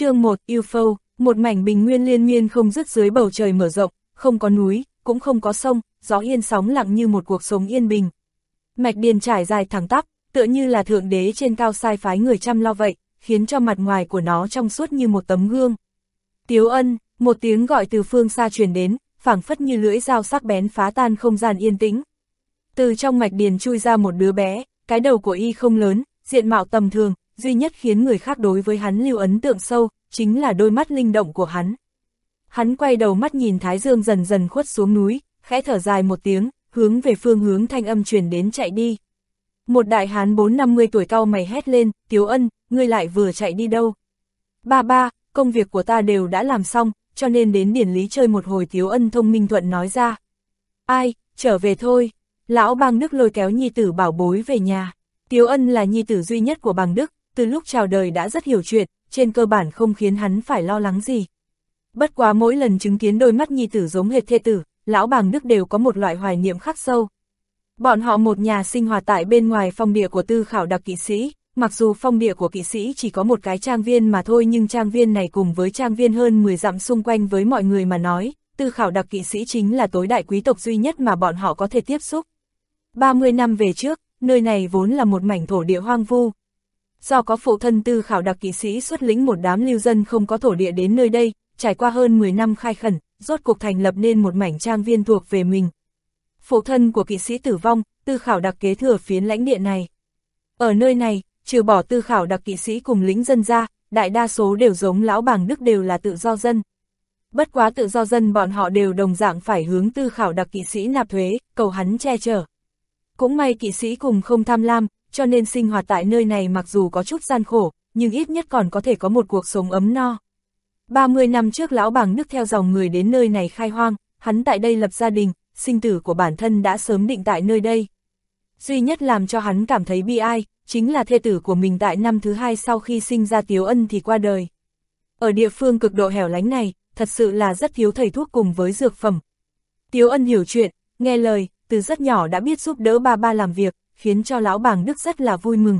chương 1, UFO, một mảnh bình nguyên liên miên không dứt dưới bầu trời mở rộng, không có núi, cũng không có sông, gió yên sóng lặng như một cuộc sống yên bình. Mạch điền trải dài thẳng tắp, tựa như là thượng đế trên cao sai phái người chăm lo vậy, khiến cho mặt ngoài của nó trong suốt như một tấm gương. Tiếu ân, một tiếng gọi từ phương xa truyền đến, phảng phất như lưỡi dao sắc bén phá tan không gian yên tĩnh. Từ trong mạch điền chui ra một đứa bé, cái đầu của y không lớn, diện mạo tầm thường, duy nhất khiến người khác đối với hắn lưu ấn tượng sâu, chính là đôi mắt linh động của hắn. Hắn quay đầu mắt nhìn Thái Dương dần dần khuất xuống núi, khẽ thở dài một tiếng, hướng về phương hướng thanh âm truyền đến chạy đi. Một đại hán bốn năm mươi tuổi cao mày hét lên, Tiếu Ân, ngươi lại vừa chạy đi đâu? Ba ba, công việc của ta đều đã làm xong, cho nên đến điển lý chơi một hồi Tiếu Ân thông minh thuận nói ra. Ai, trở về thôi. Lão bang Đức lôi kéo nhi tử bảo bối về nhà. Tiếu Ân là nhi tử duy nhất của bang Đức, từ lúc chào đời đã rất hiểu chuyện, trên cơ bản không khiến hắn phải lo lắng gì. Bất quá mỗi lần chứng kiến đôi mắt nhi tử giống hệt thê tử, lão bàng Đức đều có một loại hoài niệm khắc sâu. Bọn họ một nhà sinh hoạt tại bên ngoài phong địa của tư khảo đặc kỵ sĩ, mặc dù phong địa của kỵ sĩ chỉ có một cái trang viên mà thôi nhưng trang viên này cùng với trang viên hơn 10 dặm xung quanh với mọi người mà nói, tư khảo đặc kỵ sĩ chính là tối đại quý tộc duy nhất mà bọn họ có thể tiếp xúc. 30 năm về trước, nơi này vốn là một mảnh thổ địa hoang vu. Do có phụ thân tư khảo đặc kỵ sĩ xuất lĩnh một đám lưu dân không có thổ địa đến nơi đây, trải qua hơn 10 năm khai khẩn, rốt cuộc thành lập nên một mảnh trang viên thuộc về mình. Phụ thân của kỵ sĩ tử vong, tư khảo đặc kế thừa phiến lãnh địa này. Ở nơi này, trừ bỏ tư khảo đặc kỵ sĩ cùng lính dân ra, đại đa số đều giống lão bảng Đức đều là tự do dân. Bất quá tự do dân bọn họ đều đồng dạng phải hướng tư khảo đặc kỵ sĩ nạp thuế, cầu hắn che chở. Cũng may kỵ sĩ cùng không tham lam, cho nên sinh hoạt tại nơi này mặc dù có chút gian khổ, nhưng ít nhất còn có thể có một cuộc sống ấm no. 30 năm trước lão bàng nước theo dòng người đến nơi này khai hoang, hắn tại đây lập gia đình, sinh tử của bản thân đã sớm định tại nơi đây. Duy nhất làm cho hắn cảm thấy bi ai, chính là thê tử của mình tại năm thứ hai sau khi sinh ra Tiếu Ân thì qua đời. Ở địa phương cực độ hẻo lánh này, thật sự là rất thiếu thầy thuốc cùng với dược phẩm. Tiếu Ân hiểu chuyện, nghe lời, từ rất nhỏ đã biết giúp đỡ ba ba làm việc, khiến cho lão bàng Đức rất là vui mừng.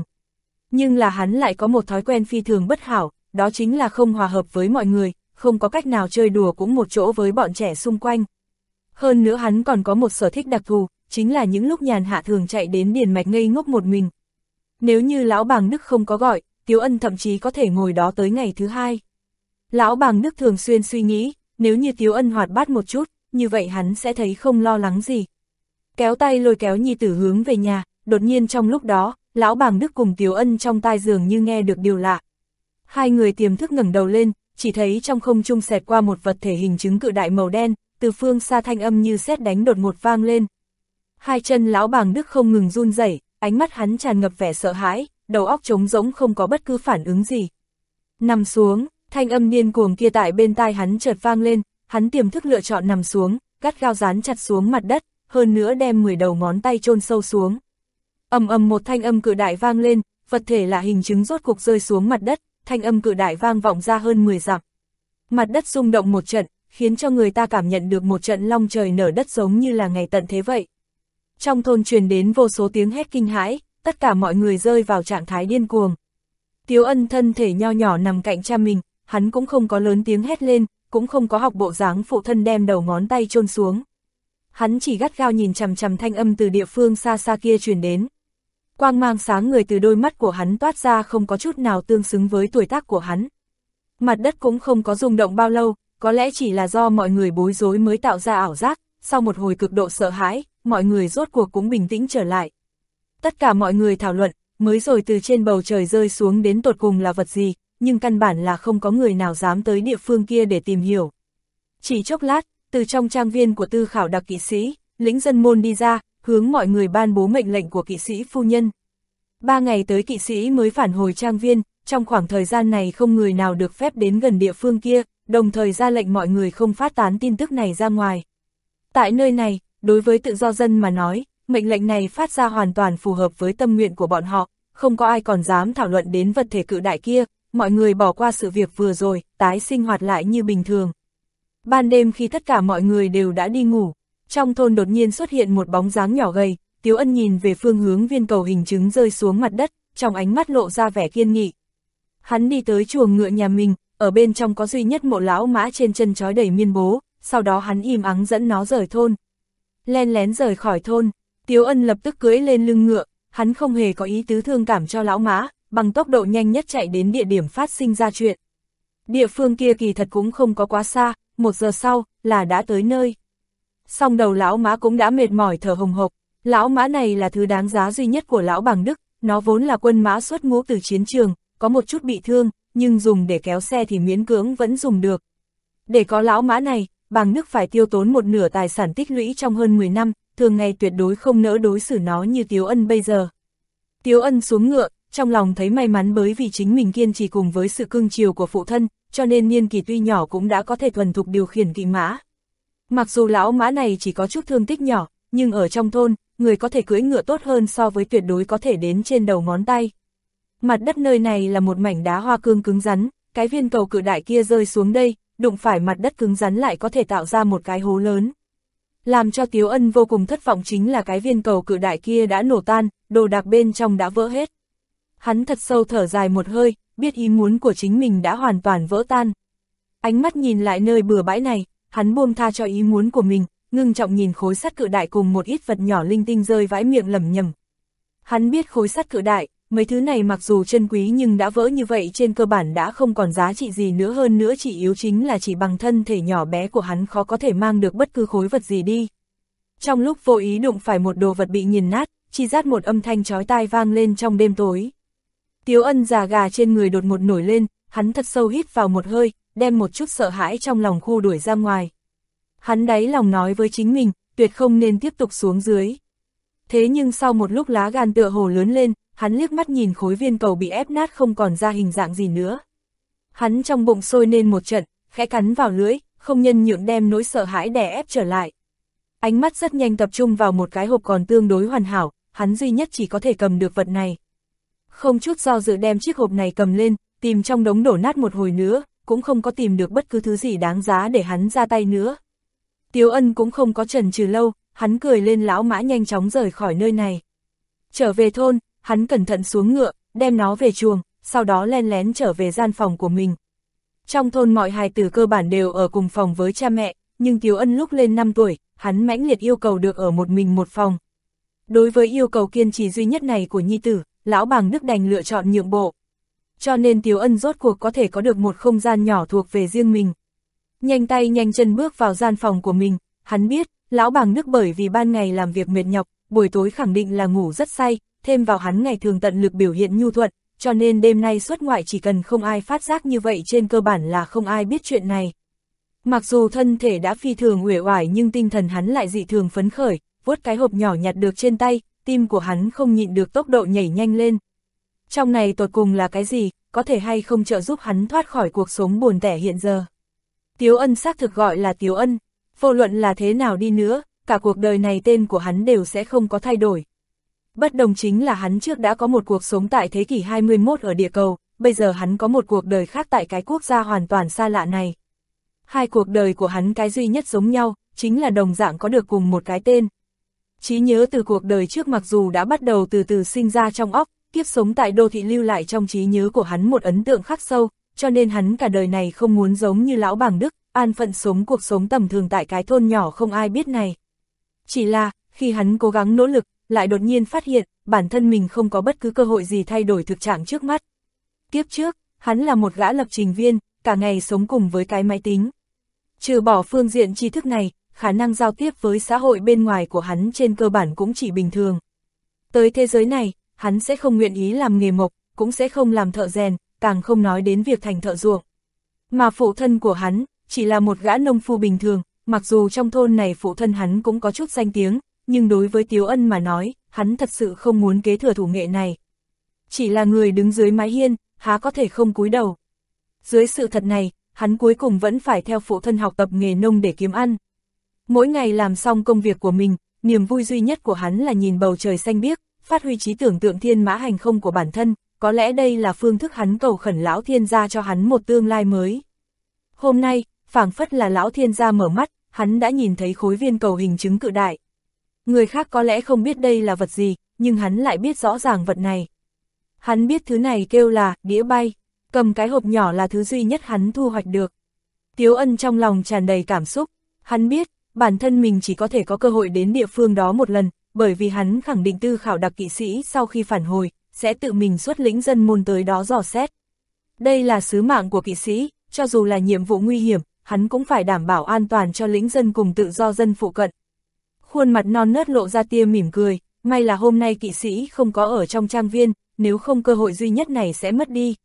Nhưng là hắn lại có một thói quen phi thường bất hảo, đó chính là không hòa hợp với mọi người, không có cách nào chơi đùa cũng một chỗ với bọn trẻ xung quanh. Hơn nữa hắn còn có một sở thích đặc thù, chính là những lúc nhàn hạ thường chạy đến điền mạch ngây ngốc một mình. Nếu như lão bàng Đức không có gọi, Tiếu Ân thậm chí có thể ngồi đó tới ngày thứ hai. Lão bàng Đức thường xuyên suy nghĩ, nếu như Tiếu Ân hoạt bát một chút, như vậy hắn sẽ thấy không lo lắng gì. Kéo tay lôi kéo nhi tử hướng về nhà, đột nhiên trong lúc đó, lão bàng Đức cùng Tiếu Ân trong tai giường như nghe được điều lạ. Hai người tiềm thức ngẩng đầu lên, chỉ thấy trong không trung xẹt qua một vật thể hình chứng cự đại màu đen, từ phương xa thanh âm như sét đánh đột ngột vang lên. Hai chân lão bàng Đức không ngừng run rẩy, ánh mắt hắn tràn ngập vẻ sợ hãi, đầu óc trống rỗng không có bất cứ phản ứng gì. Nằm xuống, thanh âm điên cuồng kia tại bên tai hắn chợt vang lên, hắn tiềm thức lựa chọn nằm xuống, gắt gao dán chặt xuống mặt đất, hơn nữa đem 10 đầu ngón tay chôn sâu xuống ầm ầm một thanh âm cự đại vang lên, vật thể là hình chứng rốt cục rơi xuống mặt đất, thanh âm cự đại vang vọng ra hơn 10 dặm. Mặt đất rung động một trận, khiến cho người ta cảm nhận được một trận long trời nở đất giống như là ngày tận thế vậy. Trong thôn truyền đến vô số tiếng hét kinh hãi, tất cả mọi người rơi vào trạng thái điên cuồng. Tiếu ân thân thể nho nhỏ nằm cạnh cha mình, hắn cũng không có lớn tiếng hét lên, cũng không có học bộ dáng phụ thân đem đầu ngón tay chôn xuống. Hắn chỉ gắt gao nhìn chằm chằm thanh âm từ địa phương xa xa kia truyền đến. Quang mang sáng người từ đôi mắt của hắn toát ra không có chút nào tương xứng với tuổi tác của hắn. Mặt đất cũng không có rung động bao lâu, có lẽ chỉ là do mọi người bối rối mới tạo ra ảo giác, sau một hồi cực độ sợ hãi, mọi người rốt cuộc cũng bình tĩnh trở lại. Tất cả mọi người thảo luận, mới rồi từ trên bầu trời rơi xuống đến tột cùng là vật gì, nhưng căn bản là không có người nào dám tới địa phương kia để tìm hiểu. Chỉ chốc lát, từ trong trang viên của tư khảo đặc kỵ sĩ, lĩnh dân môn đi ra, hướng mọi người ban bố mệnh lệnh của kỵ sĩ phu nhân. Ba ngày tới kỵ sĩ mới phản hồi trang viên, trong khoảng thời gian này không người nào được phép đến gần địa phương kia, đồng thời ra lệnh mọi người không phát tán tin tức này ra ngoài. Tại nơi này, đối với tự do dân mà nói, mệnh lệnh này phát ra hoàn toàn phù hợp với tâm nguyện của bọn họ, không có ai còn dám thảo luận đến vật thể cự đại kia, mọi người bỏ qua sự việc vừa rồi, tái sinh hoạt lại như bình thường. Ban đêm khi tất cả mọi người đều đã đi ngủ, trong thôn đột nhiên xuất hiện một bóng dáng nhỏ gầy, Tiếu Ân nhìn về phương hướng viên cầu hình trứng rơi xuống mặt đất, trong ánh mắt lộ ra vẻ kiên nghị. Hắn đi tới chuồng ngựa nhà mình, ở bên trong có duy nhất một lão mã trên chân trói đầy miên bố, sau đó hắn im ắng dẫn nó rời thôn. Len lén rời khỏi thôn, Tiếu Ân lập tức cưỡi lên lưng ngựa, hắn không hề có ý tứ thương cảm cho lão mã, bằng tốc độ nhanh nhất chạy đến địa điểm phát sinh ra chuyện. Địa phương kia kỳ thật cũng không có quá xa, một giờ sau, là đã tới nơi. Song đầu lão mã cũng đã mệt mỏi thở hồng hộc, lão mã này là thứ đáng giá duy nhất của lão bằng Đức, nó vốn là quân mã xuất ngũ từ chiến trường, có một chút bị thương, nhưng dùng để kéo xe thì miễn cưỡng vẫn dùng được. Để có lão mã này, bằng Đức phải tiêu tốn một nửa tài sản tích lũy trong hơn 10 năm, thường ngày tuyệt đối không nỡ đối xử nó như Tiếu Ân bây giờ. Tiếu Ân xuống ngựa, trong lòng thấy may mắn bởi vì chính mình kiên trì cùng với sự cưng chiều của phụ thân, cho nên niên kỳ tuy nhỏ cũng đã có thể thuần thục điều khiển kỵ mã. Mặc dù lão mã này chỉ có chút thương tích nhỏ, nhưng ở trong thôn, người có thể cưỡi ngựa tốt hơn so với tuyệt đối có thể đến trên đầu ngón tay. Mặt đất nơi này là một mảnh đá hoa cương cứng rắn, cái viên cầu cự đại kia rơi xuống đây, đụng phải mặt đất cứng rắn lại có thể tạo ra một cái hố lớn. Làm cho Tiếu Ân vô cùng thất vọng chính là cái viên cầu cự đại kia đã nổ tan, đồ đạc bên trong đã vỡ hết. Hắn thật sâu thở dài một hơi, biết ý muốn của chính mình đã hoàn toàn vỡ tan. Ánh mắt nhìn lại nơi bừa bãi này, hắn buông tha cho ý muốn của mình, ngưng trọng nhìn khối sắt cự đại cùng một ít vật nhỏ linh tinh rơi vãi miệng lầm nhầm. Hắn biết khối sắt cự đại, mấy thứ này mặc dù chân quý nhưng đã vỡ như vậy trên cơ bản đã không còn giá trị gì nữa hơn nữa chỉ yếu chính là chỉ bằng thân thể nhỏ bé của hắn khó có thể mang được bất cứ khối vật gì đi. Trong lúc vô ý đụng phải một đồ vật bị nghiền nát, chỉ rát một âm thanh chói tai vang lên trong đêm tối. Tiếu ân già gà trên người đột ngột nổi lên, hắn thật sâu hít vào một hơi, đem một chút sợ hãi trong lòng khu đuổi ra ngoài. Hắn đáy lòng nói với chính mình, tuyệt không nên tiếp tục xuống dưới. Thế nhưng sau một lúc lá gan tựa hồ lớn lên, hắn liếc mắt nhìn khối viên cầu bị ép nát không còn ra hình dạng gì nữa. Hắn trong bụng sôi nên một trận, khẽ cắn vào lưỡi, không nhân nhượng đem nỗi sợ hãi đè ép trở lại. Ánh mắt rất nhanh tập trung vào một cái hộp còn tương đối hoàn hảo, hắn duy nhất chỉ có thể cầm được vật này. Không chút do dự đem chiếc hộp này cầm lên, tìm trong đống đổ nát một hồi nữa, cũng không có tìm được bất cứ thứ gì đáng giá để hắn ra tay nữa. Tiếu ân cũng không có trần trừ lâu, hắn cười lên lão mã nhanh chóng rời khỏi nơi này. Trở về thôn, hắn cẩn thận xuống ngựa, đem nó về chuồng, sau đó len lén trở về gian phòng của mình. Trong thôn mọi hài tử cơ bản đều ở cùng phòng với cha mẹ, nhưng Tiếu Ân lúc lên 5 tuổi, hắn mãnh liệt yêu cầu được ở một mình một phòng. Đối với yêu cầu kiên trì duy nhất này của Nhi Tử, lão bàng Đức đành lựa chọn nhượng bộ. Cho nên Tiếu Ân rốt cuộc có thể có được một không gian nhỏ thuộc về riêng mình. Nhanh tay nhanh chân bước vào gian phòng của mình, hắn biết, lão bàng nước bởi vì ban ngày làm việc mệt nhọc, buổi tối khẳng định là ngủ rất say, thêm vào hắn ngày thường tận lực biểu hiện nhu thuận, cho nên đêm nay xuất ngoại chỉ cần không ai phát giác như vậy trên cơ bản là không ai biết chuyện này. Mặc dù thân thể đã phi thường uể oải nhưng tinh thần hắn lại dị thường phấn khởi, vuốt cái hộp nhỏ nhặt được trên tay, tim của hắn không nhịn được tốc độ nhảy nhanh lên. Trong này tột cùng là cái gì, có thể hay không trợ giúp hắn thoát khỏi cuộc sống buồn tẻ hiện giờ. Tiếu ân xác thực gọi là Tiếu ân, vô luận là thế nào đi nữa, cả cuộc đời này tên của hắn đều sẽ không có thay đổi. Bất đồng chính là hắn trước đã có một cuộc sống tại thế kỷ 21 ở địa cầu, bây giờ hắn có một cuộc đời khác tại cái quốc gia hoàn toàn xa lạ này. Hai cuộc đời của hắn cái duy nhất giống nhau, chính là đồng dạng có được cùng một cái tên. Chí nhớ từ cuộc đời trước mặc dù đã bắt đầu từ từ sinh ra trong óc, kiếp sống tại đô thị lưu lại trong trí nhớ của hắn một ấn tượng khắc sâu, cho nên hắn cả đời này không muốn giống như lão bảng Đức, an phận sống cuộc sống tầm thường tại cái thôn nhỏ không ai biết này. Chỉ là, khi hắn cố gắng nỗ lực, lại đột nhiên phát hiện, bản thân mình không có bất cứ cơ hội gì thay đổi thực trạng trước mắt. kiếp trước, hắn là một gã lập trình viên, cả ngày sống cùng với cái máy tính. Trừ bỏ phương diện tri thức này, khả năng giao tiếp với xã hội bên ngoài của hắn trên cơ bản cũng chỉ bình thường. Tới thế giới này, hắn sẽ không nguyện ý làm nghề mộc, cũng sẽ không làm thợ rèn, càng không nói đến việc thành thợ ruộng. Mà phụ thân của hắn, chỉ là một gã nông phu bình thường, mặc dù trong thôn này phụ thân hắn cũng có chút danh tiếng, nhưng đối với Tiếu Ân mà nói, hắn thật sự không muốn kế thừa thủ nghệ này. Chỉ là người đứng dưới mái hiên, há có thể không cúi đầu. Dưới sự thật này, hắn cuối cùng vẫn phải theo phụ thân học tập nghề nông để kiếm ăn. Mỗi ngày làm xong công việc của mình, niềm vui duy nhất của hắn là nhìn bầu trời xanh biếc, phát huy trí tưởng tượng thiên mã hành không của bản thân, có lẽ đây là phương thức hắn cầu khẩn lão thiên gia cho hắn một tương lai mới. Hôm nay, phảng phất là lão thiên gia mở mắt, hắn đã nhìn thấy khối viên cầu hình chứng cự đại. Người khác có lẽ không biết đây là vật gì, nhưng hắn lại biết rõ ràng vật này. Hắn biết thứ này kêu là đĩa bay. Cầm cái hộp nhỏ là thứ duy nhất hắn thu hoạch được. Tiếu ân trong lòng tràn đầy cảm xúc, hắn biết, bản thân mình chỉ có thể có cơ hội đến địa phương đó một lần, bởi vì hắn khẳng định tư khảo đặc kỵ sĩ sau khi phản hồi, sẽ tự mình xuất lĩnh dân môn tới đó dò xét. Đây là sứ mạng của kỵ sĩ, cho dù là nhiệm vụ nguy hiểm, hắn cũng phải đảm bảo an toàn cho lĩnh dân cùng tự do dân phụ cận. Khuôn mặt non nớt lộ ra tia mỉm cười, may là hôm nay kỵ sĩ không có ở trong trang viên, nếu không cơ hội duy nhất này sẽ mất đi.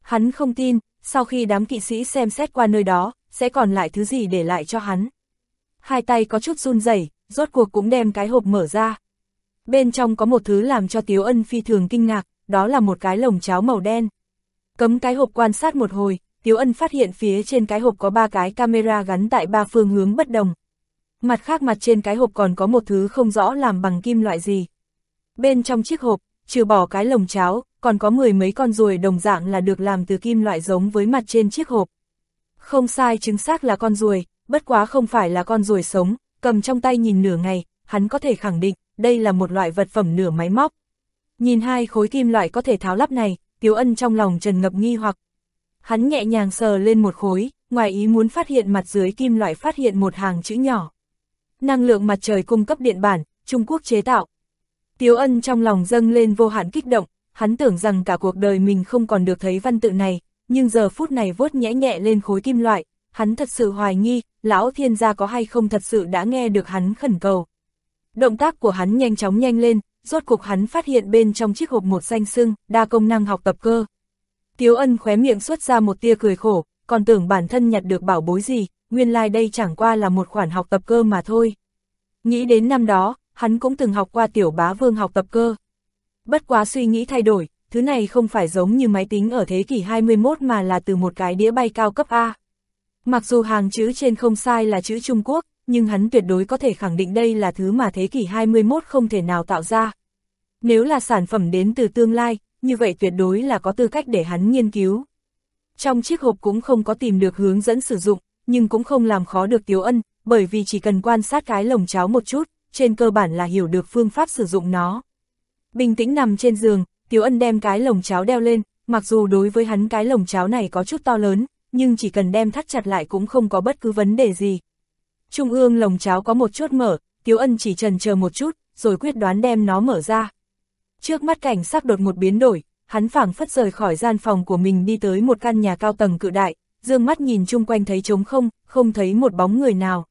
Hắn không tin, sau khi đám kỵ sĩ xem xét qua nơi đó, sẽ còn lại thứ gì để lại cho hắn. Hai tay có chút run rẩy, rốt cuộc cũng đem cái hộp mở ra. Bên trong có một thứ làm cho Tiếu Ân phi thường kinh ngạc, đó là một cái lồng cháo màu đen. Cấm cái hộp quan sát một hồi, Tiếu Ân phát hiện phía trên cái hộp có ba cái camera gắn tại ba phương hướng bất đồng. Mặt khác mặt trên cái hộp còn có một thứ không rõ làm bằng kim loại gì. Bên trong chiếc hộp, trừ bỏ cái lồng cháo, còn có mười mấy con ruồi đồng dạng là được làm từ kim loại giống với mặt trên chiếc hộp. Không sai chính xác là con ruồi, bất quá không phải là con ruồi sống, cầm trong tay nhìn nửa ngày, hắn có thể khẳng định, đây là một loại vật phẩm nửa máy móc. Nhìn hai khối kim loại có thể tháo lắp này, Tiếu Ân trong lòng trần ngập nghi hoặc. Hắn nhẹ nhàng sờ lên một khối, ngoài ý muốn phát hiện mặt dưới kim loại phát hiện một hàng chữ nhỏ. Năng lượng mặt trời cung cấp điện bản, Trung Quốc chế tạo. Tiếu Ân trong lòng dâng lên vô hạn kích động, hắn tưởng rằng cả cuộc đời mình không còn được thấy văn tự này, nhưng giờ phút này vuốt nhẽ nhẹ lên khối kim loại, hắn thật sự hoài nghi, lão thiên gia có hay không thật sự đã nghe được hắn khẩn cầu. Động tác của hắn nhanh chóng nhanh lên, rốt cuộc hắn phát hiện bên trong chiếc hộp một danh sưng, đa công năng học tập cơ. Tiếu ân khóe miệng xuất ra một tia cười khổ, còn tưởng bản thân nhặt được bảo bối gì, nguyên lai like đây chẳng qua là một khoản học tập cơ mà thôi. Nghĩ đến năm đó, hắn cũng từng học qua tiểu bá vương học tập cơ. Bất quá suy nghĩ thay đổi, thứ này không phải giống như máy tính ở thế kỷ 21 mà là từ một cái đĩa bay cao cấp A. Mặc dù hàng chữ trên không sai là chữ Trung Quốc, nhưng hắn tuyệt đối có thể khẳng định đây là thứ mà thế kỷ 21 không thể nào tạo ra. Nếu là sản phẩm đến từ tương lai, như vậy tuyệt đối là có tư cách để hắn nghiên cứu. Trong chiếc hộp cũng không có tìm được hướng dẫn sử dụng, nhưng cũng không làm khó được Tiếu Ân, bởi vì chỉ cần quan sát cái lồng cháo một chút, trên cơ bản là hiểu được phương pháp sử dụng nó. Bình tĩnh nằm trên giường, Tiếu Ân đem cái lồng cháo đeo lên, mặc dù đối với hắn cái lồng cháo này có chút to lớn, nhưng chỉ cần đem thắt chặt lại cũng không có bất cứ vấn đề gì. Trung ương lồng cháo có một chốt mở, Tiếu Ân chỉ trần chờ một chút, rồi quyết đoán đem nó mở ra. Trước mắt cảnh sắc đột một biến đổi, hắn phảng phất rời khỏi gian phòng của mình đi tới một căn nhà cao tầng cự đại, dương mắt nhìn chung quanh thấy trống không, không thấy một bóng người nào.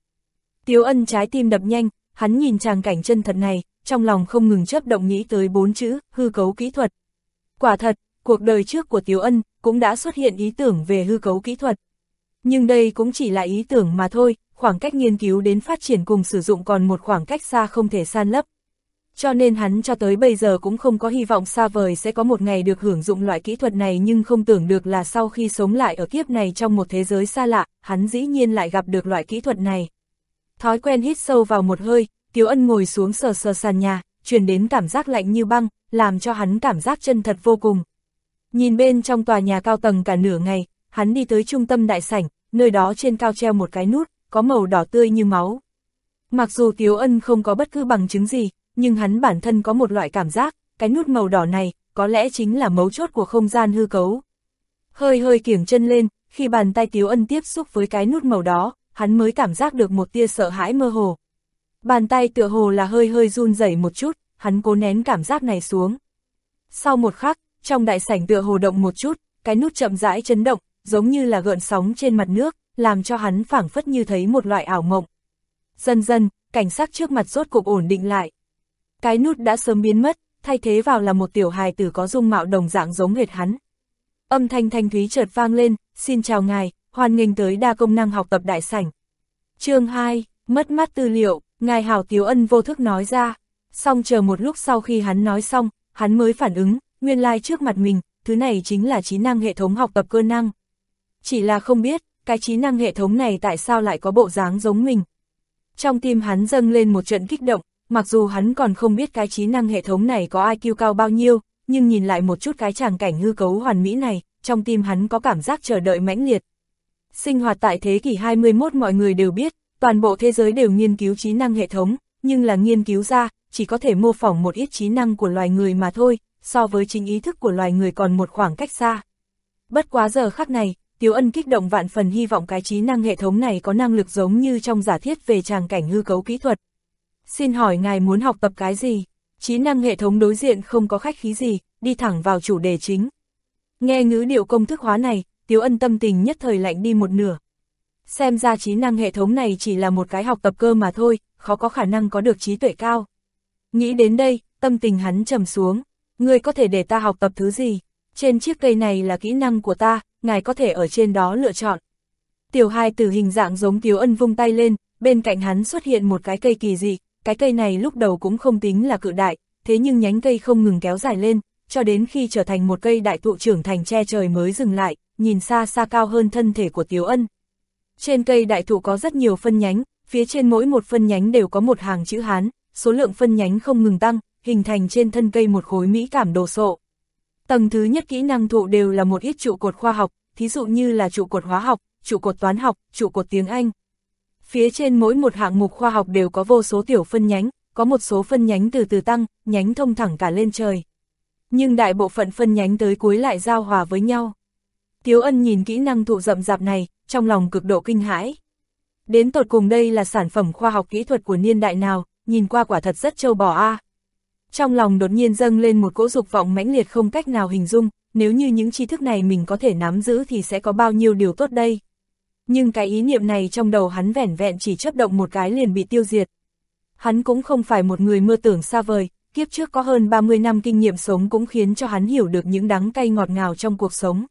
Tiếu Ân trái tim đập nhanh, hắn nhìn tràng cảnh chân thật này, trong lòng không ngừng chấp động nghĩ tới bốn chữ, hư cấu kỹ thuật. Quả thật, cuộc đời trước của Tiếu Ân cũng đã xuất hiện ý tưởng về hư cấu kỹ thuật. Nhưng đây cũng chỉ là ý tưởng mà thôi, khoảng cách nghiên cứu đến phát triển cùng sử dụng còn một khoảng cách xa không thể san lấp. Cho nên hắn cho tới bây giờ cũng không có hy vọng xa vời sẽ có một ngày được hưởng dụng loại kỹ thuật này nhưng không tưởng được là sau khi sống lại ở kiếp này trong một thế giới xa lạ, hắn dĩ nhiên lại gặp được loại kỹ thuật này. Thói quen hít sâu vào một hơi, Tiếu Ân ngồi xuống sờ sờ sàn nhà, truyền đến cảm giác lạnh như băng, làm cho hắn cảm giác chân thật vô cùng. Nhìn bên trong tòa nhà cao tầng cả nửa ngày, hắn đi tới trung tâm đại sảnh, nơi đó trên cao treo một cái nút, có màu đỏ tươi như máu. Mặc dù Tiếu Ân không có bất cứ bằng chứng gì, nhưng hắn bản thân có một loại cảm giác, cái nút màu đỏ này, có lẽ chính là mấu chốt của không gian hư cấu. Hơi hơi kiểng chân lên, khi bàn tay Tiếu Ân tiếp xúc với cái nút màu đó, hắn mới cảm giác được một tia sợ hãi mơ hồ. Bàn tay tựa hồ là hơi hơi run rẩy một chút, hắn cố nén cảm giác này xuống. Sau một khắc, trong đại sảnh tựa hồ động một chút, cái nút chậm rãi chấn động, giống như là gợn sóng trên mặt nước, làm cho hắn phảng phất như thấy một loại ảo mộng. Dần dần, cảnh sắc trước mặt rốt cục ổn định lại. Cái nút đã sớm biến mất, thay thế vào là một tiểu hài tử có dung mạo đồng dạng giống hệt hắn. Âm thanh thanh thúy chợt vang lên, xin chào ngài, hoan nghênh tới đa công năng học tập đại sảnh. chương 2, mất mắt tư liệu, ngài hảo tiếu ân vô thức nói ra. Xong chờ một lúc sau khi hắn nói xong, hắn mới phản ứng, nguyên lai like trước mặt mình, thứ này chính là trí năng hệ thống học tập cơ năng. Chỉ là không biết, cái trí năng hệ thống này tại sao lại có bộ dáng giống mình. Trong tim hắn dâng lên một trận kích động, mặc dù hắn còn không biết cái trí năng hệ thống này có IQ cao bao nhiêu, nhưng nhìn lại một chút cái tràng cảnh hư cấu hoàn mỹ này, trong tim hắn có cảm giác chờ đợi mãnh liệt. Sinh hoạt tại thế kỷ 21 mọi người đều biết, toàn bộ thế giới đều nghiên cứu trí năng hệ thống, nhưng là nghiên cứu ra, chỉ có thể mô phỏng một ít trí năng của loài người mà thôi, so với chính ý thức của loài người còn một khoảng cách xa. Bất quá giờ khắc này, Tiếu Ân kích động vạn phần hy vọng cái trí năng hệ thống này có năng lực giống như trong giả thiết về tràng cảnh hư cấu kỹ thuật. Xin hỏi ngài muốn học tập cái gì? Trí năng hệ thống đối diện không có khách khí gì, đi thẳng vào chủ đề chính. Nghe ngữ điệu công thức hóa này, Tiếu Ân tâm tình nhất thời lạnh đi một nửa. Xem ra trí năng hệ thống này chỉ là một cái học tập cơ mà thôi, khó có khả năng có được trí tuệ cao. Nghĩ đến đây, tâm tình hắn trầm xuống. Ngươi có thể để ta học tập thứ gì? Trên chiếc cây này là kỹ năng của ta, ngài có thể ở trên đó lựa chọn. Tiểu hai từ hình dạng giống Tiếu Ân vung tay lên, bên cạnh hắn xuất hiện một cái cây kỳ dị, cái cây này lúc đầu cũng không tính là cự đại, thế nhưng nhánh cây không ngừng kéo dài lên, cho đến khi trở thành một cây đại thụ trưởng thành che trời mới dừng lại, nhìn xa xa cao hơn thân thể của Tiếu Ân. Trên cây đại thụ có rất nhiều phân nhánh, phía trên mỗi một phân nhánh đều có một hàng chữ Hán, số lượng phân nhánh không ngừng tăng, hình thành trên thân cây một khối mỹ cảm đồ sộ. Tầng thứ nhất kỹ năng thụ đều là một ít trụ cột khoa học, thí dụ như là trụ cột hóa học, trụ cột toán học, trụ cột tiếng Anh. Phía trên mỗi một hạng mục khoa học đều có vô số tiểu phân nhánh, có một số phân nhánh từ từ tăng, nhánh thông thẳng cả lên trời. Nhưng đại bộ phận phân nhánh tới cuối lại giao hòa với nhau. Tiếu ân nhìn kỹ năng thụ rậm rạp này, trong lòng cực độ kinh hãi. Đến tột cùng đây là sản phẩm khoa học kỹ thuật của niên đại nào, nhìn qua quả thật rất châu bò a. Trong lòng đột nhiên dâng lên một cỗ dục vọng mãnh liệt không cách nào hình dung, nếu như những tri thức này mình có thể nắm giữ thì sẽ có bao nhiêu điều tốt đây. Nhưng cái ý niệm này trong đầu hắn vẻn vẹn chỉ chấp động một cái liền bị tiêu diệt. Hắn cũng không phải một người mơ tưởng xa vời, kiếp trước có hơn 30 năm kinh nghiệm sống cũng khiến cho hắn hiểu được những đắng cay ngọt ngào trong cuộc sống.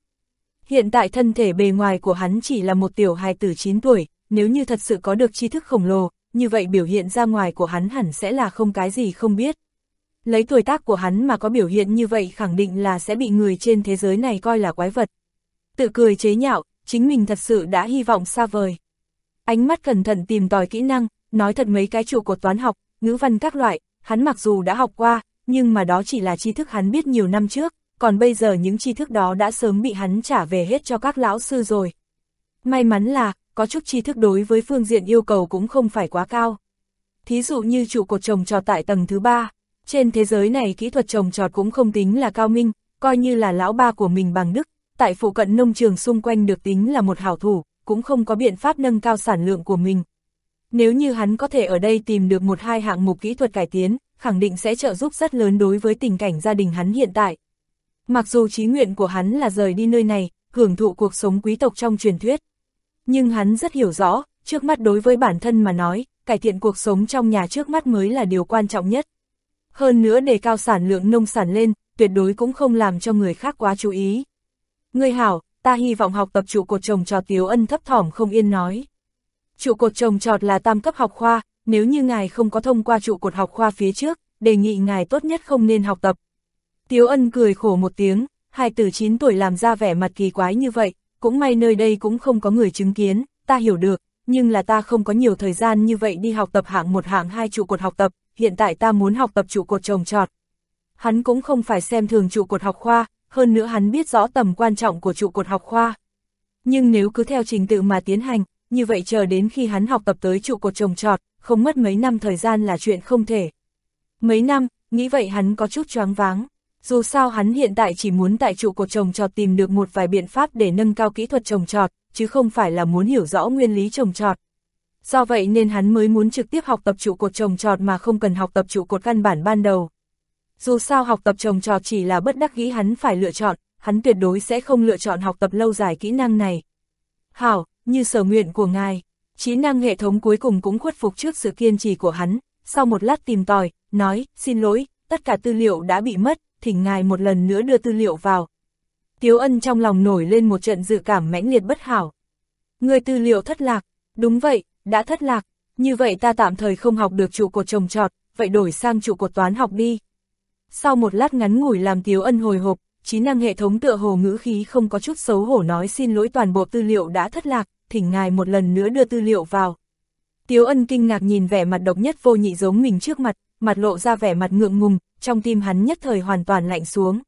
Hiện tại thân thể bề ngoài của hắn chỉ là một tiểu hài tử 9 tuổi, nếu như thật sự có được tri thức khổng lồ, như vậy biểu hiện ra ngoài của hắn hẳn sẽ là không cái gì không biết. Lấy tuổi tác của hắn mà có biểu hiện như vậy khẳng định là sẽ bị người trên thế giới này coi là quái vật. Tự cười chế nhạo, chính mình thật sự đã hy vọng xa vời. Ánh mắt cẩn thận tìm tòi kỹ năng, nói thật mấy cái trụ cột toán học, ngữ văn các loại, hắn mặc dù đã học qua, nhưng mà đó chỉ là tri thức hắn biết nhiều năm trước, còn bây giờ những tri thức đó đã sớm bị hắn trả về hết cho các lão sư rồi. May mắn là, có chút tri thức đối với phương diện yêu cầu cũng không phải quá cao. Thí dụ như trụ cột trồng trò tại tầng thứ ba, trên thế giới này kỹ thuật trồng trọt cũng không tính là cao minh, coi như là lão ba của mình bằng đức, tại phụ cận nông trường xung quanh được tính là một hảo thủ, cũng không có biện pháp nâng cao sản lượng của mình. Nếu như hắn có thể ở đây tìm được một hai hạng mục kỹ thuật cải tiến, khẳng định sẽ trợ giúp rất lớn đối với tình cảnh gia đình hắn hiện tại. Mặc dù chí nguyện của hắn là rời đi nơi này, hưởng thụ cuộc sống quý tộc trong truyền thuyết. Nhưng hắn rất hiểu rõ, trước mắt đối với bản thân mà nói, cải thiện cuộc sống trong nhà trước mắt mới là điều quan trọng nhất. Hơn nữa đề cao sản lượng nông sản lên, tuyệt đối cũng không làm cho người khác quá chú ý. Người hảo, ta hy vọng học tập trụ cột trồng trọt Tiếu Ân thấp thỏm không yên nói. Trụ cột trồng trọt là tam cấp học khoa, nếu như ngài không có thông qua trụ cột học khoa phía trước, đề nghị ngài tốt nhất không nên học tập. Tiếu Ân cười khổ một tiếng, hai từ 9 tuổi làm ra vẻ mặt kỳ quái như vậy, cũng may nơi đây cũng không có người chứng kiến, ta hiểu được, nhưng là ta không có nhiều thời gian như vậy đi học tập hạng một hạng hai trụ cột học tập, hiện tại ta muốn học tập trụ cột trồng trọt. Hắn cũng không phải xem thường trụ cột học khoa, hơn nữa hắn biết rõ tầm quan trọng của trụ cột học khoa. Nhưng nếu cứ theo trình tự mà tiến hành, như vậy chờ đến khi hắn học tập tới trụ cột trồng trọt, không mất mấy năm thời gian là chuyện không thể. Mấy năm, nghĩ vậy hắn có chút choáng váng. Dù sao hắn hiện tại chỉ muốn tại trụ cột trồng trọt tìm được một vài biện pháp để nâng cao kỹ thuật trồng trọt, chứ không phải là muốn hiểu rõ nguyên lý trồng trọt. Do vậy nên hắn mới muốn trực tiếp học tập trụ cột trồng trọt mà không cần học tập trụ cột căn bản ban đầu. Dù sao học tập trồng trọt chỉ là bất đắc nghĩ hắn phải lựa chọn, hắn tuyệt đối sẽ không lựa chọn học tập lâu dài kỹ năng này. Hảo, như sở nguyện của ngài, trí năng hệ thống cuối cùng cũng khuất phục trước sự kiên trì của hắn, sau một lát tìm tòi, nói, xin lỗi, tất cả tư liệu đã bị mất, thỉnh ngài một lần nữa đưa tư liệu vào. Tiếu ân trong lòng nổi lên một trận dự cảm mãnh liệt bất hảo. Người tư liệu thất lạc, đúng vậy, đã thất lạc, như vậy ta tạm thời không học được trụ cột trồng trọt, vậy đổi sang trụ cột toán học đi. Sau một lát ngắn ngủi làm Tiếu ân hồi hộp, trí năng hệ thống tựa hồ ngữ khí không có chút xấu hổ nói xin lỗi toàn bộ tư liệu đã thất lạc, thỉnh ngài một lần nữa đưa tư liệu vào. Tiếu ân kinh ngạc nhìn vẻ mặt độc nhất vô nhị giống mình trước mặt, mặt lộ ra vẻ mặt ngượng ngùng, trong tim hắn nhất thời hoàn toàn lạnh xuống.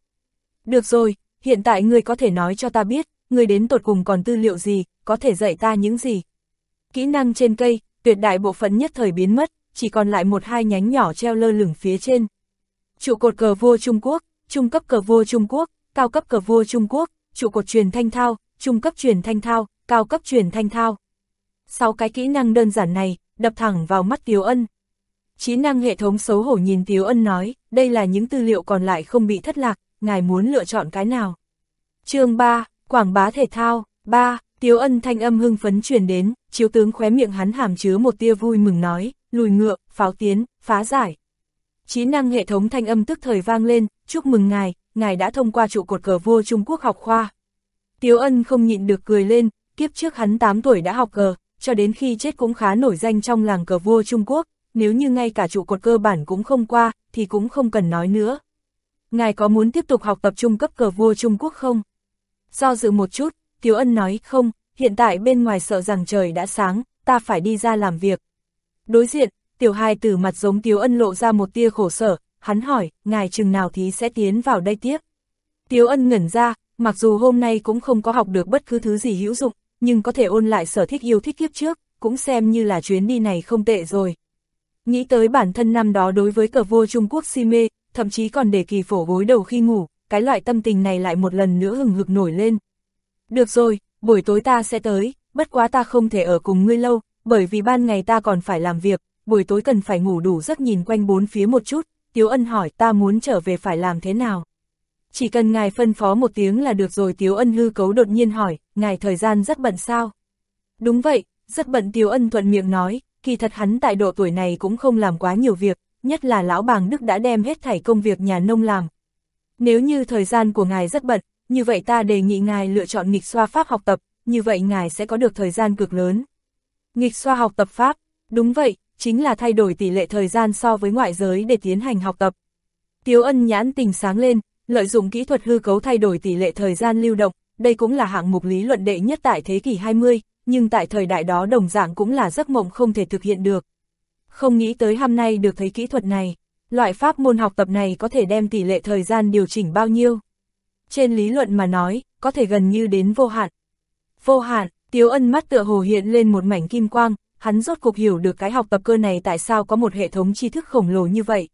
Được rồi, hiện tại ngươi có thể nói cho ta biết, ngươi đến tột cùng còn tư liệu gì, có thể dạy ta những gì. Kỹ năng trên cây, tuyệt đại bộ phận nhất thời biến mất, chỉ còn lại một hai nhánh nhỏ treo lơ lửng phía trên. Trụ cột cờ vua Trung Quốc, trung cấp cờ vua Trung Quốc, cao cấp cờ vua Trung Quốc, trụ cột truyền thanh thao, trung cấp truyền thanh thao, cao cấp truyền thanh thao. Sau cái kỹ năng đơn giản này, đập thẳng vào mắt Tiếu Ân. Trí năng hệ thống xấu hổ nhìn Tiếu Ân nói, đây là những tư liệu còn lại không bị thất lạc, ngài muốn lựa chọn cái nào. chương 3, Quảng bá thể thao, 3, Tiếu Ân thanh âm hưng phấn truyền đến, chiếu tướng khóe miệng hắn hàm chứa một tia vui mừng nói, lùi ngựa, pháo tiến, phá giải. Chí năng hệ thống thanh âm tức thời vang lên, chúc mừng ngài, ngài đã thông qua trụ cột cờ vua Trung Quốc học khoa. Tiếu Ân không nhịn được cười lên, kiếp trước hắn 8 tuổi đã học cờ, cho đến khi chết cũng khá nổi danh trong làng cờ vua Trung Quốc, nếu như ngay cả trụ cột cơ bản cũng không qua, thì cũng không cần nói nữa. Ngài có muốn tiếp tục học tập trung cấp cờ vua Trung Quốc không? Do dự một chút, Tiếu Ân nói không, hiện tại bên ngoài sợ rằng trời đã sáng, ta phải đi ra làm việc. Đối diện, tiểu hài tử mặt giống Tiếu Ân lộ ra một tia khổ sở, hắn hỏi, ngài chừng nào thì sẽ tiến vào đây tiếp. Tiếu Ân ngẩn ra, mặc dù hôm nay cũng không có học được bất cứ thứ gì hữu dụng, nhưng có thể ôn lại sở thích yêu thích kiếp trước, cũng xem như là chuyến đi này không tệ rồi. Nghĩ tới bản thân năm đó đối với cờ vua Trung Quốc si mê, thậm chí còn để kỳ phổ gối đầu khi ngủ, cái loại tâm tình này lại một lần nữa hừng hực nổi lên. Được rồi, buổi tối ta sẽ tới, bất quá ta không thể ở cùng ngươi lâu, bởi vì ban ngày ta còn phải làm việc, buổi tối cần phải ngủ đủ giấc nhìn quanh bốn phía một chút, Tiếu Ân hỏi ta muốn trở về phải làm thế nào. Chỉ cần ngài phân phó một tiếng là được rồi Tiếu Ân hư cấu đột nhiên hỏi, ngài thời gian rất bận sao? Đúng vậy, rất bận Tiếu Ân thuận miệng nói, kỳ thật hắn tại độ tuổi này cũng không làm quá nhiều việc, nhất là lão bàng Đức đã đem hết thảy công việc nhà nông làm. Nếu như thời gian của ngài rất bận, như vậy ta đề nghị ngài lựa chọn nghịch xoa pháp học tập, như vậy ngài sẽ có được thời gian cực lớn. Nghịch xoa học tập pháp, đúng vậy, chính là thay đổi tỷ lệ thời gian so với ngoại giới để tiến hành học tập. Tiếu ân nhãn tình sáng lên, lợi dụng kỹ thuật hư cấu thay đổi tỷ lệ thời gian lưu động, đây cũng là hạng mục lý luận đệ nhất tại thế kỷ 20, nhưng tại thời đại đó đồng dạng cũng là giấc mộng không thể thực hiện được. Không nghĩ tới hôm nay được thấy kỹ thuật này, loại pháp môn học tập này có thể đem tỷ lệ thời gian điều chỉnh bao nhiêu. Trên lý luận mà nói, có thể gần như đến vô hạn. Vô hạn, Tiếu ân mắt tựa hồ hiện lên một mảnh kim quang, hắn rốt cục hiểu được cái học tập cơ này tại sao có một hệ thống tri thức khổng lồ như vậy.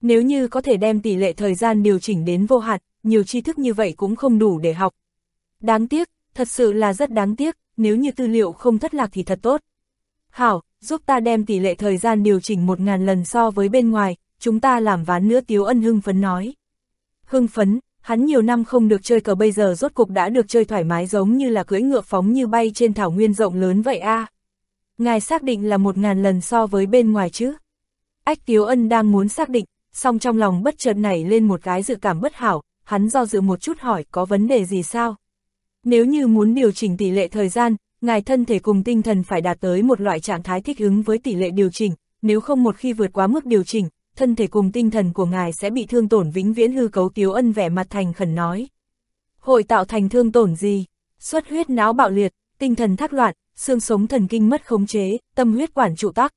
Nếu như có thể đem tỷ lệ thời gian điều chỉnh đến vô hạn, nhiều tri thức như vậy cũng không đủ để học. Đáng tiếc, thật sự là rất đáng tiếc, nếu như tư liệu không thất lạc thì thật tốt. Hảo, giúp ta đem tỷ lệ thời gian điều chỉnh một ngàn lần so với bên ngoài, chúng ta làm ván nữa Tiếu Ân hưng phấn nói. Hưng phấn, hắn nhiều năm không được chơi cờ bây giờ rốt cục đã được chơi thoải mái giống như là cưỡi ngựa phóng như bay trên thảo nguyên rộng lớn vậy a. Ngài xác định là một ngàn lần so với bên ngoài chứ. Ách Tiếu Ân đang muốn xác định, song trong lòng bất chợt nảy lên một cái dự cảm bất hảo, hắn do dự một chút hỏi có vấn đề gì sao? Nếu như muốn điều chỉnh tỷ lệ thời gian, ngài thân thể cùng tinh thần phải đạt tới một loại trạng thái thích ứng với tỷ lệ điều chỉnh, nếu không một khi vượt quá mức điều chỉnh, thân thể cùng tinh thần của ngài sẽ bị thương tổn vĩnh viễn hư cấu tiếu ân vẻ mặt thành khẩn nói. Hội tạo thành thương tổn gì? Xuất huyết não bạo liệt, tinh thần thác loạn, xương sống thần kinh mất khống chế, tâm huyết quản trụ tắc.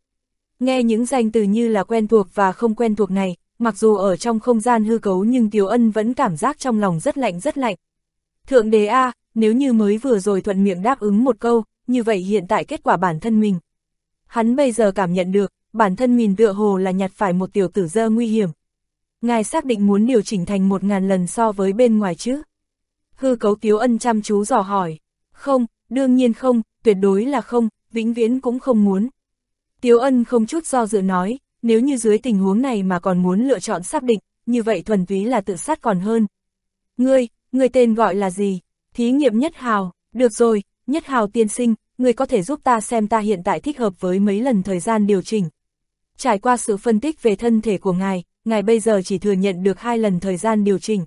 Nghe những danh từ như là quen thuộc và không quen thuộc này, mặc dù ở trong không gian hư cấu nhưng Tiếu Ân vẫn cảm giác trong lòng rất lạnh rất lạnh. Thượng đế A, nếu như mới vừa rồi thuận miệng đáp ứng một câu, như vậy hiện tại kết quả bản thân mình. Hắn bây giờ cảm nhận được, bản thân mình tựa hồ là nhặt phải một tiểu tử dơ nguy hiểm. Ngài xác định muốn điều chỉnh thành một ngàn lần so với bên ngoài chứ? Hư cấu Tiếu Ân chăm chú dò hỏi. Không, đương nhiên không, tuyệt đối là không, vĩnh viễn cũng không muốn. Tiếu Ân không chút do dự nói, nếu như dưới tình huống này mà còn muốn lựa chọn xác định, như vậy thuần túy là tự sát còn hơn. Ngươi, ngươi tên gọi là gì? Thí nghiệm Nhất Hào, được rồi, Nhất Hào tiên sinh, ngươi có thể giúp ta xem ta hiện tại thích hợp với mấy lần thời gian điều chỉnh. Trải qua sự phân tích về thân thể của ngài, ngài bây giờ chỉ thừa nhận được hai lần thời gian điều chỉnh.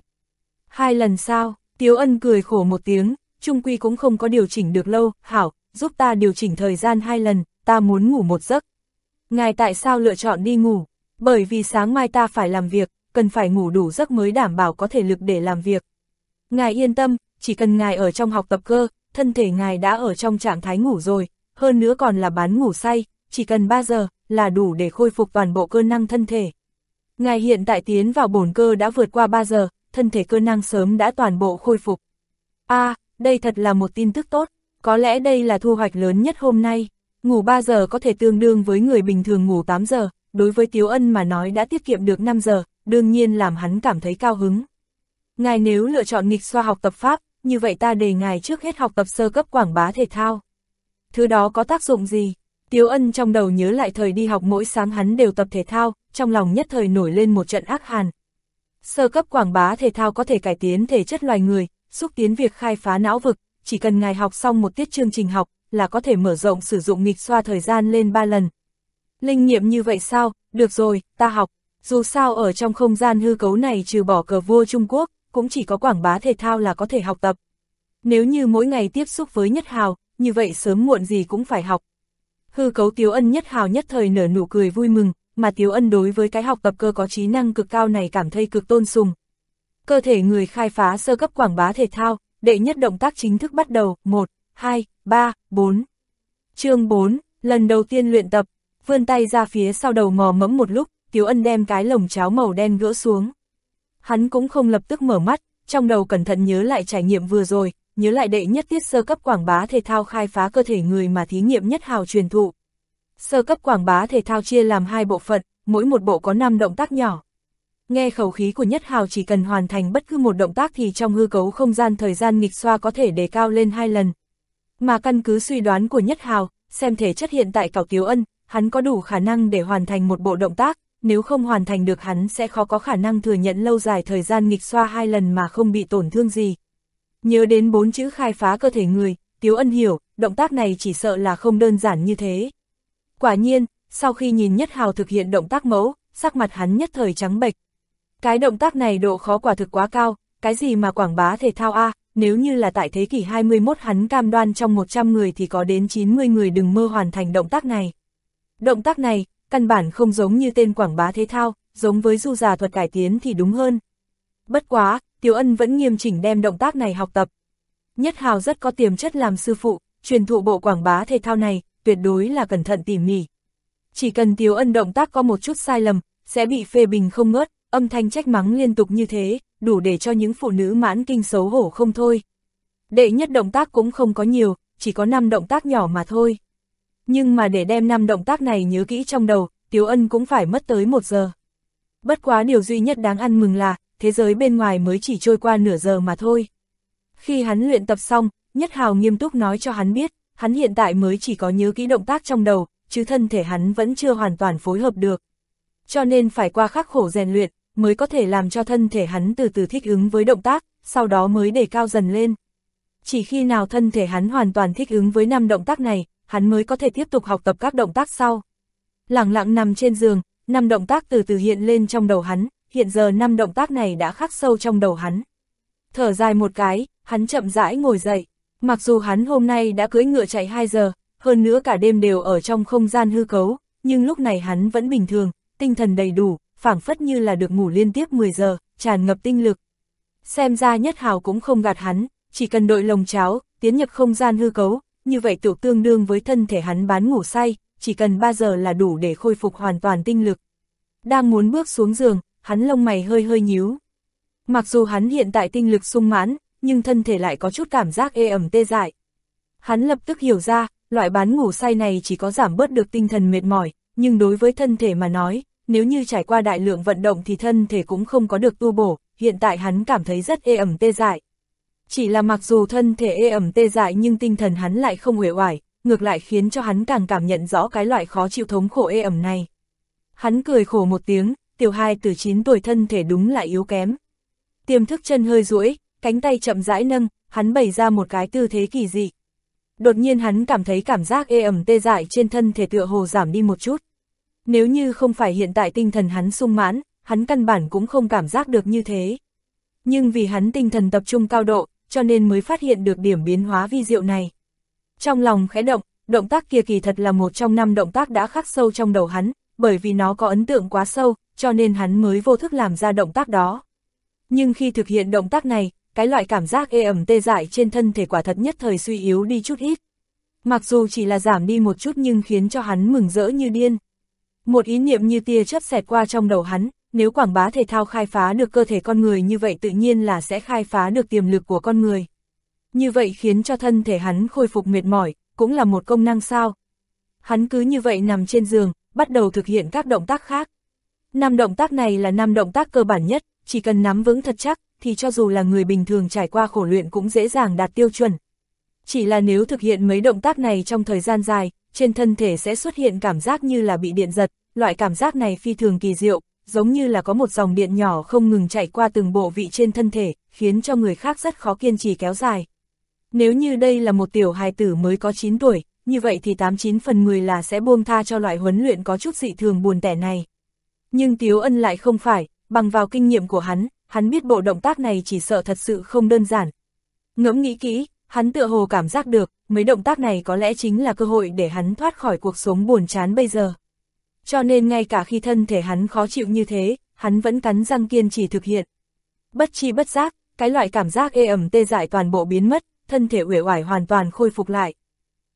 Hai lần sao? Tiếu ân cười khổ một tiếng, trung quy cũng không có điều chỉnh được lâu, hảo, giúp ta điều chỉnh thời gian hai lần, ta muốn ngủ một giấc. Ngài tại sao lựa chọn đi ngủ? Bởi vì sáng mai ta phải làm việc, cần phải ngủ đủ giấc mới đảm bảo có thể lực để làm việc. Ngài yên tâm, chỉ cần ngài ở trong học tập cơ, thân thể ngài đã ở trong trạng thái ngủ rồi, hơn nữa còn là bán ngủ say, chỉ cần 3 giờ, là đủ để khôi phục toàn bộ cơ năng thân thể. Ngài hiện tại tiến vào bổn cơ đã vượt qua 3 giờ, thân thể cơ năng sớm đã toàn bộ khôi phục. a à, đây thật là một tin tức tốt, có lẽ đây là thu hoạch lớn nhất hôm nay. Ngủ 3 giờ có thể tương đương với người bình thường ngủ 8 giờ, đối với Tiếu Ân mà nói đã tiết kiệm được 5 giờ, đương nhiên làm hắn cảm thấy cao hứng. Ngài nếu lựa chọn nghịch xoa học tập pháp, như vậy ta đề ngài trước hết học tập sơ cấp quảng bá thể thao. Thứ đó có tác dụng gì? Tiếu ân trong đầu nhớ lại thời đi học mỗi sáng hắn đều tập thể thao, trong lòng nhất thời nổi lên một trận ác hàn. Sơ cấp quảng bá thể thao có thể cải tiến thể chất loài người, xúc tiến việc khai phá não vực, chỉ cần ngài học xong một tiết chương trình học, là có thể mở rộng sử dụng nghịch xoa thời gian lên 3 lần. Linh nghiệm như vậy sao, được rồi, ta học, dù sao ở trong không gian hư cấu này trừ bỏ cờ vua Trung Quốc, cũng chỉ có quảng bá thể thao là có thể học tập. Nếu như mỗi ngày tiếp xúc với Nhất Hào, như vậy sớm muộn gì cũng phải học. Hư cấu Tiếu Ân Nhất Hào nhất thời nở nụ cười vui mừng, mà Tiếu Ân đối với cái học tập cơ có trí năng cực cao này cảm thấy cực tôn sùng. Cơ thể người khai phá sơ cấp quảng bá thể thao, đệ nhất động tác chính thức bắt đầu, 1, 2, 3, 4. chương 4, lần đầu tiên luyện tập, vươn tay ra phía sau đầu mò mẫm một lúc, Tiếu Ân đem cái lồng cháo màu đen gỡ xuống. Hắn cũng không lập tức mở mắt, trong đầu cẩn thận nhớ lại trải nghiệm vừa rồi, nhớ lại đệ nhất tiết sơ cấp quảng bá thể thao khai phá cơ thể người mà thí nghiệm nhất hào truyền thụ. Sơ cấp quảng bá thể thao chia làm hai bộ phận, mỗi một bộ có 5 động tác nhỏ. Nghe khẩu khí của Nhất Hào chỉ cần hoàn thành bất cứ một động tác thì trong hư cấu không gian thời gian nghịch xoa có thể đề cao lên hai lần. Mà căn cứ suy đoán của Nhất Hào, xem thể chất hiện tại cảo Tiếu Ân, hắn có đủ khả năng để hoàn thành một bộ động tác, nếu không hoàn thành được hắn sẽ khó có khả năng thừa nhận lâu dài thời gian nghịch xoa hai lần mà không bị tổn thương gì. Nhớ đến bốn chữ khai phá cơ thể người, Tiếu Ân hiểu, động tác này chỉ sợ là không đơn giản như thế. Quả nhiên, sau khi nhìn Nhất Hào thực hiện động tác mẫu, sắc mặt hắn nhất thời trắng bệch. Cái động tác này độ khó quả thực quá cao, cái gì mà quảng bá thể thao A, nếu như là tại thế kỷ 21 hắn cam đoan trong 100 người thì có đến 90 người đừng mơ hoàn thành động tác này. Động tác này, căn bản không giống như tên quảng bá thể thao, giống với du già thuật cải tiến thì đúng hơn. Bất quá, Tiểu Ân vẫn nghiêm chỉnh đem động tác này học tập. Nhất Hào rất có tiềm chất làm sư phụ, truyền thụ bộ quảng bá thể thao này, tuyệt đối là cẩn thận tỉ mỉ. Chỉ cần Tiểu Ân động tác có một chút sai lầm, sẽ bị phê bình không ngớt, âm thanh trách mắng liên tục như thế, đủ để cho những phụ nữ mãn kinh xấu hổ không thôi. Đệ nhất động tác cũng không có nhiều, chỉ có 5 động tác nhỏ mà thôi. Nhưng mà để đem 5 động tác này nhớ kỹ trong đầu, Tiếu Ân cũng phải mất tới 1 giờ. Bất quá điều duy nhất đáng ăn mừng là, thế giới bên ngoài mới chỉ trôi qua nửa giờ mà thôi. Khi hắn luyện tập xong, Nhất Hào nghiêm túc nói cho hắn biết, hắn hiện tại mới chỉ có nhớ kỹ động tác trong đầu, chứ thân thể hắn vẫn chưa hoàn toàn phối hợp được. Cho nên phải qua khắc khổ rèn luyện, mới có thể làm cho thân thể hắn từ từ thích ứng với động tác, sau đó mới để cao dần lên. Chỉ khi nào thân thể hắn hoàn toàn thích ứng với năm động tác này, hắn mới có thể tiếp tục học tập các động tác sau. Lặng lặng nằm trên giường, năm động tác từ từ hiện lên trong đầu hắn, hiện giờ năm động tác này đã khắc sâu trong đầu hắn. Thở dài một cái, hắn chậm rãi ngồi dậy, mặc dù hắn hôm nay đã cưỡi ngựa chạy 2 giờ, hơn nữa cả đêm đều ở trong không gian hư cấu, nhưng lúc này hắn vẫn bình thường, tinh thần đầy đủ, phảng phất như là được ngủ liên tiếp 10 giờ, tràn ngập tinh lực. Xem ra nhất hào cũng không gạt hắn, chỉ cần đội lồng cháo, tiến nhập không gian hư cấu, như vậy tự tương đương với thân thể hắn bán ngủ say, chỉ cần 3 giờ là đủ để khôi phục hoàn toàn tinh lực. Đang muốn bước xuống giường, hắn lông mày hơi hơi nhíu. Mặc dù hắn hiện tại tinh lực sung mãn, nhưng thân thể lại có chút cảm giác ê ẩm tê dại. Hắn lập tức hiểu ra, loại bán ngủ say này chỉ có giảm bớt được tinh thần mệt mỏi, nhưng đối với thân thể mà nói, nếu như trải qua đại lượng vận động thì thân thể cũng không có được tu bổ, hiện tại hắn cảm thấy rất ê ẩm tê dại. Chỉ là mặc dù thân thể ê ẩm tê dại nhưng tinh thần hắn lại không uể oải, ngược lại khiến cho hắn càng cảm nhận rõ cái loại khó chịu thống khổ ê ẩm này. Hắn cười khổ một tiếng, tiểu hai từ 9 tuổi thân thể đúng là yếu kém. Tiềm thức chân hơi duỗi, cánh tay chậm rãi nâng, hắn bày ra một cái tư thế kỳ dị. Đột nhiên hắn cảm thấy cảm giác ê ẩm tê dại trên thân thể tựa hồ giảm đi một chút. Nếu như không phải hiện tại tinh thần hắn sung mãn, hắn căn bản cũng không cảm giác được như thế. Nhưng vì hắn tinh thần tập trung cao độ, cho nên mới phát hiện được điểm biến hóa vi diệu này. Trong lòng khẽ động, động tác kia kỳ thật là một trong năm động tác đã khắc sâu trong đầu hắn, bởi vì nó có ấn tượng quá sâu, cho nên hắn mới vô thức làm ra động tác đó. Nhưng khi thực hiện động tác này, cái loại cảm giác ê ẩm tê dại trên thân thể quả thật nhất thời suy yếu đi chút ít. Mặc dù chỉ là giảm đi một chút nhưng khiến cho hắn mừng rỡ như điên. Một ý niệm như tia chớp xẹt qua trong đầu hắn, nếu quảng bá thể thao khai phá được cơ thể con người như vậy tự nhiên là sẽ khai phá được tiềm lực của con người. Như vậy khiến cho thân thể hắn khôi phục mệt mỏi, cũng là một công năng sao. Hắn cứ như vậy nằm trên giường, bắt đầu thực hiện các động tác khác. Năm động tác này là năm động tác cơ bản nhất, chỉ cần nắm vững thật chắc, thì cho dù là người bình thường trải qua khổ luyện cũng dễ dàng đạt tiêu chuẩn. Chỉ là nếu thực hiện mấy động tác này trong thời gian dài, trên thân thể sẽ xuất hiện cảm giác như là bị điện giật, loại cảm giác này phi thường kỳ diệu, giống như là có một dòng điện nhỏ không ngừng chạy qua từng bộ vị trên thân thể, khiến cho người khác rất khó kiên trì kéo dài. Nếu như đây là một tiểu hài tử mới có 9 tuổi, như vậy thì 89 phần 10 là sẽ buông tha cho loại huấn luyện có chút dị thường buồn tẻ này. Nhưng Tiếu Ân lại không phải, bằng vào kinh nghiệm của hắn, hắn biết bộ động tác này chỉ sợ thật sự không đơn giản. Ngẫm nghĩ kỹ, hắn tựa hồ cảm giác được, mấy động tác này có lẽ chính là cơ hội để hắn thoát khỏi cuộc sống buồn chán bây giờ. Cho nên ngay cả khi thân thể hắn khó chịu như thế, hắn vẫn cắn răng kiên trì thực hiện. Bất chi bất giác, cái loại cảm giác ê ẩm tê dại toàn bộ biến mất, thân thể uể oải hoàn toàn khôi phục lại.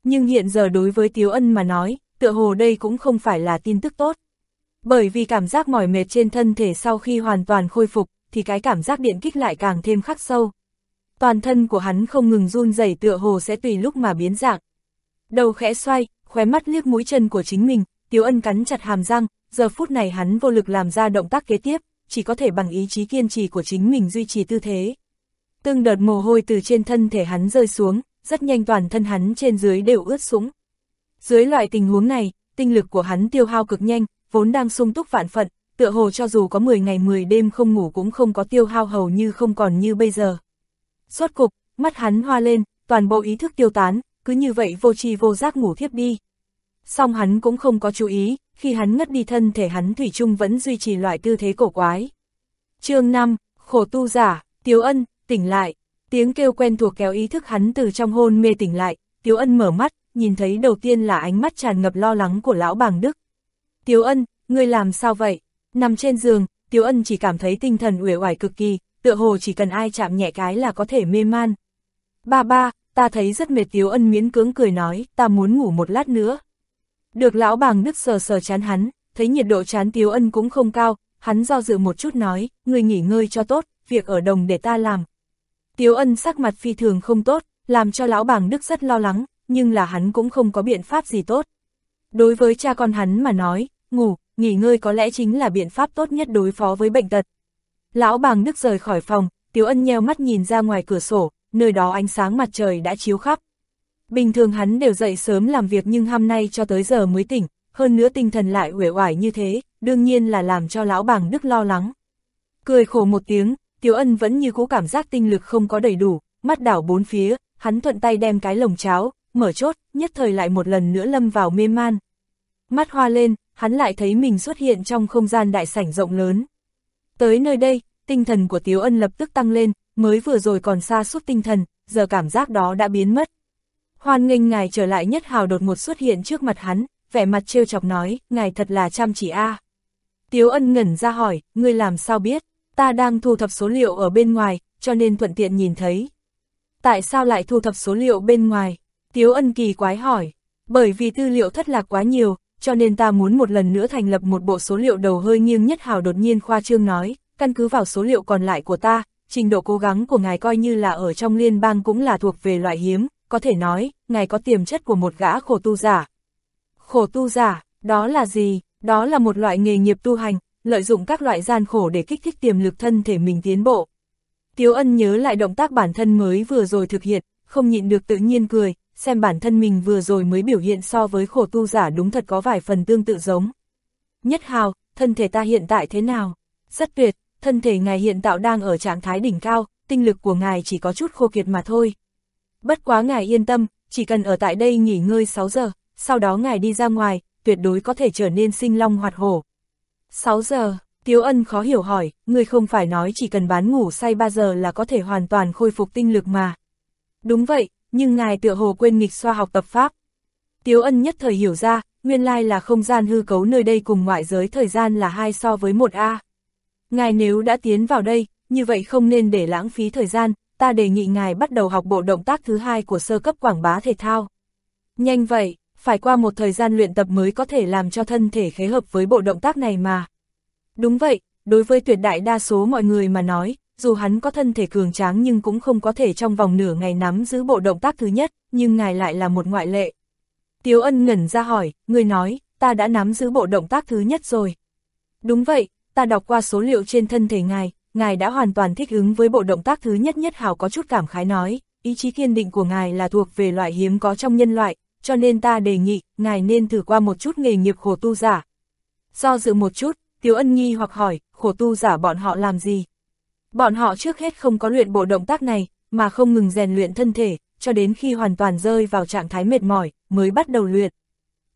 Nhưng hiện giờ đối với Tiếu Ân mà nói, tựa hồ đây cũng không phải là tin tức tốt. Bởi vì cảm giác mỏi mệt trên thân thể sau khi hoàn toàn khôi phục, thì cái cảm giác điện kích lại càng thêm khắc sâu. Toàn thân của hắn không ngừng run rẩy tựa hồ sẽ tùy lúc mà biến dạng. Đầu khẽ xoay, khóe mắt liếc mũi chân của chính mình, Tiếu Ân cắn chặt hàm răng, giờ phút này hắn vô lực làm ra động tác kế tiếp, chỉ có thể bằng ý chí kiên trì của chính mình duy trì tư thế. Từng đợt mồ hôi từ trên thân thể hắn rơi xuống, rất nhanh toàn thân hắn trên dưới đều ướt sũng. Dưới loại tình huống này, tinh lực của hắn tiêu hao cực nhanh, vốn đang sung túc vạn phận, tựa hồ cho dù có 10 ngày 10 đêm không ngủ cũng không có tiêu hao hầu như không còn như bây giờ. Suốt cục, mắt hắn hoa lên, toàn bộ ý thức tiêu tán, cứ như vậy vô tri vô giác ngủ thiếp đi. Song hắn cũng không có chú ý, khi hắn ngất đi thân thể hắn thủy chung vẫn duy trì loại tư thế cổ quái. chương 5, khổ tu giả, Tiếu Ân, tỉnh lại, tiếng kêu quen thuộc kéo ý thức hắn từ trong hôn mê tỉnh lại, Tiếu Ân mở mắt, nhìn thấy đầu tiên là ánh mắt tràn ngập lo lắng của lão bàng Đức. Tiếu Ân, ngươi làm sao vậy? Nằm trên giường, Tiếu Ân chỉ cảm thấy tinh thần uể oải cực kỳ, tựa hồ chỉ cần ai chạm nhẹ cái là có thể mê man. Ba ba, ta thấy rất mệt Tiếu Ân miễn cưỡng cười nói, ta muốn ngủ một lát nữa. Được lão bàng Đức sờ sờ chán hắn, thấy nhiệt độ chán Tiếu Ân cũng không cao, hắn do dự một chút nói, ngươi nghỉ ngơi cho tốt, việc ở đồng để ta làm. Tiếu Ân sắc mặt phi thường không tốt, làm cho lão bàng Đức rất lo lắng, nhưng là hắn cũng không có biện pháp gì tốt. Đối với cha con hắn mà nói, ngủ, nghỉ ngơi có lẽ chính là biện pháp tốt nhất đối phó với bệnh tật. Lão bàng Đức rời khỏi phòng, Tiếu Ân nheo mắt nhìn ra ngoài cửa sổ, nơi đó ánh sáng mặt trời đã chiếu khắp. Bình thường hắn đều dậy sớm làm việc nhưng hôm nay cho tới giờ mới tỉnh, hơn nữa tinh thần lại uể oải như thế, đương nhiên là làm cho lão bàng Đức lo lắng. Cười khổ một tiếng, Tiếu Ân vẫn như cũ cảm giác tinh lực không có đầy đủ, mắt đảo bốn phía, hắn thuận tay đem cái lồng cháo, mở chốt, nhất thời lại một lần nữa lâm vào mê man. Mắt hoa lên, hắn lại thấy mình xuất hiện trong không gian đại sảnh rộng lớn. Tới nơi đây, tinh thần của Tiếu Ân lập tức tăng lên, mới vừa rồi còn xa suốt tinh thần, giờ cảm giác đó đã biến mất. Hoan nghênh ngài trở lại nhất hào đột ngột xuất hiện trước mặt hắn, vẻ mặt trêu chọc nói, ngài thật là chăm chỉ a. Tiếu Ân ngẩn ra hỏi, ngươi làm sao biết, ta đang thu thập số liệu ở bên ngoài, cho nên thuận tiện nhìn thấy. Tại sao lại thu thập số liệu bên ngoài? Tiếu Ân kỳ quái hỏi, bởi vì tư liệu thất lạc quá nhiều, cho nên ta muốn một lần nữa thành lập một bộ số liệu đầu hơi nghiêng nhất hào đột nhiên khoa trương nói, căn cứ vào số liệu còn lại của ta, trình độ cố gắng của ngài coi như là ở trong liên bang cũng là thuộc về loại hiếm, có thể nói, ngài có tiềm chất của một gã khổ tu giả. Khổ tu giả, đó là gì? Đó là một loại nghề nghiệp tu hành, lợi dụng các loại gian khổ để kích thích tiềm lực thân thể mình tiến bộ. Tiếu ân nhớ lại động tác bản thân mới vừa rồi thực hiện, không nhịn được tự nhiên cười, xem bản thân mình vừa rồi mới biểu hiện so với khổ tu giả đúng thật có vài phần tương tự giống. Nhất hào, thân thể ta hiện tại thế nào? Rất tuyệt, thân thể ngài hiện tạo đang ở trạng thái đỉnh cao, tinh lực của ngài chỉ có chút khô kiệt mà thôi. Bất quá ngài yên tâm, chỉ cần ở tại đây nghỉ ngơi 6 giờ, sau đó ngài đi ra ngoài, tuyệt đối có thể trở nên sinh long hoạt hổ. 6 giờ, Tiếu Ân khó hiểu hỏi, người không phải nói chỉ cần bán ngủ say 3 giờ là có thể hoàn toàn khôi phục tinh lực mà. Đúng vậy, nhưng ngài tựa hồ quên nghịch xoa học tập pháp. Tiếu ân nhất thời hiểu ra, nguyên lai là không gian hư cấu nơi đây cùng ngoại giới thời gian là hai so với một A. Ngài nếu đã tiến vào đây, như vậy không nên để lãng phí thời gian, ta đề nghị ngài bắt đầu học bộ động tác thứ hai của sơ cấp quảng bá thể thao. Nhanh vậy, phải qua một thời gian luyện tập mới có thể làm cho thân thể khế hợp với bộ động tác này mà. Đúng vậy, đối với tuyệt đại đa số mọi người mà nói, dù hắn có thân thể cường tráng nhưng cũng không có thể trong vòng nửa ngày nắm giữ bộ động tác thứ nhất, nhưng ngài lại là một ngoại lệ. Tiếu ân ngẩn ra hỏi, người nói, ta đã nắm giữ bộ động tác thứ nhất rồi. Đúng vậy, ta đọc qua số liệu trên thân thể ngài, ngài đã hoàn toàn thích ứng với bộ động tác thứ nhất nhất hào có chút cảm khái nói, ý chí kiên định của ngài là thuộc về loại hiếm có trong nhân loại, cho nên ta đề nghị, ngài nên thử qua một chút nghề nghiệp khổ tu giả. Do dự một chút, Tiếu Ân nghi hoặc hỏi, khổ tu giả bọn họ làm gì? Bọn họ trước hết không có luyện bộ động tác này, mà không ngừng rèn luyện thân thể, cho đến khi hoàn toàn rơi vào trạng thái mệt mỏi, mới bắt đầu luyện.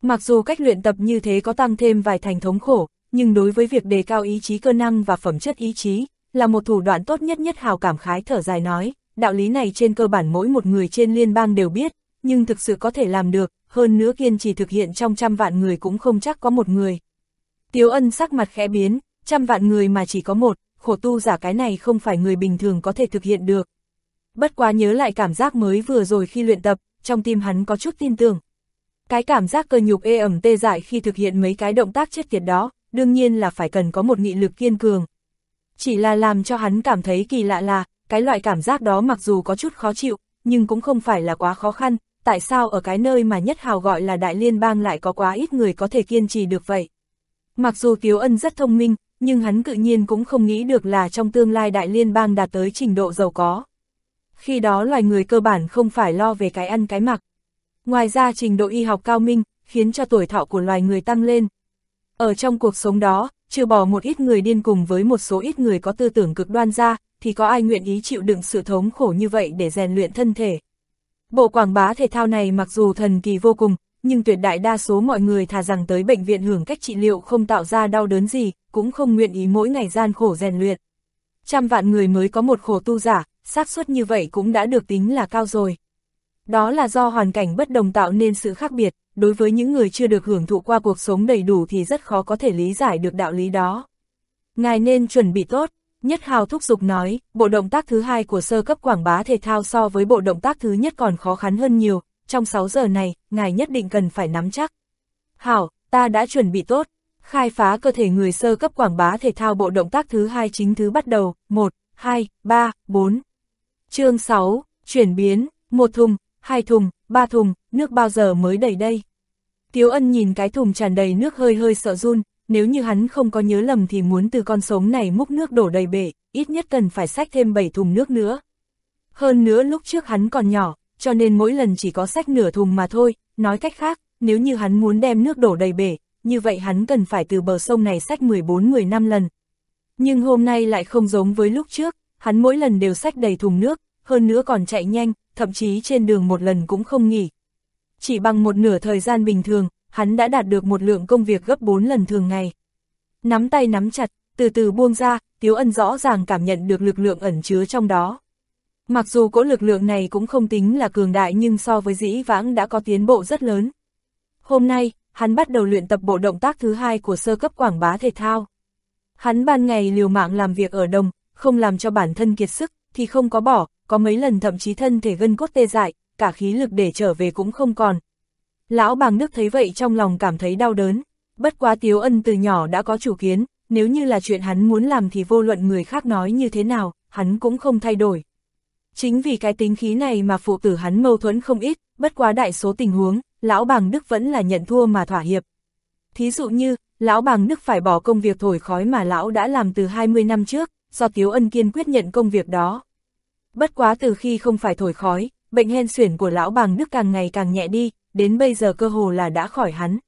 Mặc dù cách luyện tập như thế có tăng thêm vài thành thống khổ, nhưng đối với việc đề cao ý chí cơ năng và phẩm chất ý chí, là một thủ đoạn tốt nhất nhất hào cảm khái thở dài nói, đạo lý này trên cơ bản mỗi một người trên liên bang đều biết, nhưng thực sự có thể làm được, hơn nữa kiên trì thực hiện trong trăm vạn người cũng không chắc có một người. Tiếu ân sắc mặt khẽ biến, trăm vạn người mà chỉ có một, khổ tu giả cái này không phải người bình thường có thể thực hiện được. Bất quá nhớ lại cảm giác mới vừa rồi khi luyện tập, trong tim hắn có chút tin tưởng. Cái cảm giác cơ nhục ê ẩm tê dại khi thực hiện mấy cái động tác chết tiệt đó, đương nhiên là phải cần có một nghị lực kiên cường. Chỉ là làm cho hắn cảm thấy kỳ lạ là, cái loại cảm giác đó mặc dù có chút khó chịu, nhưng cũng không phải là quá khó khăn, tại sao ở cái nơi mà nhất hào gọi là đại liên bang lại có quá ít người có thể kiên trì được vậy. Mặc dù Tiếu Ân rất thông minh, nhưng hắn tự nhiên cũng không nghĩ được là trong tương lai đại liên bang đạt tới trình độ giàu có. Khi đó loài người cơ bản không phải lo về cái ăn cái mặc. Ngoài ra trình độ y học cao minh, khiến cho tuổi thọ của loài người tăng lên. Ở trong cuộc sống đó, trừ bỏ một ít người điên cùng với một số ít người có tư tưởng cực đoan ra, thì có ai nguyện ý chịu đựng sự thống khổ như vậy để rèn luyện thân thể. Bộ quảng bá thể thao này mặc dù thần kỳ vô cùng, nhưng tuyệt đại đa số mọi người thà rằng tới bệnh viện hưởng cách trị liệu không tạo ra đau đớn gì, cũng không nguyện ý mỗi ngày gian khổ rèn luyện. Trăm vạn người mới có một khổ tu giả, xác suất như vậy cũng đã được tính là cao rồi. Đó là do hoàn cảnh bất đồng tạo nên sự khác biệt, đối với những người chưa được hưởng thụ qua cuộc sống đầy đủ thì rất khó có thể lý giải được đạo lý đó. Ngài nên chuẩn bị tốt, Nhất Hào thúc giục nói, bộ động tác thứ hai của sơ cấp quảng bá thể thao so với bộ động tác thứ nhất còn khó khăn hơn nhiều, trong 6 giờ này, ngài nhất định cần phải nắm chắc. Hảo, ta đã chuẩn bị tốt, khai phá cơ thể người sơ cấp quảng bá thể thao bộ động tác thứ hai chính thứ bắt đầu, 1, 2, 3, 4. Chương 6, chuyển biến, một thùng, hai thùng, ba thùng, nước bao giờ mới đầy đây? Tiếu ân nhìn cái thùng tràn đầy nước hơi hơi sợ run, nếu như hắn không có nhớ lầm thì muốn từ con sống này múc nước đổ đầy bể, ít nhất cần phải xách thêm 7 thùng nước nữa. Hơn nữa lúc trước hắn còn nhỏ, cho nên mỗi lần chỉ có sách nửa thùng mà thôi, nói cách khác, nếu như hắn muốn đem nước đổ đầy bể, như vậy hắn cần phải từ bờ sông này xách 14-10 năm lần. Nhưng hôm nay lại không giống với lúc trước, hắn mỗi lần đều xách đầy thùng nước, hơn nữa còn chạy nhanh, thậm chí trên đường một lần cũng không nghỉ. Chỉ bằng một nửa thời gian bình thường, hắn đã đạt được một lượng công việc gấp 4 lần thường ngày. Nắm tay nắm chặt, từ từ buông ra, Tiếu Ân rõ ràng cảm nhận được lực lượng ẩn chứa trong đó. Mặc dù cỗ lực lượng này cũng không tính là cường đại nhưng so với dĩ vãng đã có tiến bộ rất lớn. Hôm nay, hắn bắt đầu luyện tập bộ động tác thứ hai của sơ cấp quảng bá thể thao. Hắn ban ngày liều mạng làm việc ở đồng, không làm cho bản thân kiệt sức, thì không có bỏ, có mấy lần thậm chí thân thể gân cốt tê dại, cả khí lực để trở về cũng không còn. Lão bàng Đức thấy vậy trong lòng cảm thấy đau đớn, bất quá Tiếu Ân từ nhỏ đã có chủ kiến, nếu như là chuyện hắn muốn làm thì vô luận người khác nói như thế nào, hắn cũng không thay đổi. Chính vì cái tính khí này mà phụ tử hắn mâu thuẫn không ít, bất quá đại số tình huống, lão bàng Đức vẫn là nhận thua mà thỏa hiệp. Thí dụ như, lão bàng Đức phải bỏ công việc thổi khói mà lão đã làm từ 20 năm trước, do Tiếu Ân kiên quyết nhận công việc đó. Bất quá từ khi không phải thổi khói, bệnh hen suyển của lão bàng Đức càng ngày càng nhẹ đi, đến bây giờ cơ hồ là đã khỏi hắn.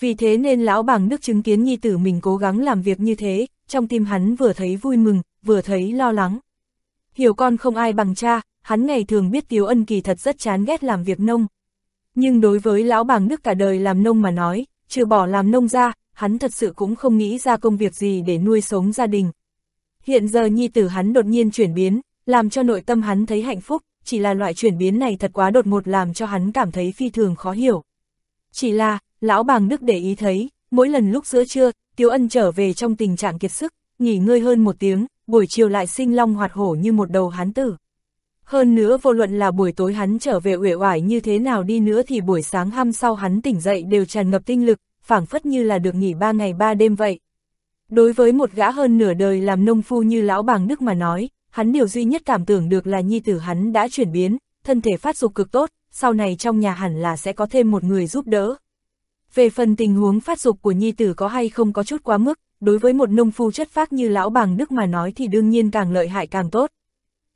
Vì thế nên lão bàng Đức chứng kiến nhi tử mình cố gắng làm việc như thế, trong tim hắn vừa thấy vui mừng, vừa thấy lo lắng. Hiểu con không ai bằng cha, hắn ngày thường biết Tiếu Ân kỳ thật rất chán ghét làm việc nông. Nhưng đối với lão bàng Đức cả đời làm nông mà nói, trừ bỏ làm nông ra, hắn thật sự cũng không nghĩ ra công việc gì để nuôi sống gia đình. Hiện giờ nhi tử hắn đột nhiên chuyển biến, làm cho nội tâm hắn thấy hạnh phúc, chỉ là loại chuyển biến này thật quá đột ngột làm cho hắn cảm thấy phi thường khó hiểu. Chỉ là, lão bàng Đức để ý thấy, mỗi lần lúc giữa trưa, Tiếu Ân trở về trong tình trạng kiệt sức, nghỉ ngơi hơn một tiếng, buổi chiều lại sinh long hoạt hổ như một đầu hán tử. Hơn nữa vô luận là buổi tối hắn trở về uể oải như thế nào đi nữa thì buổi sáng hôm sau hắn tỉnh dậy đều tràn ngập tinh lực, phảng phất như là được nghỉ ba ngày ba đêm vậy. Đối với một gã hơn nửa đời làm nông phu như lão bàng Đức mà nói, hắn điều duy nhất cảm tưởng được là nhi tử hắn đã chuyển biến, thân thể phát dục cực tốt, sau này trong nhà hẳn là sẽ có thêm một người giúp đỡ. Về phần tình huống phát dục của nhi tử có hay không có chút quá mức, đối với một nông phu chất phác như lão bàng Đức mà nói thì đương nhiên càng lợi hại càng tốt.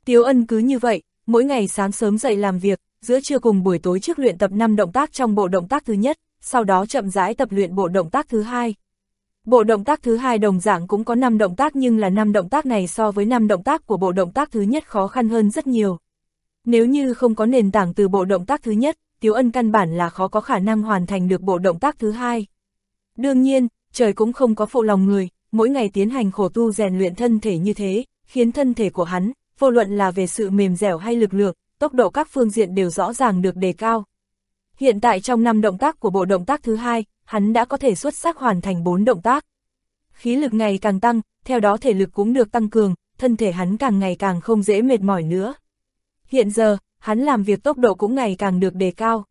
Tiếu ân cứ như vậy, mỗi ngày sáng sớm dậy làm việc, giữa trưa cùng buổi tối trước luyện tập 5 động tác trong bộ động tác thứ nhất, sau đó chậm rãi tập luyện bộ động tác thứ hai. Bộ động tác thứ hai đồng dạng cũng có 5 động tác nhưng là 5 động tác này so với 5 động tác của bộ động tác thứ nhất khó khăn hơn rất nhiều. Nếu như không có nền tảng từ bộ động tác thứ nhất, Tiếu Ân căn bản là khó có khả năng hoàn thành được bộ động tác thứ hai. Đương nhiên, trời cũng không có phụ lòng người, mỗi ngày tiến hành khổ tu rèn luyện thân thể như thế, khiến thân thể của hắn, vô luận là về sự mềm dẻo hay lực lượng, tốc độ các phương diện đều rõ ràng được đề cao. Hiện tại trong năm động tác của bộ động tác thứ hai, hắn đã có thể xuất sắc hoàn thành 4 động tác. Khí lực ngày càng tăng, theo đó thể lực cũng được tăng cường, thân thể hắn càng ngày càng không dễ mệt mỏi nữa. Hiện giờ, hắn làm việc tốc độ cũng ngày càng được đề cao.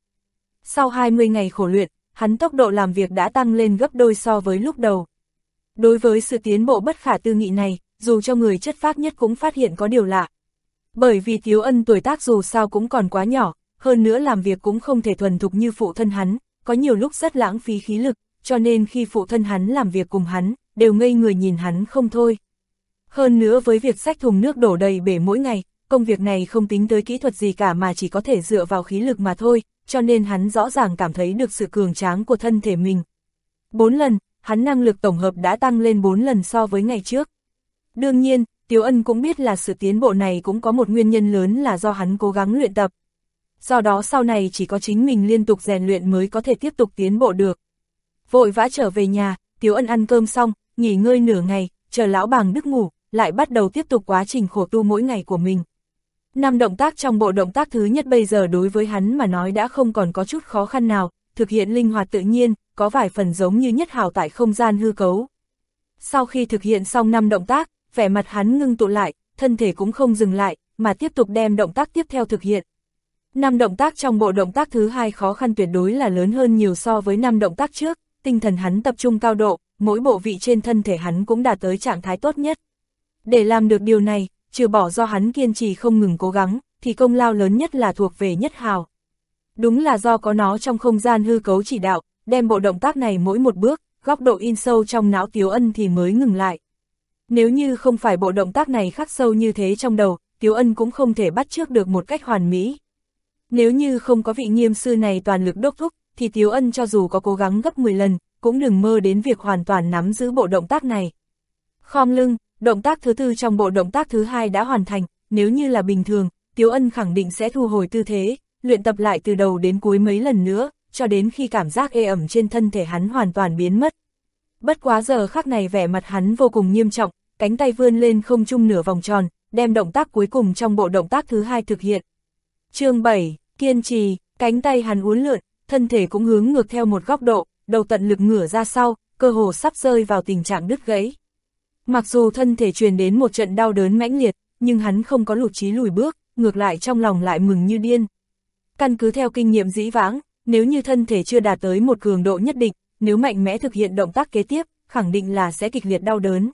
Sau 20 ngày khổ luyện, hắn tốc độ làm việc đã tăng lên gấp đôi so với lúc đầu. Đối với sự tiến bộ bất khả tư nghị này, dù cho người chất phác nhất cũng phát hiện có điều lạ. Bởi vì Tiếu Ân tuổi tác dù sao cũng còn quá nhỏ, hơn nữa làm việc cũng không thể thuần thục như phụ thân hắn, có nhiều lúc rất lãng phí khí lực, cho nên khi phụ thân hắn làm việc cùng hắn, đều ngây người nhìn hắn không thôi. Hơn nữa với việc xách thùng nước đổ đầy bể mỗi ngày, công việc này không tính tới kỹ thuật gì cả mà chỉ có thể dựa vào khí lực mà thôi, cho nên hắn rõ ràng cảm thấy được sự cường tráng của thân thể mình. Bốn lần, hắn năng lực tổng hợp đã tăng lên bốn lần so với ngày trước. Đương nhiên, Tiếu Ân cũng biết là sự tiến bộ này cũng có một nguyên nhân lớn là do hắn cố gắng luyện tập. Do đó sau này chỉ có chính mình liên tục rèn luyện mới có thể tiếp tục tiến bộ được. Vội vã trở về nhà, Tiếu Ân ăn cơm xong, nghỉ ngơi nửa ngày, chờ lão bàng đức ngủ, lại bắt đầu tiếp tục quá trình khổ tu mỗi ngày của mình. Năm động tác trong bộ động tác thứ nhất bây giờ đối với hắn mà nói đã không còn có chút khó khăn nào, thực hiện linh hoạt tự nhiên, có vài phần giống như nhất hào tại không gian hư cấu. Sau khi thực hiện xong năm động tác, vẻ mặt hắn ngưng tụ lại, thân thể cũng không dừng lại, mà tiếp tục đem động tác tiếp theo thực hiện. Năm động tác trong bộ động tác thứ hai khó khăn tuyệt đối là lớn hơn nhiều so với năm động tác trước, tinh thần hắn tập trung cao độ, mỗi bộ vị trên thân thể hắn cũng đạt tới trạng thái tốt nhất. Để làm được điều này, trừ bỏ do hắn kiên trì không ngừng cố gắng, thì công lao lớn nhất là thuộc về nhất hào. Đúng là do có nó trong không gian hư cấu chỉ đạo, đem bộ động tác này mỗi một bước, góc độ in sâu trong não Tiếu Ân thì mới ngừng lại. Nếu như không phải bộ động tác này khắc sâu như thế trong đầu, Tiếu Ân cũng không thể bắt trước được một cách hoàn mỹ. Nếu như không có vị nghiêm sư này toàn lực đốc thúc, thì Tiếu Ân cho dù có cố gắng gấp 10 lần, cũng đừng mơ đến việc hoàn toàn nắm giữ bộ động tác này. Khom lưng, động tác thứ tư trong bộ động tác thứ hai đã hoàn thành, nếu như là bình thường, Tiếu Ân khẳng định sẽ thu hồi tư thế, luyện tập lại từ đầu đến cuối mấy lần nữa, cho đến khi cảm giác ê ẩm trên thân thể hắn hoàn toàn biến mất. Bất quá giờ khắc này vẻ mặt hắn vô cùng nghiêm trọng, cánh tay vươn lên không chung nửa vòng tròn, đem động tác cuối cùng trong bộ động tác thứ hai thực hiện. chương 7, kiên trì, cánh tay hắn uốn lượn, thân thể cũng hướng ngược theo một góc độ, đầu tận lực ngửa ra sau, cơ hồ sắp rơi vào tình trạng đứt gãy. Mặc dù thân thể truyền đến một trận đau đớn mãnh liệt, nhưng hắn không có lục trí lùi bước, ngược lại trong lòng lại mừng như điên. Căn cứ theo kinh nghiệm dĩ vãng, nếu như thân thể chưa đạt tới một cường độ nhất định, nếu mạnh mẽ thực hiện động tác kế tiếp, khẳng định là sẽ kịch liệt đau đớn.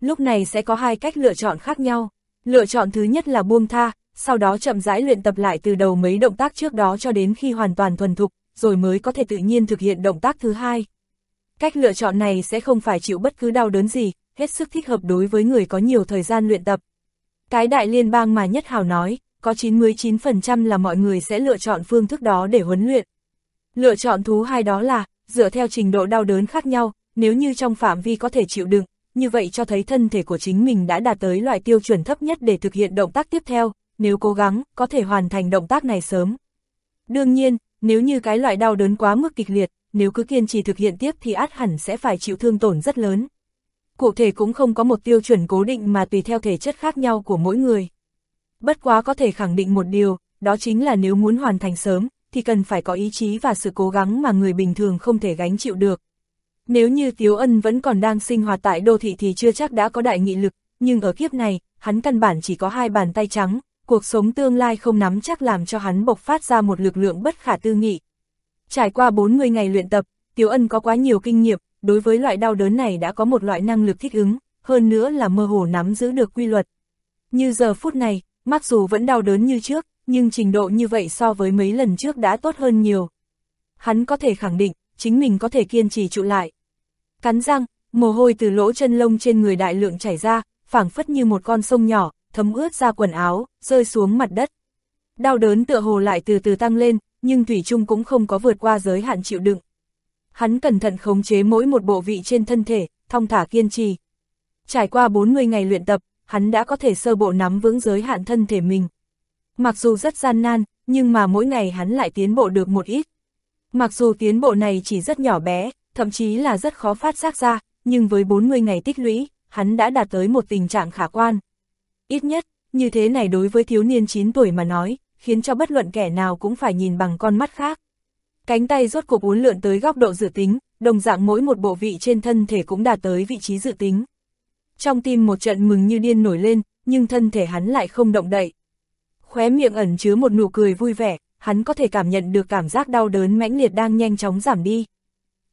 Lúc này sẽ có hai cách lựa chọn khác nhau. Lựa chọn thứ nhất là buông tha, sau đó chậm rãi luyện tập lại từ đầu mấy động tác trước đó cho đến khi hoàn toàn thuần thục, rồi mới có thể tự nhiên thực hiện động tác thứ hai. Cách lựa chọn này sẽ không phải chịu bất cứ đau đớn gì, hết sức thích hợp đối với người có nhiều thời gian luyện tập. Cái đại liên bang mà Nhất Hào nói, có 99% là mọi người sẽ lựa chọn phương thức đó để huấn luyện. Lựa chọn thú hai đó là, dựa theo trình độ đau đớn khác nhau, nếu như trong phạm vi có thể chịu đựng, như vậy cho thấy thân thể của chính mình đã đạt tới loại tiêu chuẩn thấp nhất để thực hiện động tác tiếp theo, nếu cố gắng, có thể hoàn thành động tác này sớm. Đương nhiên, nếu như cái loại đau đớn quá mức kịch liệt, nếu cứ kiên trì thực hiện tiếp thì át hẳn sẽ phải chịu thương tổn rất lớn. Cụ thể cũng không có một tiêu chuẩn cố định mà tùy theo thể chất khác nhau của mỗi người. Bất quá có thể khẳng định một điều, đó chính là nếu muốn hoàn thành sớm, thì cần phải có ý chí và sự cố gắng mà người bình thường không thể gánh chịu được. Nếu như Tiếu Ân vẫn còn đang sinh hoạt tại đô thị thì chưa chắc đã có đại nghị lực, nhưng ở kiếp này, hắn căn bản chỉ có hai bàn tay trắng, cuộc sống tương lai không nắm chắc làm cho hắn bộc phát ra một lực lượng bất khả tư nghị. Trải qua 40 ngày luyện tập, Tiếu Ân có quá nhiều kinh nghiệm, đối với loại đau đớn này đã có một loại năng lực thích ứng, hơn nữa là mơ hồ nắm giữ được quy luật. Như giờ phút này, mặc dù vẫn đau đớn như trước, nhưng trình độ như vậy so với mấy lần trước đã tốt hơn nhiều. Hắn có thể khẳng định, chính mình có thể kiên trì trụ lại. Cắn răng, Mồ hôi từ lỗ chân lông trên người đại lượng chảy ra, phảng phất như một con sông nhỏ, thấm ướt ra quần áo, rơi xuống mặt đất. Đau đớn tựa hồ lại từ từ tăng lên, nhưng Thủy Trung cũng không có vượt qua giới hạn chịu đựng. Hắn cẩn thận khống chế mỗi một bộ vị trên thân thể, thong thả kiên trì. Trải qua 40 ngày luyện tập, hắn đã có thể sơ bộ nắm vững giới hạn thân thể mình. Mặc dù rất gian nan, nhưng mà mỗi ngày hắn lại tiến bộ được một ít. Mặc dù tiến bộ này chỉ rất nhỏ bé, thậm chí là rất khó phát giác ra, nhưng với 40 ngày tích lũy, hắn đã đạt tới một tình trạng khả quan. Ít nhất, như thế này đối với thiếu niên 9 tuổi mà nói, khiến cho bất luận kẻ nào cũng phải nhìn bằng con mắt khác. Cánh tay rốt cục uốn lượn tới góc độ dự tính, đồng dạng mỗi một bộ vị trên thân thể cũng đạt tới vị trí dự tính. Trong tim một trận mừng như điên nổi lên, nhưng thân thể hắn lại không động đậy. Khóe miệng ẩn chứa một nụ cười vui vẻ, hắn có thể cảm nhận được cảm giác đau đớn mãnh liệt đang nhanh chóng giảm đi.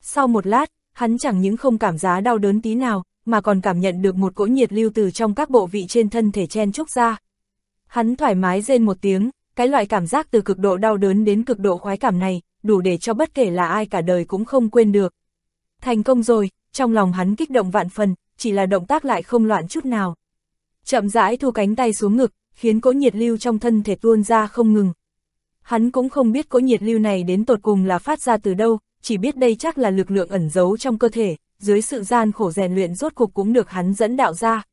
Sau một lát, hắn chẳng những không cảm giá đau đớn tí nào, mà còn cảm nhận được một cỗ nhiệt lưu từ trong các bộ vị trên thân thể chen trúc ra. Hắn thoải mái rên một tiếng, cái loại cảm giác từ cực độ đau đớn đến cực độ khoái cảm này, đủ để cho bất kể là ai cả đời cũng không quên được. Thành công rồi, trong lòng hắn kích động vạn phần, chỉ là động tác lại không loạn chút nào. Chậm rãi thu cánh tay xuống ngực, khiến cỗ nhiệt lưu trong thân thể tuôn ra không ngừng. Hắn cũng không biết cỗ nhiệt lưu này đến tột cùng là phát ra từ đâu, chỉ biết đây chắc là lực lượng ẩn giấu trong cơ thể, dưới sự gian khổ rèn luyện rốt cục cũng được hắn dẫn đạo ra.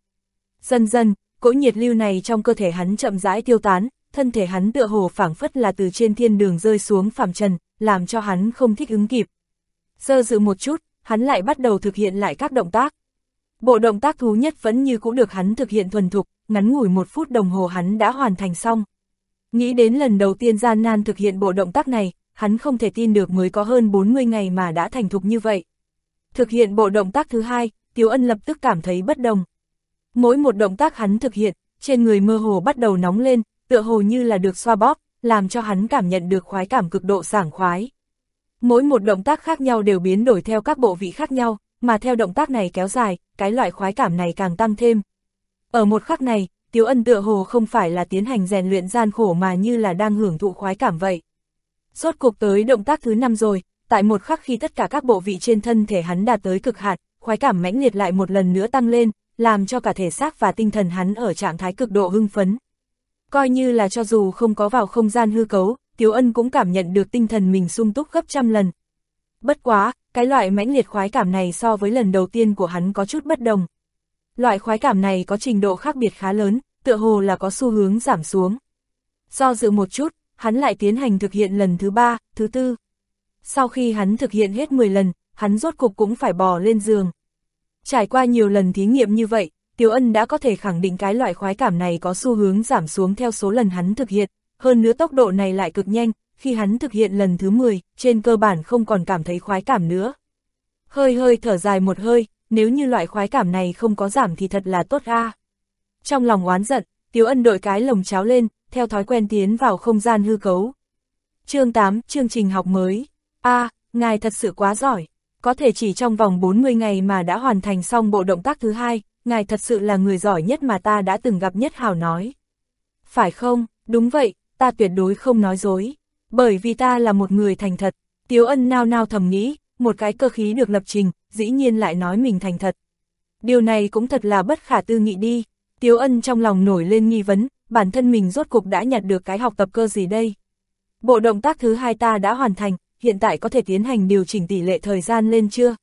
Dần dần, cỗ nhiệt lưu này trong cơ thể hắn chậm rãi tiêu tán, thân thể hắn tựa hồ phảng phất là từ trên thiên đường rơi xuống phàm trần, làm cho hắn không thích ứng kịp. Sơ dự một chút, hắn lại bắt đầu thực hiện lại các động tác. Bộ động tác thú nhất vẫn như cũng được hắn thực hiện thuần thục, ngắn ngủi một phút đồng hồ hắn đã hoàn thành xong. Nghĩ đến lần đầu tiên gian nan thực hiện bộ động tác này, hắn không thể tin được mới có hơn 40 ngày mà đã thành thục như vậy. Thực hiện bộ động tác thứ hai, Tiếu Ân lập tức cảm thấy bất đồng. Mỗi một động tác hắn thực hiện, trên người mơ hồ bắt đầu nóng lên, tựa hồ như là được xoa bóp, làm cho hắn cảm nhận được khoái cảm cực độ sảng khoái. Mỗi một động tác khác nhau đều biến đổi theo các bộ vị khác nhau, mà theo động tác này kéo dài, cái loại khoái cảm này càng tăng thêm. Ở một khắc này, Tiếu Ân tựa hồ không phải là tiến hành rèn luyện gian khổ mà như là đang hưởng thụ khoái cảm vậy. Rốt cuộc tới động tác thứ năm rồi, tại một khắc khi tất cả các bộ vị trên thân thể hắn đạt tới cực hạn, khoái cảm mãnh liệt lại một lần nữa tăng lên, làm cho cả thể xác và tinh thần hắn ở trạng thái cực độ hưng phấn. Coi như là cho dù không có vào không gian hư cấu, Tiếu Ân cũng cảm nhận được tinh thần mình sung túc gấp trăm lần. Bất quá, cái loại mãnh liệt khoái cảm này so với lần đầu tiên của hắn có chút bất đồng. Loại khoái cảm này có trình độ khác biệt khá lớn, tựa hồ là có xu hướng giảm xuống. Do dự một chút, hắn lại tiến hành thực hiện lần thứ ba, thứ tư. Sau khi hắn thực hiện hết 10 lần, hắn rốt cục cũng phải bò lên giường. Trải qua nhiều lần thí nghiệm như vậy, Tiểu Ân đã có thể khẳng định cái loại khoái cảm này có xu hướng giảm xuống theo số lần hắn thực hiện, hơn nữa tốc độ này lại cực nhanh, khi hắn thực hiện lần thứ 10, trên cơ bản không còn cảm thấy khoái cảm nữa. Hơi hơi thở dài một hơi, nếu như loại khoái cảm này không có giảm thì thật là tốt a. Trong lòng oán giận, Tiểu Ân đội cái lồng cháo lên, theo thói quen tiến vào không gian hư cấu. Chương 8, chương trình học mới. A, ngài thật sự quá giỏi. Có thể chỉ trong vòng 40 ngày mà đã hoàn thành xong bộ động tác thứ hai, ngài thật sự là người giỏi nhất mà ta đã từng gặp nhất hào nói. Phải không, đúng vậy, ta tuyệt đối không nói dối. Bởi vì ta là một người thành thật, Tiếu Ân nao nao thầm nghĩ, một cái cơ khí được lập trình, dĩ nhiên lại nói mình thành thật. Điều này cũng thật là bất khả tư nghị đi. Tiếu Ân trong lòng nổi lên nghi vấn, bản thân mình rốt cục đã nhặt được cái học tập cơ gì đây. Bộ động tác thứ hai ta đã hoàn thành, hiện tại có thể tiến hành điều chỉnh tỷ lệ thời gian lên chưa?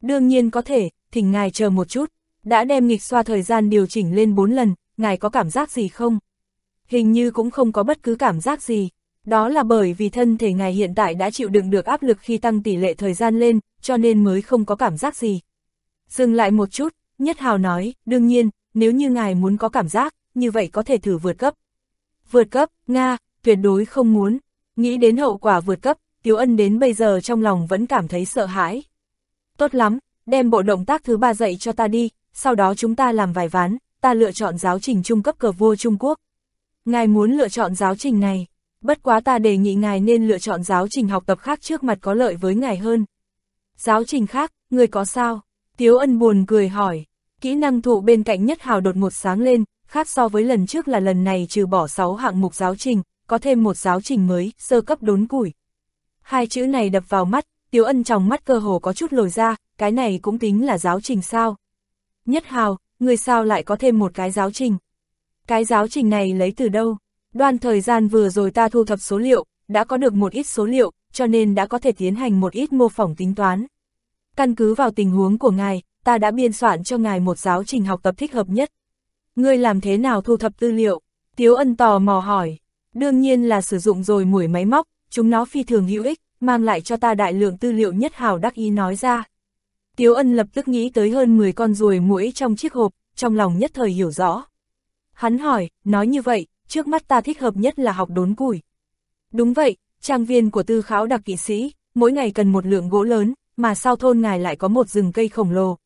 Đương nhiên có thể, thỉnh ngài chờ một chút, đã đem nghịch xoa thời gian điều chỉnh lên 4 lần, ngài có cảm giác gì không? Hình như cũng không có bất cứ cảm giác gì. Đó là bởi vì thân thể ngài hiện tại đã chịu đựng được áp lực khi tăng tỷ lệ thời gian lên, cho nên mới không có cảm giác gì. Dừng lại một chút, Nhất Hào nói, đương nhiên, nếu như ngài muốn có cảm giác, như vậy có thể thử vượt cấp. Vượt cấp, Nga, tuyệt đối không muốn. Nghĩ đến hậu quả vượt cấp, Tiếu Ân đến bây giờ trong lòng vẫn cảm thấy sợ hãi. Tốt lắm, đem bộ động tác thứ ba dạy cho ta đi, sau đó chúng ta làm vài ván, ta lựa chọn giáo trình trung cấp cờ vua Trung Quốc. Ngài muốn lựa chọn giáo trình này, bất quá ta đề nghị ngài nên lựa chọn giáo trình học tập khác trước mặt có lợi với ngài hơn. Giáo trình khác, người có sao? Tiếu ân buồn cười hỏi, kỹ năng thụ bên cạnh nhất hào đột một sáng lên, khác so với lần trước là lần này trừ bỏ 6 hạng mục giáo trình, có thêm một giáo trình mới, sơ cấp đốn củi. Hai chữ này đập vào mắt, Tiếu ân trong mắt cơ hồ có chút lồi ra, cái này cũng tính là giáo trình sao. Nhất hào, người sao lại có thêm một cái giáo trình. Cái giáo trình này lấy từ đâu? Đoan thời gian vừa rồi ta thu thập số liệu, đã có được một ít số liệu, cho nên đã có thể tiến hành một ít mô phỏng tính toán. Căn cứ vào tình huống của ngài, ta đã biên soạn cho ngài một giáo trình học tập thích hợp nhất. Ngươi làm thế nào thu thập tư liệu? Tiếu ân tò mò hỏi. Đương nhiên là sử dụng rồi mũi máy móc, chúng nó phi thường hữu ích, mang lại cho ta đại lượng tư liệu nhất hào đắc ý nói ra. Tiếu ân lập tức nghĩ tới hơn 10 con ruồi mũi trong chiếc hộp, trong lòng nhất thời hiểu rõ. Hắn hỏi, nói như vậy, trước mắt ta thích hợp nhất là học đốn củi. Đúng vậy, trang viên của tư kháo đặc kỵ sĩ, mỗi ngày cần một lượng gỗ lớn, mà sau thôn ngài lại có một rừng cây khổng lồ.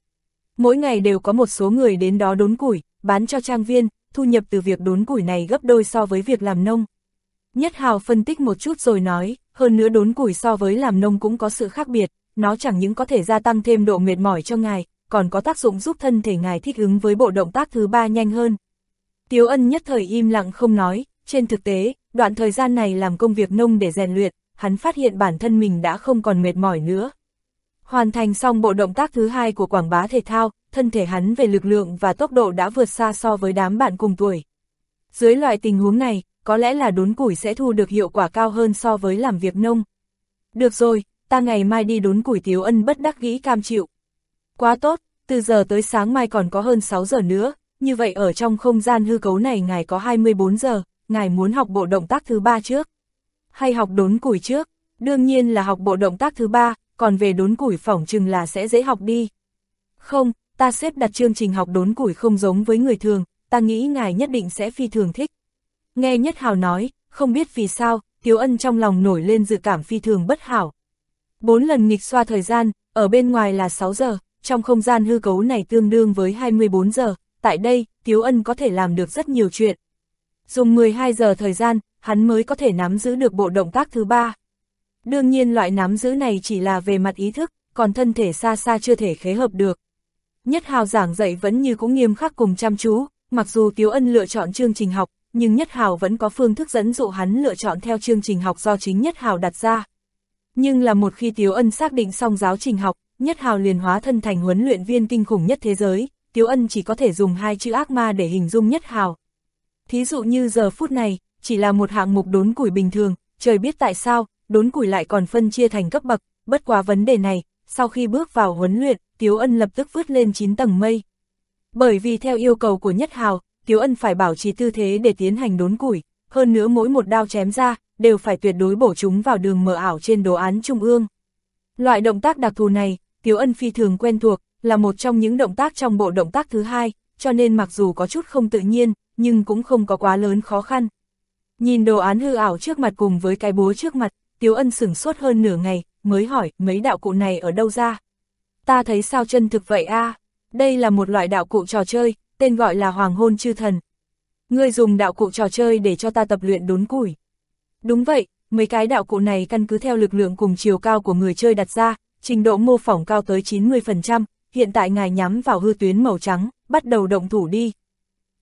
Mỗi ngày đều có một số người đến đó đốn củi, bán cho trang viên, thu nhập từ việc đốn củi này gấp đôi so với việc làm nông. Nhất Hào phân tích một chút rồi nói, hơn nữa đốn củi so với làm nông cũng có sự khác biệt, nó chẳng những có thể gia tăng thêm độ mệt mỏi cho ngài, còn có tác dụng giúp thân thể ngài thích ứng với bộ động tác thứ ba nhanh hơn. Tiếu ân nhất thời im lặng không nói, trên thực tế, đoạn thời gian này làm công việc nông để rèn luyện, hắn phát hiện bản thân mình đã không còn mệt mỏi nữa. Hoàn thành xong bộ động tác thứ hai của quảng bá thể thao, thân thể hắn về lực lượng và tốc độ đã vượt xa so với đám bạn cùng tuổi. Dưới loại tình huống này, có lẽ là đốn củi sẽ thu được hiệu quả cao hơn so với làm việc nông. Được rồi, ta ngày mai đi đốn củi Tiếu Ân bất đắc nghĩ cam chịu. Quá tốt, từ giờ tới sáng mai còn có hơn 6 giờ nữa, như vậy ở trong không gian hư cấu này ngài có 24 giờ, ngài muốn học bộ động tác thứ ba trước. Hay học đốn củi trước, đương nhiên là học bộ động tác thứ ba, còn về đốn củi phỏng chừng là sẽ dễ học đi. Không, ta xếp đặt chương trình học đốn củi không giống với người thường, ta nghĩ ngài nhất định sẽ phi thường thích. Nghe Nhất Hào nói, không biết vì sao, Tiếu Ân trong lòng nổi lên dự cảm phi thường bất hảo. Bốn lần nghịch xoa thời gian, ở bên ngoài là 6 giờ, trong không gian hư cấu này tương đương với 24 giờ, tại đây, Tiếu Ân có thể làm được rất nhiều chuyện. Dùng 12 giờ thời gian, hắn mới có thể nắm giữ được bộ động tác thứ ba. Đương nhiên loại nắm giữ này chỉ là về mặt ý thức, còn thân thể xa xa chưa thể khế hợp được. Nhất Hào giảng dạy vẫn như cũng nghiêm khắc cùng chăm chú, mặc dù Tiếu Ân lựa chọn chương trình học, nhưng Nhất Hào vẫn có phương thức dẫn dụ hắn lựa chọn theo chương trình học do chính Nhất Hào đặt ra. Nhưng là một khi Tiếu Ân xác định xong giáo trình học, Nhất Hào liền hóa thân thành huấn luyện viên kinh khủng nhất thế giới, Tiếu Ân chỉ có thể dùng hai chữ ác ma để hình dung Nhất Hào. Thí dụ như giờ phút này, chỉ là một hạng mục đốn củi bình thường, trời biết tại sao, đốn củi lại còn phân chia thành cấp bậc, bất quá vấn đề này, sau khi bước vào huấn luyện, Tiếu Ân lập tức vứt lên 9 tầng mây. Bởi vì theo yêu cầu của Nhất Hào, Tiếu Ân phải bảo trì tư thế để tiến hành đốn củi, hơn nữa mỗi một đao chém ra, đều phải tuyệt đối bổ chúng vào đường mờ ảo trên đồ án trung ương. Loại động tác đặc thù này, Tiếu Ân phi thường quen thuộc, là một trong những động tác trong bộ động tác thứ hai, cho nên mặc dù có chút không tự nhiên, nhưng cũng không có quá lớn khó khăn. Nhìn đồ án hư ảo trước mặt cùng với cái búa trước mặt, Tiếu Ân sửng sốt hơn nửa ngày, mới hỏi mấy đạo cụ này ở đâu ra. Ta thấy sao chân thực vậy a đây là một loại đạo cụ trò chơi, tên gọi là Hoàng Hôn Chư Thần. Ngươi dùng đạo cụ trò chơi để cho ta tập luyện đốn củi. Đúng vậy, mấy cái đạo cụ này căn cứ theo lực lượng cùng chiều cao của người chơi đặt ra, trình độ mô phỏng cao tới 90%, hiện tại ngài nhắm vào hư tuyến màu trắng, bắt đầu động thủ đi.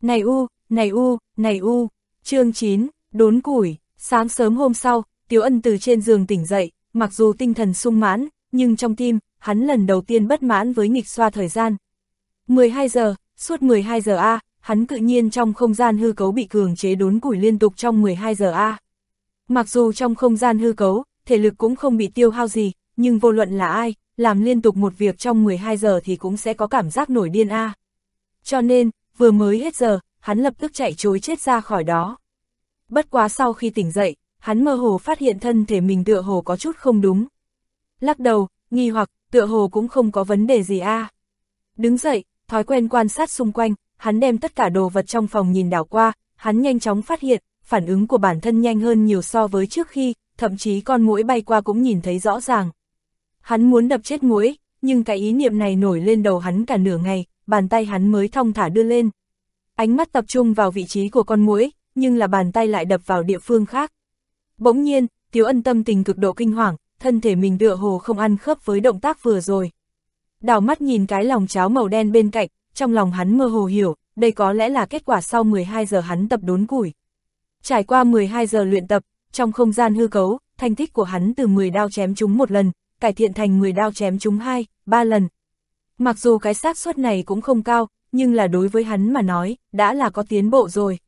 Này u, này u, này u, chương 9, đốn củi, sáng sớm hôm sau, Tiếu Ân từ trên giường tỉnh dậy, mặc dù tinh thần sung mãn, nhưng trong tim, hắn lần đầu tiên bất mãn với nghịch xoa thời gian. 12 giờ, suốt 12 giờ A, hắn tự nhiên trong không gian hư cấu bị cường chế đốn củi liên tục trong 12 giờ A. Mặc dù trong không gian hư cấu, thể lực cũng không bị tiêu hao gì, nhưng vô luận là ai, làm liên tục một việc trong 12 giờ thì cũng sẽ có cảm giác nổi điên A. Cho nên, vừa mới hết giờ, hắn lập tức chạy chối chết ra khỏi đó. Bất quá sau khi tỉnh dậy, hắn mơ hồ phát hiện thân thể mình tựa hồ có chút không đúng. Lắc đầu, nghi hoặc, tựa hồ cũng không có vấn đề gì a. Đứng dậy, thói quen quan sát xung quanh, hắn đem tất cả đồ vật trong phòng nhìn đảo qua, hắn nhanh chóng phát hiện, phản ứng của bản thân nhanh hơn nhiều so với trước khi, thậm chí con mũi bay qua cũng nhìn thấy rõ ràng. Hắn muốn đập chết mũi, nhưng cái ý niệm này nổi lên đầu hắn cả nửa ngày, bàn tay hắn mới thong thả đưa lên. Ánh mắt tập trung vào vị trí của con mũi, nhưng là bàn tay lại đập vào địa phương khác. Bỗng nhiên, Tiếu Ân tâm tình cực độ kinh hoàng, thân thể mình tựa hồ không ăn khớp với động tác vừa rồi. Đào mắt nhìn cái lòng cháo màu đen bên cạnh, trong lòng hắn mơ hồ hiểu, đây có lẽ là kết quả sau 12 giờ hắn tập đốn củi. Trải qua 12 giờ luyện tập, trong không gian hư cấu, thành tích của hắn từ 10 đao chém chúng một lần, cải thiện thành 10 đao chém chúng 2, 3 lần, Mặc dù cái xác suất này cũng không cao, nhưng là đối với hắn mà nói, đã là có tiến bộ rồi.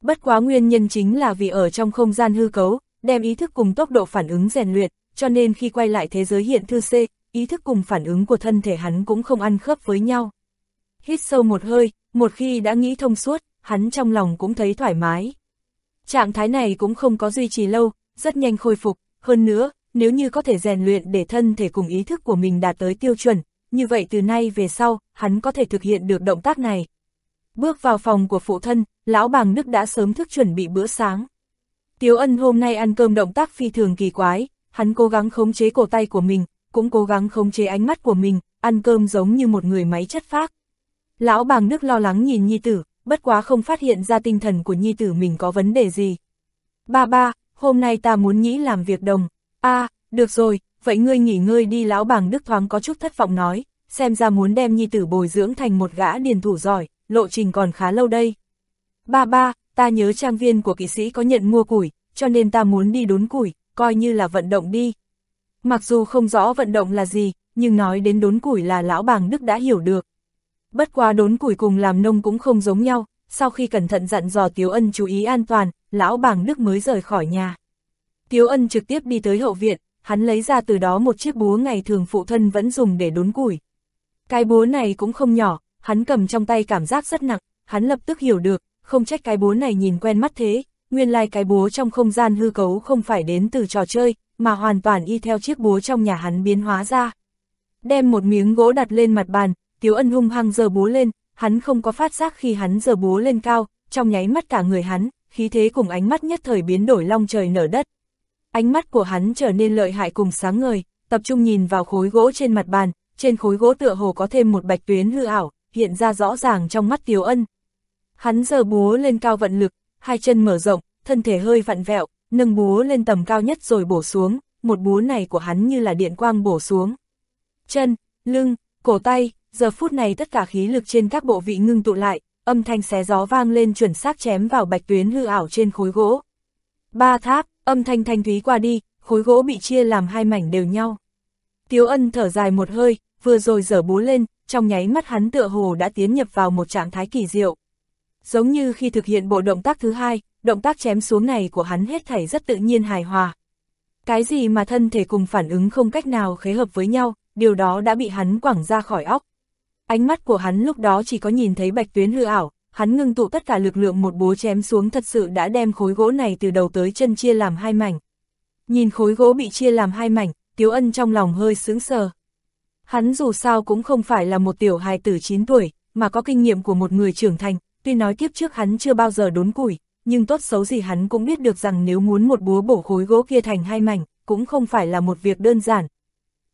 Bất quá nguyên nhân chính là vì ở trong không gian hư cấu, đem ý thức cùng tốc độ phản ứng rèn luyện, cho nên khi quay lại thế giới hiện thư C, ý thức cùng phản ứng của thân thể hắn cũng không ăn khớp với nhau. Hít sâu một hơi, một khi đã nghĩ thông suốt, hắn trong lòng cũng thấy thoải mái. Trạng thái này cũng không có duy trì lâu, rất nhanh khôi phục, hơn nữa, nếu như có thể rèn luyện để thân thể cùng ý thức của mình đạt tới tiêu chuẩn, như vậy từ nay về sau, hắn có thể thực hiện được động tác này. Bước vào phòng của phụ thân, lão bàng Đức đã sớm thức chuẩn bị bữa sáng. Tiếu ân hôm nay ăn cơm động tác phi thường kỳ quái, hắn cố gắng khống chế cổ tay của mình, cũng cố gắng khống chế ánh mắt của mình, ăn cơm giống như một người máy chất phác. Lão bàng nước lo lắng nhìn Nhi tử, bất quá không phát hiện ra tinh thần của Nhi tử mình có vấn đề gì. Ba ba, hôm nay ta muốn nghĩ làm việc đồng. a à, được rồi, vậy ngươi nghỉ ngơi đi lão bàng Đức thoáng có chút thất vọng nói, xem ra muốn đem Nhi tử bồi dưỡng thành một gã điền thủ giỏi, lộ trình còn khá lâu đây. Ba ba, ta nhớ trang viên của kỵ sĩ có nhận mua củi, cho nên ta muốn đi đốn củi, coi như là vận động đi. Mặc dù không rõ vận động là gì, nhưng nói đến đốn củi là lão bàng Đức đã hiểu được. Bất quá đốn củi cùng làm nông cũng không giống nhau, sau khi cẩn thận dặn dò Tiếu Ân chú ý an toàn, lão bàng Đức mới rời khỏi nhà. Tiếu Ân trực tiếp đi tới hậu viện, hắn lấy ra từ đó một chiếc búa ngày thường phụ thân vẫn dùng để đốn củi. Cái búa này cũng không nhỏ, hắn cầm trong tay cảm giác rất nặng, hắn lập tức hiểu được, không trách cái búa này nhìn quen mắt thế, nguyên lai like cái búa trong không gian hư cấu không phải đến từ trò chơi, mà hoàn toàn y theo chiếc búa trong nhà hắn biến hóa ra. Đem một miếng gỗ đặt lên mặt bàn, Tiếu Ân hung hăng giờ búa lên, hắn không có phát giác khi hắn giờ búa lên cao, trong nháy mắt cả người hắn, khí thế cùng ánh mắt nhất thời biến đổi long trời nở đất. Ánh mắt của hắn trở nên lợi hại cùng sáng ngời, tập trung nhìn vào khối gỗ trên mặt bàn, trên khối gỗ tựa hồ có thêm một bạch tuyến hư ảo, hiện ra rõ ràng trong mắt Tiếu Ân. Hắn giờ búa lên cao vận lực, hai chân mở rộng, thân thể hơi vặn vẹo, nâng búa lên tầm cao nhất rồi bổ xuống, một búa này của hắn như là điện quang bổ xuống. Chân, lưng, cổ tay, giờ phút này tất cả khí lực trên các bộ vị ngưng tụ lại, âm thanh xé gió vang lên chuẩn xác chém vào bạch tuyến hư ảo trên khối gỗ. Ba tháp, âm thanh thanh thúy qua đi, khối gỗ bị chia làm hai mảnh đều nhau. Tiếu ân thở dài một hơi, vừa rồi dở búa lên, trong nháy mắt hắn tựa hồ đã tiến nhập vào một trạng thái kỳ diệu. Giống như khi thực hiện bộ động tác thứ hai, động tác chém xuống này của hắn hết thảy rất tự nhiên hài hòa. Cái gì mà thân thể cùng phản ứng không cách nào khế hợp với nhau, điều đó đã bị hắn quẳng ra khỏi óc. Ánh mắt của hắn lúc đó chỉ có nhìn thấy bạch tuyến hư ảo, hắn ngưng tụ tất cả lực lượng một búa chém xuống thật sự đã đem khối gỗ này từ đầu tới chân chia làm hai mảnh. Nhìn khối gỗ bị chia làm hai mảnh, Tiếu Ân trong lòng hơi sướng sờ. Hắn dù sao cũng không phải là một tiểu hài tử 9 tuổi, mà có kinh nghiệm của một người trưởng thành, tuy nói kiếp trước hắn chưa bao giờ đốn củi, nhưng tốt xấu gì hắn cũng biết được rằng nếu muốn một búa bổ khối gỗ kia thành hai mảnh, cũng không phải là một việc đơn giản.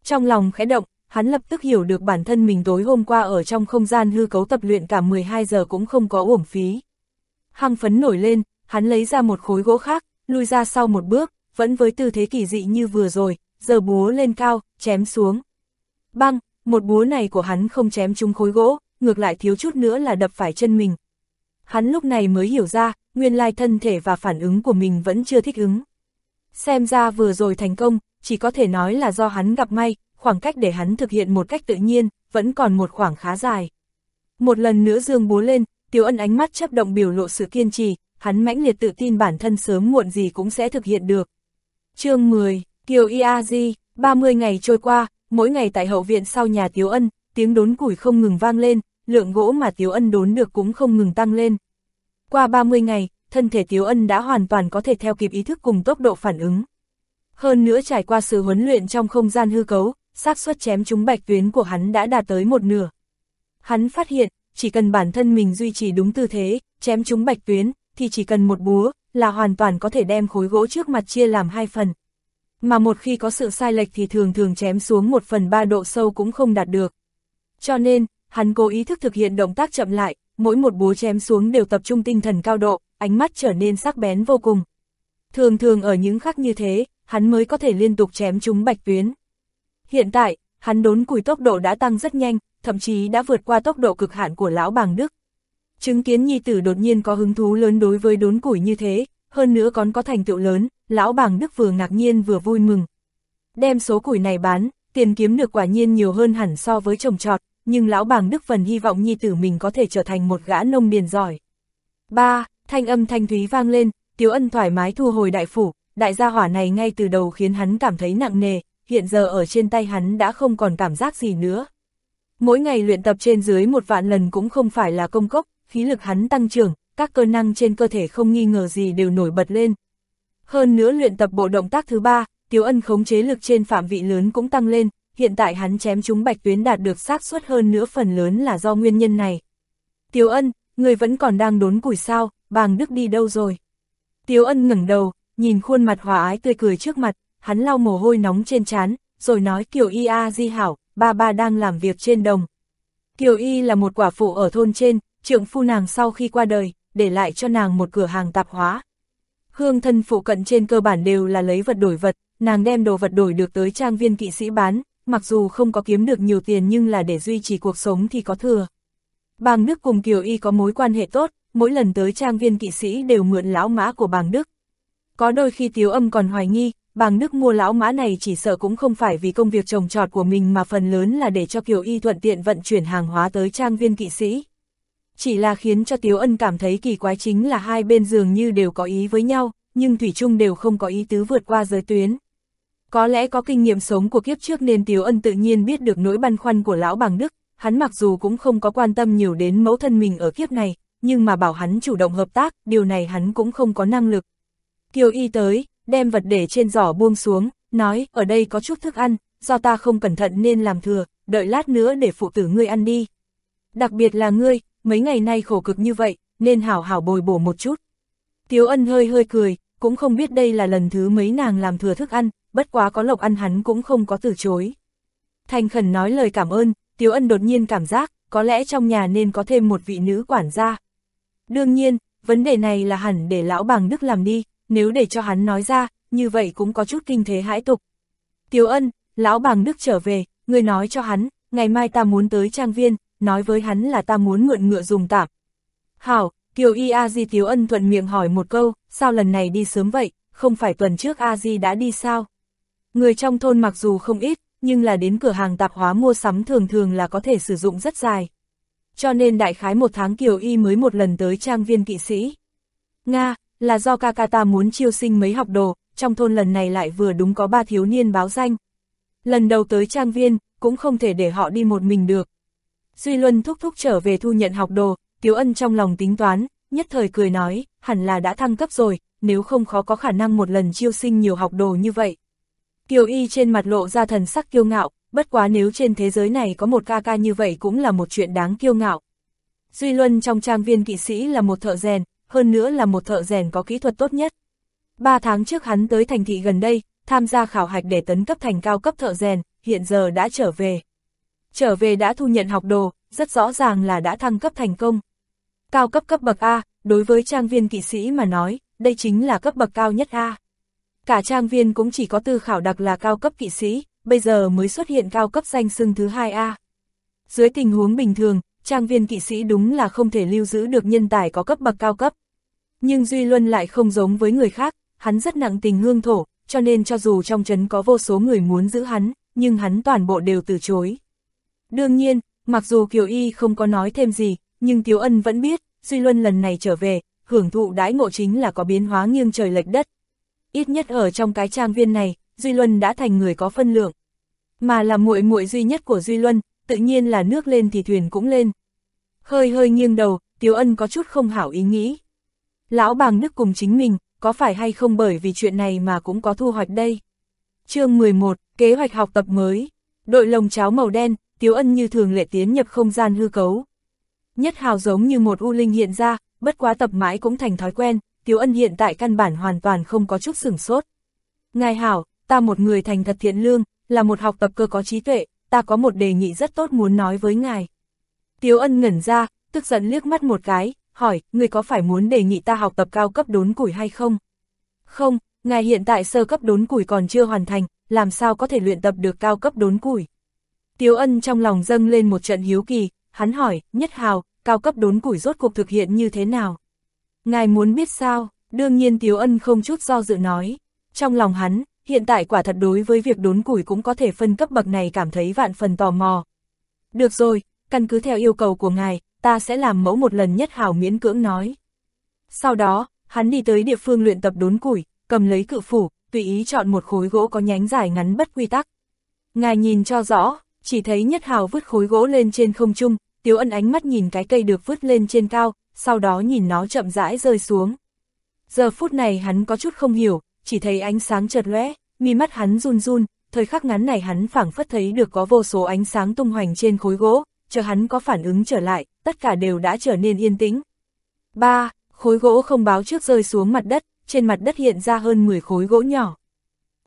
Trong lòng khẽ động, hắn lập tức hiểu được bản thân mình tối hôm qua ở trong không gian hư cấu tập luyện cả 12 giờ cũng không có uổng phí. Hăng phấn nổi lên, hắn lấy ra một khối gỗ khác, lui ra sau một bước, vẫn với tư thế kỳ dị như vừa rồi, giờ búa lên cao, chém xuống. Băng, một búa này của hắn không chém trúng khối gỗ, ngược lại thiếu chút nữa là đập phải chân mình. Hắn lúc này mới hiểu ra, nguyên lai thân thể và phản ứng của mình vẫn chưa thích ứng. Xem ra vừa rồi thành công, chỉ có thể nói là do hắn gặp may, khoảng cách để hắn thực hiện một cách tự nhiên, vẫn còn một khoảng khá dài. Một lần nữa dương búa lên, Tiêu Ân ánh mắt chấp động biểu lộ sự kiên trì, hắn mãnh liệt tự tin bản thân sớm muộn gì cũng sẽ thực hiện được. chương 10, Kiều Iazi, 30 ngày trôi qua, mỗi ngày tại hậu viện sau nhà Tiếu Ân, tiếng đốn củi không ngừng vang lên, lượng gỗ mà Tiếu Ân đốn được cũng không ngừng tăng lên. Qua 30 ngày, thân thể Tiếu Ân đã hoàn toàn có thể theo kịp ý thức cùng tốc độ phản ứng. Hơn nữa trải qua sự huấn luyện trong không gian hư cấu, xác suất chém trúng bạch tuyến của hắn đã đạt tới một nửa. Hắn phát hiện, chỉ cần bản thân mình duy trì đúng tư thế, chém trúng bạch tuyến, thì chỉ cần một búa, là hoàn toàn có thể đem khối gỗ trước mặt chia làm hai phần. Mà một khi có sự sai lệch thì thường thường chém xuống một phần ba độ sâu cũng không đạt được. Cho nên, hắn cố ý thức thực hiện động tác chậm lại, mỗi một búa chém xuống đều tập trung tinh thần cao độ, ánh mắt trở nên sắc bén vô cùng. Thường thường ở những khắc như thế, hắn mới có thể liên tục chém trúng bạch tuyến. Hiện tại, hắn đốn củi tốc độ đã tăng rất nhanh, thậm chí đã vượt qua tốc độ cực hạn của lão bàng Đức. Chứng kiến nhi tử đột nhiên có hứng thú lớn đối với đốn củi như thế, hơn nữa còn có thành tựu lớn, lão bàng Đức vừa ngạc nhiên vừa vui mừng. Đem số củi này bán, tiền kiếm được quả nhiên nhiều hơn hẳn so với trồng trọt, nhưng lão bàng Đức phần hy vọng nhi tử mình có thể trở thành một gã nông điền giỏi. ba Thanh âm thanh thúy vang lên, Tiếu Ân thoải mái thu hồi đại phủ, đại gia hỏa này ngay từ đầu khiến hắn cảm thấy nặng nề, hiện giờ ở trên tay hắn đã không còn cảm giác gì nữa. Mỗi ngày luyện tập trên dưới một vạn lần cũng không phải là công cốc, khí lực hắn tăng trưởng, các cơ năng trên cơ thể không nghi ngờ gì đều nổi bật lên. Hơn nữa luyện tập bộ động tác thứ ba, Tiếu Ân khống chế lực trên phạm vị lớn cũng tăng lên, hiện tại hắn chém chúng bạch tuyến đạt được xác suất hơn nữa phần lớn là do nguyên nhân này. Tiếu Ân, người vẫn còn đang đốn củi sao, bàng đức đi đâu rồi? Tiếu Ân ngẩng đầu, nhìn khuôn mặt hòa ái tươi cười trước mặt, hắn lau mồ hôi nóng trên trán, rồi nói Kiều Y A Di Hảo, ba ba đang làm việc trên đồng. Kiều Y là một quả phụ ở thôn trên, trượng phu nàng sau khi qua đời, để lại cho nàng một cửa hàng tạp hóa. Hương thân phụ cận trên cơ bản đều là lấy vật đổi vật, nàng đem đồ vật đổi được tới trang viên kỵ sĩ bán, mặc dù không có kiếm được nhiều tiền nhưng là để duy trì cuộc sống thì có thừa. Bàng Đức cùng Kiều Y có mối quan hệ tốt, mỗi lần tới trang viên kỵ sĩ đều mượn lão mã của bàng Đức. Có đôi khi Tiếu Âm còn hoài nghi, bàng Đức mua lão mã này chỉ sợ cũng không phải vì công việc trồng trọt của mình mà phần lớn là để cho Kiều Y thuận tiện vận chuyển hàng hóa tới trang viên kỵ sĩ. Chỉ là khiến cho Tiếu Ân cảm thấy kỳ quái chính là hai bên dường như đều có ý với nhau, nhưng Thủy Trung đều không có ý tứ vượt qua giới tuyến. Có lẽ có kinh nghiệm sống của kiếp trước nên Tiếu Ân tự nhiên biết được nỗi băn khoăn của lão bàng Đức, hắn mặc dù cũng không có quan tâm nhiều đến mẫu thân mình ở kiếp này, nhưng mà bảo hắn chủ động hợp tác, điều này hắn cũng không có năng lực. Kiều Y tới, đem vật để trên giỏ buông xuống, nói, ở đây có chút thức ăn, do ta không cẩn thận nên làm thừa, đợi lát nữa để phụ tử ngươi ăn đi. Đặc biệt là ngươi, mấy ngày nay khổ cực như vậy, nên hảo hảo bồi bổ một chút. Tiếu ân hơi hơi cười, cũng không biết đây là lần thứ mấy nàng làm thừa thức ăn, bất quá có lộc ăn hắn cũng không có từ chối. Thành khẩn nói lời cảm ơn, Tiếu ân đột nhiên cảm giác, có lẽ trong nhà nên có thêm một vị nữ quản gia. Đương nhiên, vấn đề này là hẳn để lão bàng đức làm đi, nếu để cho hắn nói ra, như vậy cũng có chút kinh thế hãi tục. Tiếu ân, lão bàng đức trở về, người nói cho hắn, ngày mai ta muốn tới trang viên, nói với hắn là ta muốn mượn ngựa dùng tạm. Hảo, Kiều Y A Di Tiếu Ân thuận miệng hỏi một câu, sao lần này đi sớm vậy, không phải tuần trước A Di đã đi sao? Người trong thôn mặc dù không ít, nhưng là đến cửa hàng tạp hóa mua sắm thường thường là có thể sử dụng rất dài. Cho nên đại khái một tháng Kiều Y mới một lần tới trang viên kỵ sĩ. Nga, là do ca ca ta muốn chiêu sinh mấy học đồ, trong thôn lần này lại vừa đúng có ba thiếu niên báo danh. Lần đầu tới trang viên, cũng không thể để họ đi một mình được. Duy Luân thúc thúc trở về thu nhận học đồ, Tiếu Ân trong lòng tính toán, nhất thời cười nói, hẳn là đã thăng cấp rồi, nếu không khó có khả năng một lần chiêu sinh nhiều học đồ như vậy. Kiều Y trên mặt lộ ra thần sắc kiêu ngạo, bất quá nếu trên thế giới này có một ca ca như vậy cũng là một chuyện đáng kiêu ngạo. Duy Luân trong trang viên kỵ sĩ là một thợ rèn, hơn nữa là một thợ rèn có kỹ thuật tốt nhất. Ba tháng trước hắn tới thành thị gần đây, tham gia khảo hạch để tấn cấp thành cao cấp thợ rèn, hiện giờ đã trở về. Trở về đã thu nhận học đồ, rất rõ ràng là đã thăng cấp thành công. Cao cấp cấp bậc A, đối với trang viên kỵ sĩ mà nói, đây chính là cấp bậc cao nhất A. Cả trang viên cũng chỉ có tư khảo đặc là cao cấp kỵ sĩ, bây giờ mới xuất hiện cao cấp danh xưng thứ hai A. Dưới tình huống bình thường, trang viên kỵ sĩ đúng là không thể lưu giữ được nhân tài có cấp bậc cao cấp. Nhưng Duy Luân lại không giống với người khác, hắn rất nặng tình hương thổ, cho nên cho dù trong trấn có vô số người muốn giữ hắn, nhưng hắn toàn bộ đều từ chối. Đương nhiên, mặc dù Kiều Y không có nói thêm gì, nhưng Tiếu Ân vẫn biết, Duy Luân lần này trở về, hưởng thụ đãi ngộ chính là có biến hóa nghiêng trời lệch đất. Ít nhất ở trong cái trang viên này, Duy Luân đã thành người có phân lượng. Mà là muội muội duy nhất của Duy Luân, tự nhiên là nước lên thì thuyền cũng lên. Hơi hơi nghiêng đầu, Tiếu Ân có chút không hảo ý nghĩ. Lão bàng đức cùng chính mình, có phải hay không bởi vì chuyện này mà cũng có thu hoạch đây. chương 11, kế hoạch học tập mới. Đội lồng cháo màu đen, Tiếu Ân như thường lệ tiến nhập không gian hư cấu. Nhất hào giống như một u linh hiện ra, bất quá tập mãi cũng thành thói quen, Tiếu Ân hiện tại căn bản hoàn toàn không có chút sửng sốt. Ngài hảo, ta một người thành thật thiện lương, là một học tập cơ có trí tuệ, ta có một đề nghị rất tốt muốn nói với ngài. Tiếu Ân ngẩn ra, tức giận liếc mắt một cái, hỏi, người có phải muốn đề nghị ta học tập cao cấp đốn củi hay không? Không, ngài hiện tại sơ cấp đốn củi còn chưa hoàn thành, làm sao có thể luyện tập được cao cấp đốn củi? Tiếu ân trong lòng dâng lên một trận hiếu kỳ, hắn hỏi, nhất hào, cao cấp đốn củi rốt cuộc thực hiện như thế nào? Ngài muốn biết sao? Đương nhiên Tiếu ân không chút do dự nói. Trong lòng hắn, hiện tại quả thật đối với việc đốn củi cũng có thể phân cấp bậc này cảm thấy vạn phần tò mò. Được rồi, căn cứ theo yêu cầu của ngài, ta sẽ làm mẫu một lần nhất hảo miễn cưỡng nói. Sau đó, hắn đi tới địa phương luyện tập đốn củi, cầm lấy cự phủ, tùy ý chọn một khối gỗ có nhánh dài ngắn bất quy tắc. Ngài nhìn cho rõ, chỉ thấy nhất hào vứt khối gỗ lên trên không trung, tiếu ân ánh mắt nhìn cái cây được vứt lên trên cao, sau đó nhìn nó chậm rãi rơi xuống. Giờ phút này hắn có chút không hiểu, chỉ thấy ánh sáng chợt lóe, mi mắt hắn run run, thời khắc ngắn này hắn phảng phất thấy được có vô số ánh sáng tung hoành trên khối gỗ, chờ hắn có phản ứng trở lại, tất cả đều đã trở nên yên tĩnh. 3. Khối gỗ không báo trước rơi xuống mặt đất, trên mặt đất hiện ra hơn 10 khối gỗ nhỏ.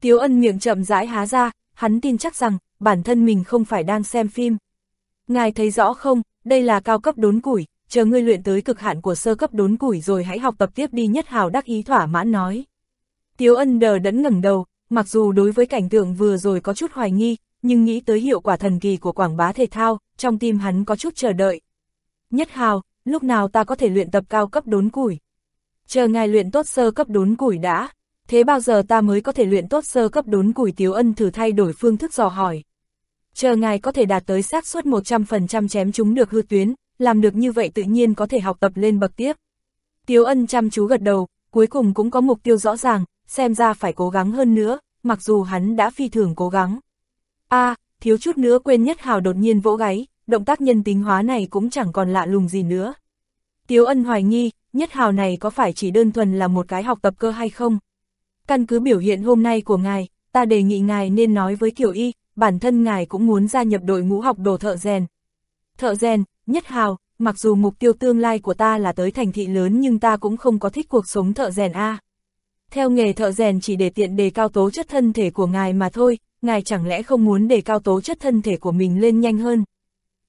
Tiếu ân miệng chậm rãi há ra, hắn tin chắc rằng, bản thân mình không phải đang xem phim. Ngài thấy rõ không, đây là cao cấp đốn củi, chờ ngươi luyện tới cực hạn của sơ cấp đốn củi rồi hãy học tập tiếp đi nhất hào đắc ý thỏa mãn nói. Tiếu ân đờ đẫn ngẩng đầu, mặc dù đối với cảnh tượng vừa rồi có chút hoài nghi, nhưng nghĩ tới hiệu quả thần kỳ của quảng bá thể thao, trong tim hắn có chút chờ đợi. Nhất hào, lúc nào ta có thể luyện tập cao cấp đốn củi? Chờ ngài luyện tốt sơ cấp đốn củi đã, thế bao giờ ta mới có thể luyện tốt sơ cấp đốn củi Tiếu Ân thử thay đổi phương thức dò hỏi. Chờ ngài có thể đạt tới xác suất 100% chém chúng được hư tuyến, làm được như vậy tự nhiên có thể học tập lên bậc tiếp. Tiếu Ân chăm chú gật đầu, cuối cùng cũng có mục tiêu rõ ràng, xem ra phải cố gắng hơn nữa, mặc dù hắn đã phi thường cố gắng a thiếu chút nữa quên nhất hào đột nhiên vỗ gáy, động tác nhân tính hóa này cũng chẳng còn lạ lùng gì nữa. Tiếu ân hoài nghi, nhất hào này có phải chỉ đơn thuần là một cái học tập cơ hay không? Căn cứ biểu hiện hôm nay của ngài, ta đề nghị ngài nên nói với Kiều Y, bản thân ngài cũng muốn gia nhập đội ngũ học đồ thợ rèn. Thợ rèn, nhất hào, mặc dù mục tiêu tương lai của ta là tới thành thị lớn nhưng ta cũng không có thích cuộc sống thợ rèn A. Theo nghề thợ rèn chỉ để tiện đề cao tố chất thân thể của ngài mà thôi, ngài chẳng lẽ không muốn để cao tố chất thân thể của mình lên nhanh hơn.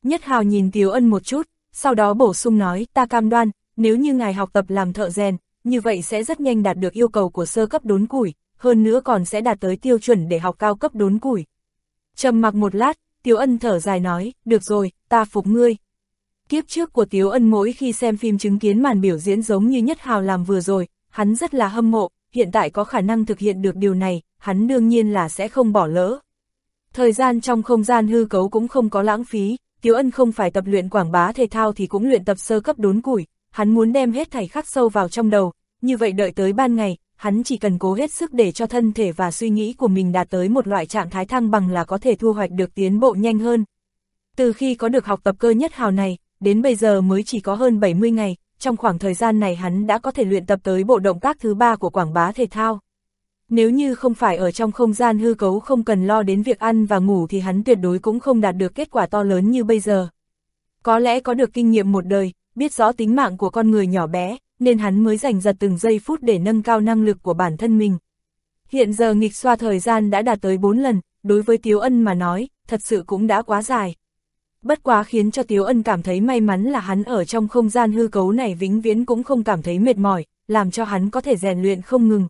Nhất hào nhìn Tiếu Ân một chút, sau đó bổ sung nói, ta cam đoan, nếu như ngài học tập làm thợ rèn, như vậy sẽ rất nhanh đạt được yêu cầu của sơ cấp đốn củi, hơn nữa còn sẽ đạt tới tiêu chuẩn để học cao cấp đốn củi. Trầm mặc một lát, Tiếu Ân thở dài nói, được rồi, ta phục ngươi. Kiếp trước của Tiếu Ân mỗi khi xem phim chứng kiến màn biểu diễn giống như Nhất Hào làm vừa rồi, hắn rất là hâm mộ, hiện tại có khả năng thực hiện được điều này, hắn đương nhiên là sẽ không bỏ lỡ. Thời gian trong không gian hư cấu cũng không có lãng phí, Tiếu Ân không phải tập luyện quảng bá thể thao thì cũng luyện tập sơ cấp đốn củi, hắn muốn đem hết thảy khắc sâu vào trong đầu, như vậy đợi tới ban ngày, hắn chỉ cần cố hết sức để cho thân thể và suy nghĩ của mình đạt tới một loại trạng thái thăng bằng là có thể thu hoạch được tiến bộ nhanh hơn. Từ khi có được học tập cơ nhất hào này, đến bây giờ mới chỉ có hơn 70 ngày, trong khoảng thời gian này hắn đã có thể luyện tập tới bộ động tác thứ ba của quảng bá thể thao. Nếu như không phải ở trong không gian hư cấu không cần lo đến việc ăn và ngủ thì hắn tuyệt đối cũng không đạt được kết quả to lớn như bây giờ. Có lẽ có được kinh nghiệm một đời, biết rõ tính mạng của con người nhỏ bé, nên hắn mới dành giật từng giây phút để nâng cao năng lực của bản thân mình. Hiện giờ nghịch xoa thời gian đã đạt tới 4 lần, đối với Tiếu Ân mà nói, thật sự cũng đã quá dài. Bất quá khiến cho Tiếu Ân cảm thấy may mắn là hắn ở trong không gian hư cấu này vĩnh viễn cũng không cảm thấy mệt mỏi, làm cho hắn có thể rèn luyện không ngừng.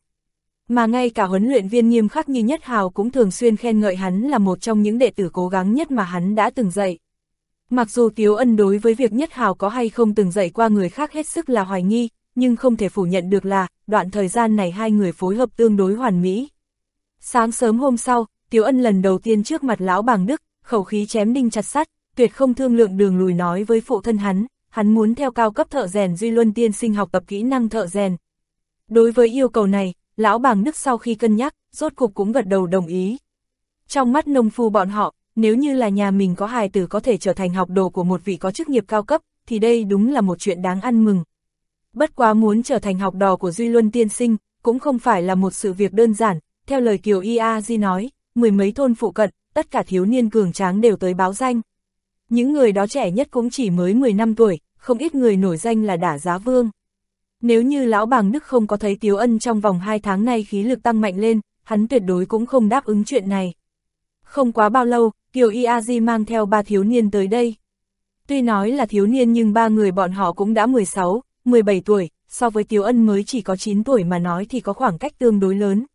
Mà ngay cả huấn luyện viên nghiêm khắc như Nhất Hào cũng thường xuyên khen ngợi hắn là một trong những đệ tử cố gắng nhất mà hắn đã từng dạy. Mặc dù Tiếu Ân đối với việc Nhất Hào có hay không từng dạy qua người khác hết sức là hoài nghi, nhưng không thể phủ nhận được là, đoạn thời gian này hai người phối hợp tương đối hoàn mỹ. Sáng sớm hôm sau, Tiếu Ân lần đầu tiên trước mặt lão bàng Đức, khẩu khí chém đinh chặt sắt, tuyệt không thương lượng đường lùi nói với phụ thân hắn, hắn muốn theo cao cấp thợ rèn Duy Luân tiên sinh học tập kỹ năng thợ rèn. Đối với yêu cầu này, lão bàng nức sau khi cân nhắc, rốt cục cũng gật đầu đồng ý. Trong mắt nông phu bọn họ, nếu như là nhà mình có hài tử có thể trở thành học đồ của một vị có chức nghiệp cao cấp, thì đây đúng là một chuyện đáng ăn mừng. Bất quá muốn trở thành học đò của Duy Luân tiên sinh, cũng không phải là một sự việc đơn giản, theo lời Kiều Ia Di nói, mười mấy thôn phụ cận, tất cả thiếu niên cường tráng đều tới báo danh. Những người đó trẻ nhất cũng chỉ mới 10 năm tuổi, không ít người nổi danh là đả giá vương. Nếu như lão bàng Đức không có thấy Tiếu Ân trong vòng 2 tháng nay khí lực tăng mạnh lên, hắn tuyệt đối cũng không đáp ứng chuyện này. Không quá bao lâu, Kiều Iazi mang theo ba thiếu niên tới đây. Tuy nói là thiếu niên nhưng ba người bọn họ cũng đã 16, 17 tuổi, so với Tiếu Ân mới chỉ có 9 tuổi mà nói thì có khoảng cách tương đối lớn.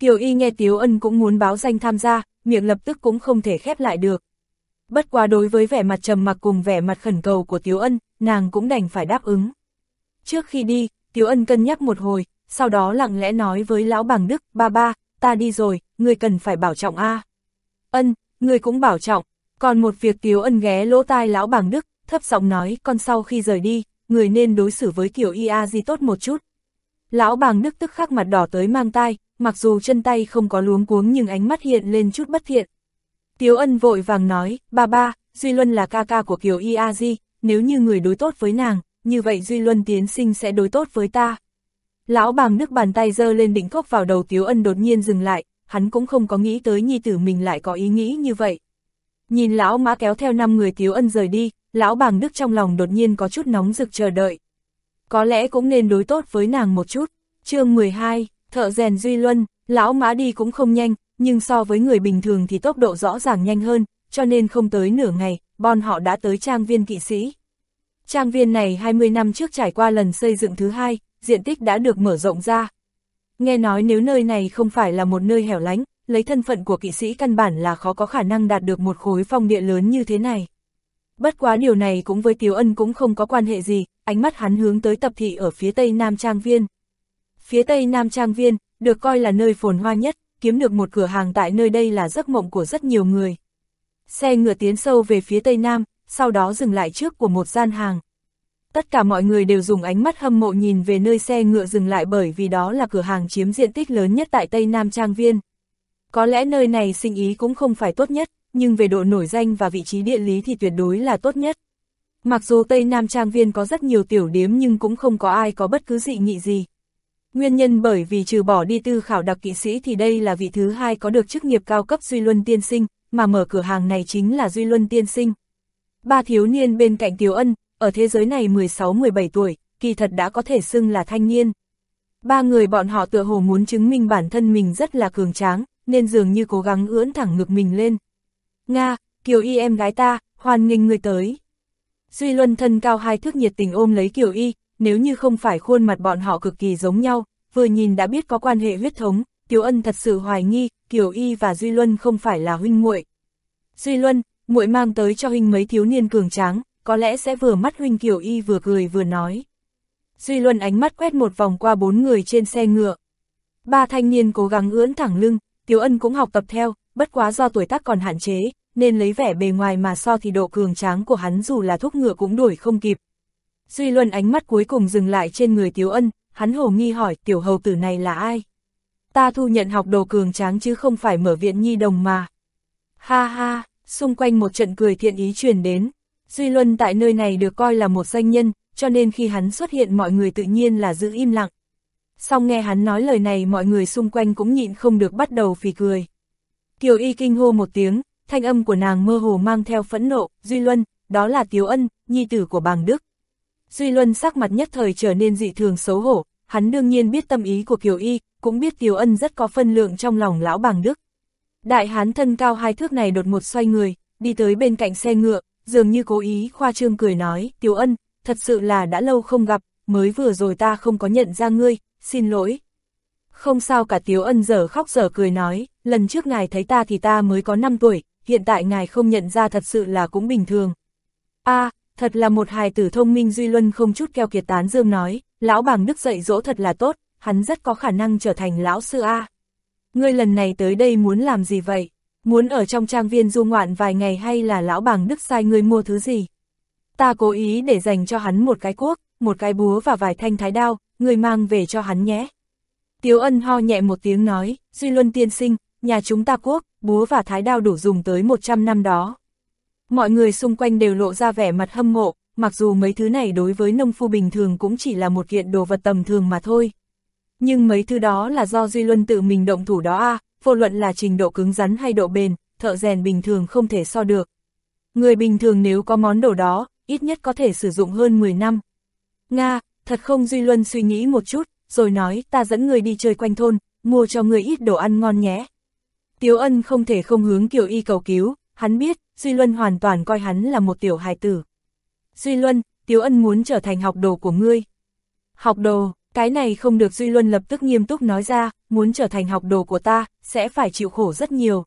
Kiều Y nghe Tiếu Ân cũng muốn báo danh tham gia, miệng lập tức cũng không thể khép lại được. Bất quá đối với vẻ mặt trầm mặc cùng vẻ mặt khẩn cầu của Tiếu Ân, nàng cũng đành phải đáp ứng. Trước khi đi, Tiếu Ân cân nhắc một hồi, sau đó lặng lẽ nói với lão bằng Đức, ba ba, ta đi rồi, người cần phải bảo trọng a. Ân, người cũng bảo trọng, Còn một việc Tiếu Ân ghé lỗ tai lão bàng Đức, thấp giọng nói con sau khi rời đi, người nên đối xử với kiểu ia gì tốt một chút. Lão bàng Đức tức khắc mặt đỏ tới mang tai, mặc dù chân tay không có luống cuống nhưng ánh mắt hiện lên chút bất thiện. Tiếu ân vội vàng nói, ba ba, Duy Luân là ca ca của Kiều Y A Di, nếu như người đối tốt với nàng, như vậy Duy Luân tiến sinh sẽ đối tốt với ta. Lão bàng nước bàn tay dơ lên đỉnh cốc vào đầu Tiếu ân đột nhiên dừng lại, hắn cũng không có nghĩ tới nhi tử mình lại có ý nghĩ như vậy. Nhìn lão mã kéo theo năm người Tiếu ân rời đi, lão bàng đức trong lòng đột nhiên có chút nóng rực chờ đợi. Có lẽ cũng nên đối tốt với nàng một chút. chương 12, thợ rèn Duy Luân, lão mã đi cũng không nhanh, nhưng so với người bình thường thì tốc độ rõ ràng nhanh hơn, cho nên không tới nửa ngày, bọn họ đã tới trang viên kỵ sĩ. Trang viên này 20 năm trước trải qua lần xây dựng thứ hai, diện tích đã được mở rộng ra. Nghe nói nếu nơi này không phải là một nơi hẻo lánh, lấy thân phận của kỵ sĩ căn bản là khó có khả năng đạt được một khối phong địa lớn như thế này. Bất quá điều này cũng với Tiếu Ân cũng không có quan hệ gì, ánh mắt hắn hướng tới tập thị ở phía tây Nam Trang Viên. Phía tây Nam Trang Viên, được coi là nơi phồn hoa nhất, kiếm được một cửa hàng tại nơi đây là giấc mộng của rất nhiều người. Xe ngựa tiến sâu về phía tây nam, sau đó dừng lại trước của một gian hàng. Tất cả mọi người đều dùng ánh mắt hâm mộ nhìn về nơi xe ngựa dừng lại bởi vì đó là cửa hàng chiếm diện tích lớn nhất tại Tây Nam Trang Viên. Có lẽ nơi này sinh ý cũng không phải tốt nhất, nhưng về độ nổi danh và vị trí địa lý thì tuyệt đối là tốt nhất. Mặc dù Tây Nam Trang Viên có rất nhiều tiểu điếm nhưng cũng không có ai có bất cứ dị nghị gì. Nguyên nhân bởi vì trừ bỏ đi tư khảo đặc kỵ sĩ thì đây là vị thứ hai có được chức nghiệp cao cấp Duy Luân Tiên Sinh, mà mở cửa hàng này chính là Duy Luân Tiên Sinh. Ba thiếu niên bên cạnh Tiếu Ân, ở thế giới này 16-17 tuổi, kỳ thật đã có thể xưng là thanh niên. Ba người bọn họ tựa hồ muốn chứng minh bản thân mình rất là cường tráng, nên dường như cố gắng ưỡn thẳng ngực mình lên. Nga, Kiều Y em gái ta, hoan nghênh người tới. Duy Luân thân cao hai thước nhiệt tình ôm lấy Kiều Y, nếu như không phải khuôn mặt bọn họ cực kỳ giống nhau, vừa nhìn đã biết có quan hệ huyết thống, Tiểu Ân thật sự hoài nghi, Kiều Y và Duy Luân không phải là huynh muội. Duy Luân, muội mang tới cho huynh mấy thiếu niên cường tráng, có lẽ sẽ vừa mắt huynh Kiều Y vừa cười vừa nói. Duy Luân ánh mắt quét một vòng qua bốn người trên xe ngựa. Ba thanh niên cố gắng ưỡn thẳng lưng, Tiếu Ân cũng học tập theo, bất quá do tuổi tác còn hạn chế, nên lấy vẻ bề ngoài mà so thì độ cường tráng của hắn dù là thúc ngựa cũng đuổi không kịp. Duy Luân ánh mắt cuối cùng dừng lại trên người Tiếu Ân, hắn hồ nghi hỏi tiểu hầu tử này là ai? Ta thu nhận học đồ cường tráng chứ không phải mở viện nhi đồng mà. Ha ha, xung quanh một trận cười thiện ý truyền đến. Duy Luân tại nơi này được coi là một danh nhân, cho nên khi hắn xuất hiện mọi người tự nhiên là giữ im lặng. Xong nghe hắn nói lời này mọi người xung quanh cũng nhịn không được bắt đầu phì cười. Kiều Y kinh hô một tiếng, thanh âm của nàng mơ hồ mang theo phẫn nộ, Duy Luân, đó là Tiếu Ân, nhi tử của bàng Đức. Duy Luân sắc mặt nhất thời trở nên dị thường xấu hổ, hắn đương nhiên biết tâm ý của Kiều Y, cũng biết Tiếu Ân rất có phân lượng trong lòng lão bàng Đức. Đại hán thân cao hai thước này đột một xoay người, đi tới bên cạnh xe ngựa, dường như cố ý khoa trương cười nói, Tiểu Ân, thật sự là đã lâu không gặp, mới vừa rồi ta không có nhận ra ngươi, xin lỗi. Không sao cả Tiếu Ân giờ khóc giờ cười nói, lần trước ngài thấy ta thì ta mới có 5 tuổi, hiện tại ngài không nhận ra thật sự là cũng bình thường. a thật là một hài tử thông minh Duy Luân không chút keo kiệt tán dương nói, lão bàng đức dạy dỗ thật là tốt, hắn rất có khả năng trở thành lão sư A. Ngươi lần này tới đây muốn làm gì vậy? Muốn ở trong trang viên du ngoạn vài ngày hay là lão bàng đức sai ngươi mua thứ gì? Ta cố ý để dành cho hắn một cái cuốc, một cái búa và vài thanh thái đao, ngươi mang về cho hắn nhé. Tiếu ân ho nhẹ một tiếng nói, Duy Luân tiên sinh, nhà chúng ta cuốc, búa và thái đao đủ dùng tới 100 năm đó. Mọi người xung quanh đều lộ ra vẻ mặt hâm mộ, mặc dù mấy thứ này đối với nông phu bình thường cũng chỉ là một kiện đồ vật tầm thường mà thôi. Nhưng mấy thứ đó là do Duy Luân tự mình động thủ đó à, vô luận là trình độ cứng rắn hay độ bền, thợ rèn bình thường không thể so được. Người bình thường nếu có món đồ đó, ít nhất có thể sử dụng hơn 10 năm. Nga, thật không Duy Luân suy nghĩ một chút, rồi nói ta dẫn người đi chơi quanh thôn, mua cho người ít đồ ăn ngon nhé. Tiếu ân không thể không hướng Kiều Y cầu cứu, hắn biết, Duy Luân hoàn toàn coi hắn là một tiểu hài tử. Duy Luân, Tiếu ân muốn trở thành học đồ của ngươi. Học đồ, cái này không được Duy Luân lập tức nghiêm túc nói ra, muốn trở thành học đồ của ta, sẽ phải chịu khổ rất nhiều.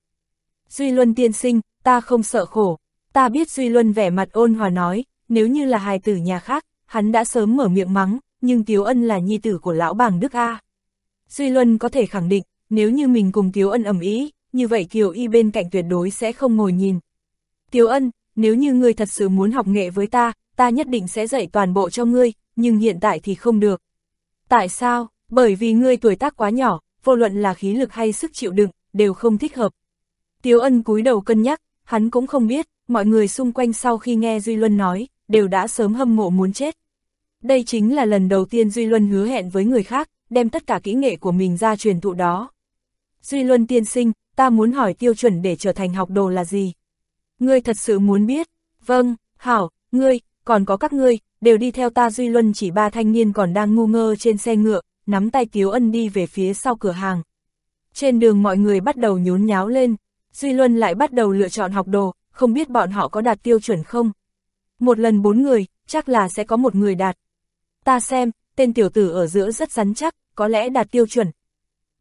Duy Luân tiên sinh, ta không sợ khổ. Ta biết Duy Luân vẻ mặt ôn hòa nói, nếu như là hài tử nhà khác, hắn đã sớm mở miệng mắng, nhưng Tiếu Ân là nhi tử của lão bàng Đức A. Duy Luân có thể khẳng định, nếu như mình cùng Tiếu Ân ẩm ý, như vậy Kiều Y bên cạnh tuyệt đối sẽ không ngồi nhìn. Tiếu ân, nếu như ngươi thật sự muốn học nghệ với ta, ta nhất định sẽ dạy toàn bộ cho ngươi, nhưng hiện tại thì không được. Tại sao? Bởi vì ngươi tuổi tác quá nhỏ, vô luận là khí lực hay sức chịu đựng, đều không thích hợp. Tiếu ân cúi đầu cân nhắc, hắn cũng không biết, mọi người xung quanh sau khi nghe Duy Luân nói, đều đã sớm hâm mộ muốn chết. Đây chính là lần đầu tiên Duy Luân hứa hẹn với người khác, đem tất cả kỹ nghệ của mình ra truyền thụ đó. Duy Luân tiên sinh, ta muốn hỏi tiêu chuẩn để trở thành học đồ là gì? Ngươi thật sự muốn biết? Vâng, hảo, ngươi, còn có các ngươi, đều đi theo ta Duy Luân chỉ ba thanh niên còn đang ngu ngơ trên xe ngựa, nắm tay Tiếu Ân đi về phía sau cửa hàng. Trên đường mọi người bắt đầu nhốn nháo lên, Duy Luân lại bắt đầu lựa chọn học đồ, không biết bọn họ có đạt tiêu chuẩn không? Một lần bốn người, chắc là sẽ có một người đạt. Ta xem, tên tiểu tử ở giữa rất rắn chắc, có lẽ đạt tiêu chuẩn.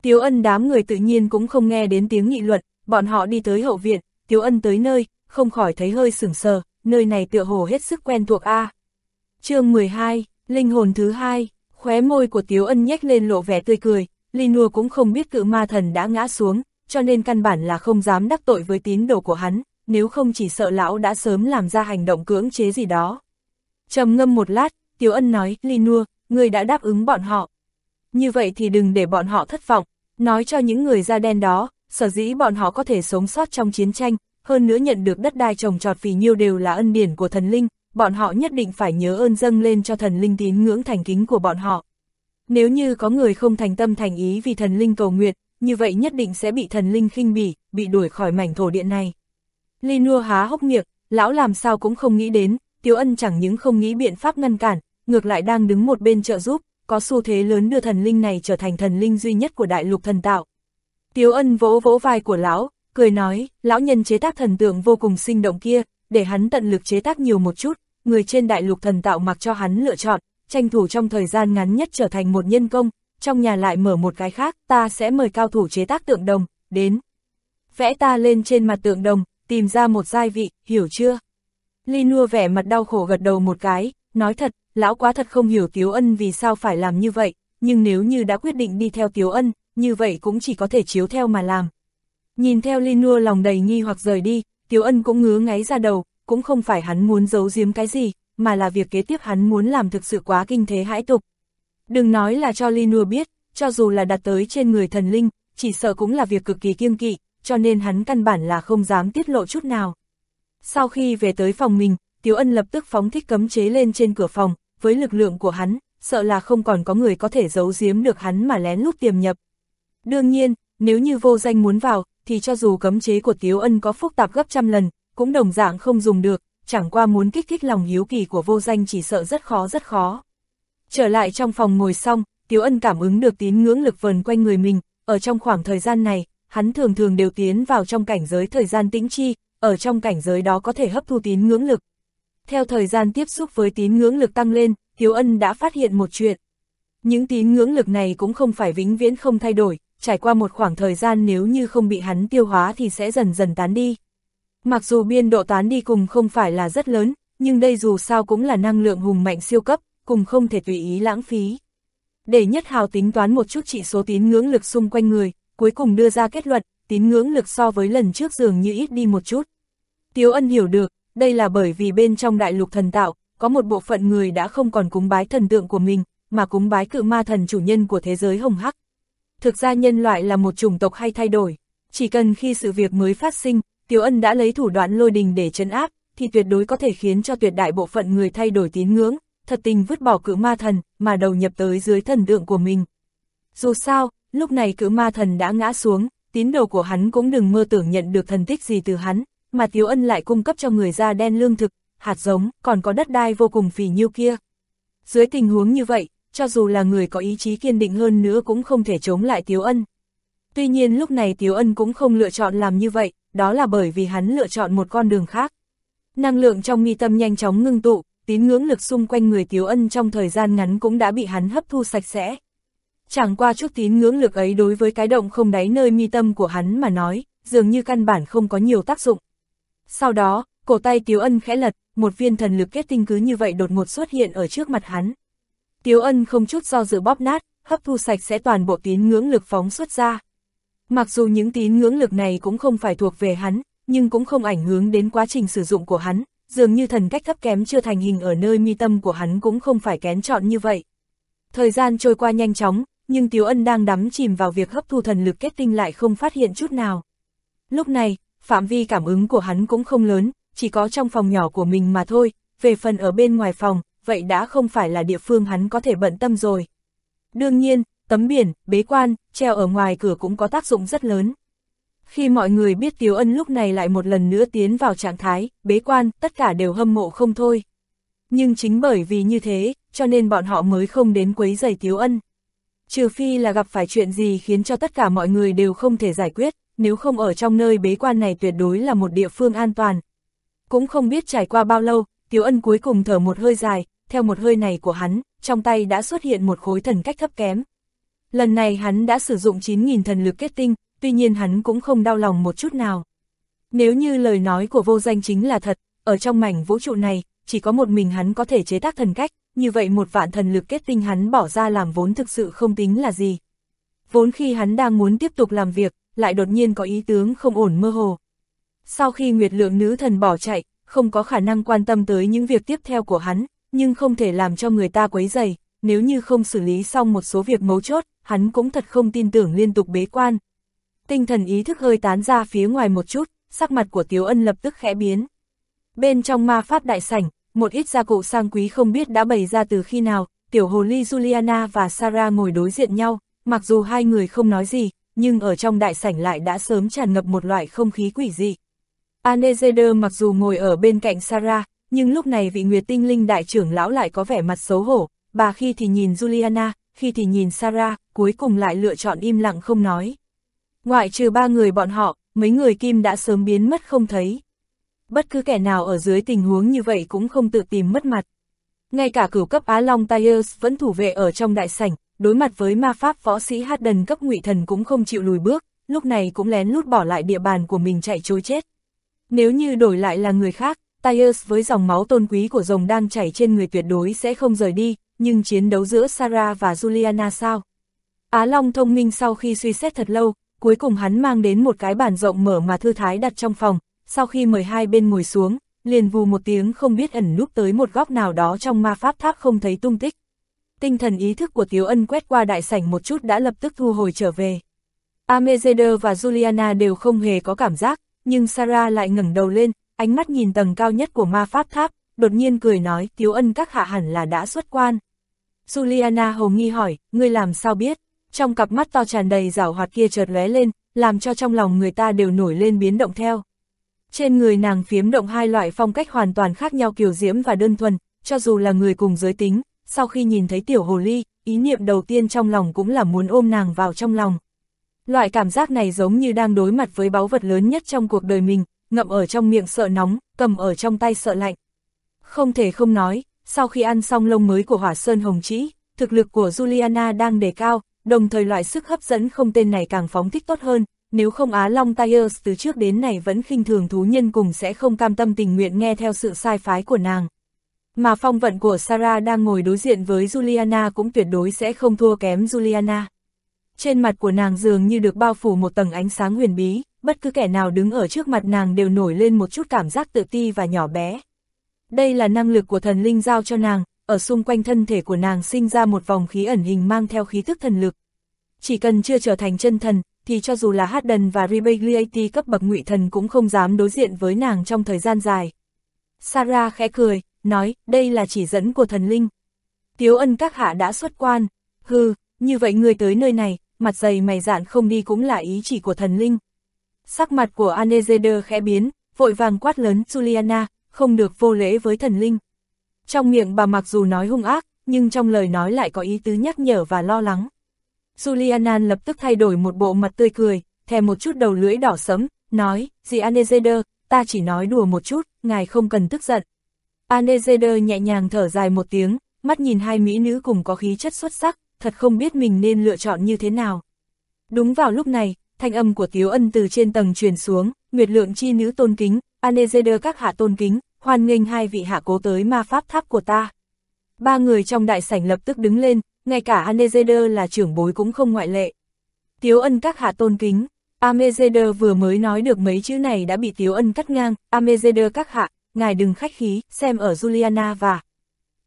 Tiếu ân đám người tự nhiên cũng không nghe đến tiếng nghị luận, bọn họ đi tới hậu viện, Tiếu ân tới nơi, không khỏi thấy hơi sửng sờ, nơi này tựa hồ hết sức quen thuộc A. chương 12, Linh hồn thứ hai, khóe môi của Tiếu ân nhếch lên lộ vẻ tươi cười, Linua cũng không biết cự ma thần đã ngã xuống, cho nên căn bản là không dám đắc tội với tín đồ của hắn, nếu không chỉ sợ lão đã sớm làm ra hành động cưỡng chế gì đó. trầm ngâm một lát, Tiếu Ân nói, Linua, người đã đáp ứng bọn họ. Như vậy thì đừng để bọn họ thất vọng, nói cho những người da đen đó, sở dĩ bọn họ có thể sống sót trong chiến tranh, hơn nữa nhận được đất đai trồng trọt vì nhiêu đều là ân điển của thần linh, bọn họ nhất định phải nhớ ơn dâng lên cho thần linh tín ngưỡng thành kính của bọn họ. Nếu như có người không thành tâm thành ý vì thần linh cầu nguyện, như vậy nhất định sẽ bị thần linh khinh bỉ, bị đuổi khỏi mảnh thổ điện này. Ly Nua há hốc miệng, lão làm sao cũng không nghĩ đến, Tiếu Ân chẳng những không nghĩ biện pháp ngăn cản, ngược lại đang đứng một bên trợ giúp, có xu thế lớn đưa thần linh này trở thành thần linh duy nhất của đại lục thần tạo. Tiếu Ân vỗ vỗ vai của lão, cười nói, lão nhân chế tác thần tượng vô cùng sinh động kia, để hắn tận lực chế tác nhiều một chút, người trên đại lục thần tạo mặc cho hắn lựa chọn, tranh thủ trong thời gian ngắn nhất trở thành một nhân công, trong nhà lại mở một cái khác, ta sẽ mời cao thủ chế tác tượng đồng, đến. Vẽ ta lên trên mặt tượng đồng, tìm ra một giai vị, hiểu chưa? Ly nua vẻ mặt đau khổ gật đầu một cái, nói thật, lão quá thật không hiểu Tiếu Ân vì sao phải làm như vậy, nhưng nếu như đã quyết định đi theo Tiếu Ân, như vậy cũng chỉ có thể chiếu theo mà làm. Nhìn theo Linua lòng đầy nghi hoặc rời đi, Tiếu Ân cũng ngứa ngáy ra đầu, cũng không phải hắn muốn giấu giếm cái gì, mà là việc kế tiếp hắn muốn làm thực sự quá kinh thế hãi tục. Đừng nói là cho Linua biết, cho dù là đặt tới trên người thần linh, chỉ sợ cũng là việc cực kỳ kiêng kỵ, cho nên hắn căn bản là không dám tiết lộ chút nào. Sau khi về tới phòng mình, Tiếu Ân lập tức phóng thích cấm chế lên trên cửa phòng, với lực lượng của hắn, sợ là không còn có người có thể giấu giếm được hắn mà lén lút tiềm nhập. Đương nhiên, nếu như vô danh muốn vào, thì cho dù cấm chế của Tiếu Ân có phức tạp gấp trăm lần, cũng đồng dạng không dùng được, chẳng qua muốn kích thích lòng hiếu kỳ của vô danh chỉ sợ rất khó rất khó. Trở lại trong phòng ngồi xong, Tiếu Ân cảm ứng được tín ngưỡng lực vần quanh người mình, ở trong khoảng thời gian này, hắn thường thường đều tiến vào trong cảnh giới thời gian tĩnh chi, ở trong cảnh giới đó có thể hấp thu tín ngưỡng lực. Theo thời gian tiếp xúc với tín ngưỡng lực tăng lên, Tiếu Ân đã phát hiện một chuyện. Những tín ngưỡng lực này cũng không phải vĩnh viễn không thay đổi, trải qua một khoảng thời gian nếu như không bị hắn tiêu hóa thì sẽ dần dần tán đi. Mặc dù biên độ tán đi cùng không phải là rất lớn, nhưng đây dù sao cũng là năng lượng hùng mạnh siêu cấp, cùng không thể tùy ý lãng phí. Để nhất hào tính toán một chút chỉ số tín ngưỡng lực xung quanh người, cuối cùng đưa ra kết luận, tín ngưỡng lực so với lần trước dường như ít đi một chút. Tiếu ân hiểu được, đây là bởi vì bên trong đại lục thần tạo, có một bộ phận người đã không còn cúng bái thần tượng của mình, mà cúng bái cự ma thần chủ nhân của thế giới hồng hắc. Thực ra nhân loại là một chủng tộc hay thay đổi, chỉ cần khi sự việc mới phát sinh, Tiếu Ân đã lấy thủ đoạn lôi đình để chấn áp, thì tuyệt đối có thể khiến cho tuyệt đại bộ phận người thay đổi tín ngưỡng, thật tình vứt bỏ cự ma thần, mà đầu nhập tới dưới thần tượng của mình. Dù sao, lúc này cự ma thần đã ngã xuống, tín đồ của hắn cũng đừng mơ tưởng nhận được thần tích gì từ hắn, mà Tiếu Ân lại cung cấp cho người da đen lương thực, hạt giống, còn có đất đai vô cùng phì nhiêu kia. Dưới tình huống như vậy, cho dù là người có ý chí kiên định hơn nữa cũng không thể chống lại Tiếu Ân. Tuy nhiên lúc này Tiếu Ân cũng không lựa chọn làm như vậy, đó là bởi vì hắn lựa chọn một con đường khác. Năng lượng trong mi tâm nhanh chóng ngưng tụ, tín ngưỡng lực xung quanh người Tiếu Ân trong thời gian ngắn cũng đã bị hắn hấp thu sạch sẽ. Chẳng qua chút tín ngưỡng lực ấy đối với cái động không đáy nơi mi tâm của hắn mà nói, dường như căn bản không có nhiều tác dụng. Sau đó, cổ tay Tiếu Ân khẽ lật, một viên thần lực kết tinh cứ như vậy đột ngột xuất hiện ở trước mặt hắn. Tiếu Ân không chút do dự bóp nát, hấp thu sạch sẽ toàn bộ tín ngưỡng lực phóng xuất ra. Mặc dù những tín ngưỡng lực này cũng không phải thuộc về hắn, nhưng cũng không ảnh hưởng đến quá trình sử dụng của hắn, dường như thần cách thấp kém chưa thành hình ở nơi mi tâm của hắn cũng không phải kén chọn như vậy. Thời gian trôi qua nhanh chóng, nhưng Tiếu Ân đang đắm chìm vào việc hấp thu thần lực kết tinh lại không phát hiện chút nào. Lúc này, phạm vi cảm ứng của hắn cũng không lớn, chỉ có trong phòng nhỏ của mình mà thôi, về phần ở bên ngoài phòng, vậy đã không phải là địa phương hắn có thể bận tâm rồi. Đương nhiên, tấm biển, bế quan, treo ở ngoài cửa cũng có tác dụng rất lớn. Khi mọi người biết Tiếu Ân lúc này lại một lần nữa tiến vào trạng thái, bế quan, tất cả đều hâm mộ không thôi. Nhưng chính bởi vì như thế, cho nên bọn họ mới không đến quấy giày Tiếu Ân. Trừ phi là gặp phải chuyện gì khiến cho tất cả mọi người đều không thể giải quyết, nếu không ở trong nơi bế quan này tuyệt đối là một địa phương an toàn. Cũng không biết trải qua bao lâu, Tiếu Ân cuối cùng thở một hơi dài, theo một hơi này của hắn, trong tay đã xuất hiện một khối thần cách thấp kém. Lần này hắn đã sử dụng 9.000 thần lực kết tinh, tuy nhiên hắn cũng không đau lòng một chút nào. Nếu như lời nói của vô danh chính là thật, ở trong mảnh vũ trụ này, chỉ có một mình hắn có thể chế tác thần cách, như vậy một vạn thần lực kết tinh hắn bỏ ra làm vốn thực sự không tính là gì. Vốn khi hắn đang muốn tiếp tục làm việc, lại đột nhiên có ý tướng không ổn mơ hồ. Sau khi Nguyệt Lượng nữ thần bỏ chạy, không có khả năng quan tâm tới những việc tiếp theo của hắn, nhưng không thể làm cho người ta quấy dày, nếu như không xử lý xong một số việc mấu chốt, hắn cũng thật không tin tưởng liên tục bế quan. Tinh thần ý thức hơi tán ra phía ngoài một chút, sắc mặt của Tiếu Ân lập tức khẽ biến. Bên trong ma pháp đại sảnh, một ít gia cụ sang quý không biết đã bày ra từ khi nào, tiểu hồ ly Juliana và Sarah ngồi đối diện nhau, mặc dù hai người không nói gì, nhưng ở trong đại sảnh lại đã sớm tràn ngập một loại không khí quỷ dị. Anezeder mặc dù ngồi ở bên cạnh Sarah, nhưng lúc này vị Nguyệt Tinh Linh đại trưởng lão lại có vẻ mặt xấu hổ, bà khi thì nhìn Juliana, khi thì nhìn Sarah, cuối cùng lại lựa chọn im lặng không nói. Ngoại trừ ba người bọn họ, mấy người kim đã sớm biến mất không thấy. Bất cứ kẻ nào ở dưới tình huống như vậy cũng không tự tìm mất mặt. Ngay cả cửu cấp Á Long Tyers vẫn thủ vệ ở trong đại sảnh, đối mặt với ma pháp võ sĩ hát đần cấp ngụy thần cũng không chịu lùi bước, lúc này cũng lén lút bỏ lại địa bàn của mình chạy trôi chết. Nếu như đổi lại là người khác, Tyers với dòng máu tôn quý của rồng đang chảy trên người tuyệt đối sẽ không rời đi, nhưng chiến đấu giữa Sarah và Juliana sao? Á Long thông minh sau khi suy xét thật lâu, cuối cùng hắn mang đến một cái bàn rộng mở mà thư thái đặt trong phòng, sau khi mời hai bên ngồi xuống, liền vù một tiếng không biết ẩn núp tới một góc nào đó trong ma pháp tháp không thấy tung tích. Tinh thần ý thức của Tiếu Ân quét qua đại sảnh một chút đã lập tức thu hồi trở về. Amezeder và Juliana đều không hề có cảm giác, nhưng Sarah lại ngẩng đầu lên, ánh mắt nhìn tầng cao nhất của ma pháp tháp, đột nhiên cười nói Tiếu Ân các hạ hẳn là đã xuất quan. Juliana hầu nghi hỏi, ngươi làm sao biết? Trong cặp mắt to tràn đầy rảo hoạt kia chợt lóe lên, làm cho trong lòng người ta đều nổi lên biến động theo. Trên người nàng phiếm động hai loại phong cách hoàn toàn khác nhau kiều diễm và đơn thuần, cho dù là người cùng giới tính, sau khi nhìn thấy tiểu hồ ly, ý niệm đầu tiên trong lòng cũng là muốn ôm nàng vào trong lòng. Loại cảm giác này giống như đang đối mặt với báu vật lớn nhất trong cuộc đời mình, ngậm ở trong miệng sợ nóng, cầm ở trong tay sợ lạnh. Không thể không nói, sau khi ăn xong lông mới của hỏa sơn hồng trĩ, thực lực của Juliana đang đề cao, đồng thời loại sức hấp dẫn không tên này càng phóng thích tốt hơn, nếu không Á Long Tires từ trước đến này vẫn khinh thường thú nhân cùng sẽ không cam tâm tình nguyện nghe theo sự sai phái của nàng. Mà phong vận của Sarah đang ngồi đối diện với Juliana cũng tuyệt đối sẽ không thua kém Juliana. Trên mặt của nàng dường như được bao phủ một tầng ánh sáng huyền bí, bất cứ kẻ nào đứng ở trước mặt nàng đều nổi lên một chút cảm giác tự ti và nhỏ bé. Đây là năng lực của thần linh giao cho nàng, ở xung quanh thân thể của nàng sinh ra một vòng khí ẩn hình mang theo khí thức thần lực. Chỉ cần chưa trở thành chân thần, thì cho dù là Hadden và Rebagliati cấp bậc ngụy thần cũng không dám đối diện với nàng trong thời gian dài. Sarah khẽ cười, nói, đây là chỉ dẫn của thần linh. Tiếu ân các hạ đã xuất quan, hư, như vậy người tới nơi này, mặt dày mày dạn không đi cũng là ý chỉ của thần linh. Sắc mặt của Anezeder khẽ biến, vội vàng quát lớn Juliana, không được vô lễ với thần linh. Trong miệng bà mặc dù nói hung ác, nhưng trong lời nói lại có ý tứ nhắc nhở và lo lắng. Juliana lập tức thay đổi một bộ mặt tươi cười, thèm một chút đầu lưỡi đỏ sẫm, nói, dì Anezeder, ta chỉ nói đùa một chút, ngài không cần tức giận. Anezeder nhẹ nhàng thở dài một tiếng, mắt nhìn hai mỹ nữ cùng có khí chất xuất sắc, thật không biết mình nên lựa chọn như thế nào. Đúng vào lúc này, thanh âm của Tiếu Ân từ trên tầng truyền xuống, Nguyệt Lượng chi nữ tôn kính, Anezeder các hạ tôn kính, hoan nghênh hai vị hạ cố tới ma pháp tháp của ta. Ba người trong đại sảnh lập tức đứng lên, ngay cả Anezeder là trưởng bối cũng không ngoại lệ. Tiếu Ân các hạ tôn kính, Amezeder vừa mới nói được mấy chữ này đã bị Tiếu Ân cắt ngang, Amezeder các hạ, ngài đừng khách khí, xem ở Juliana và...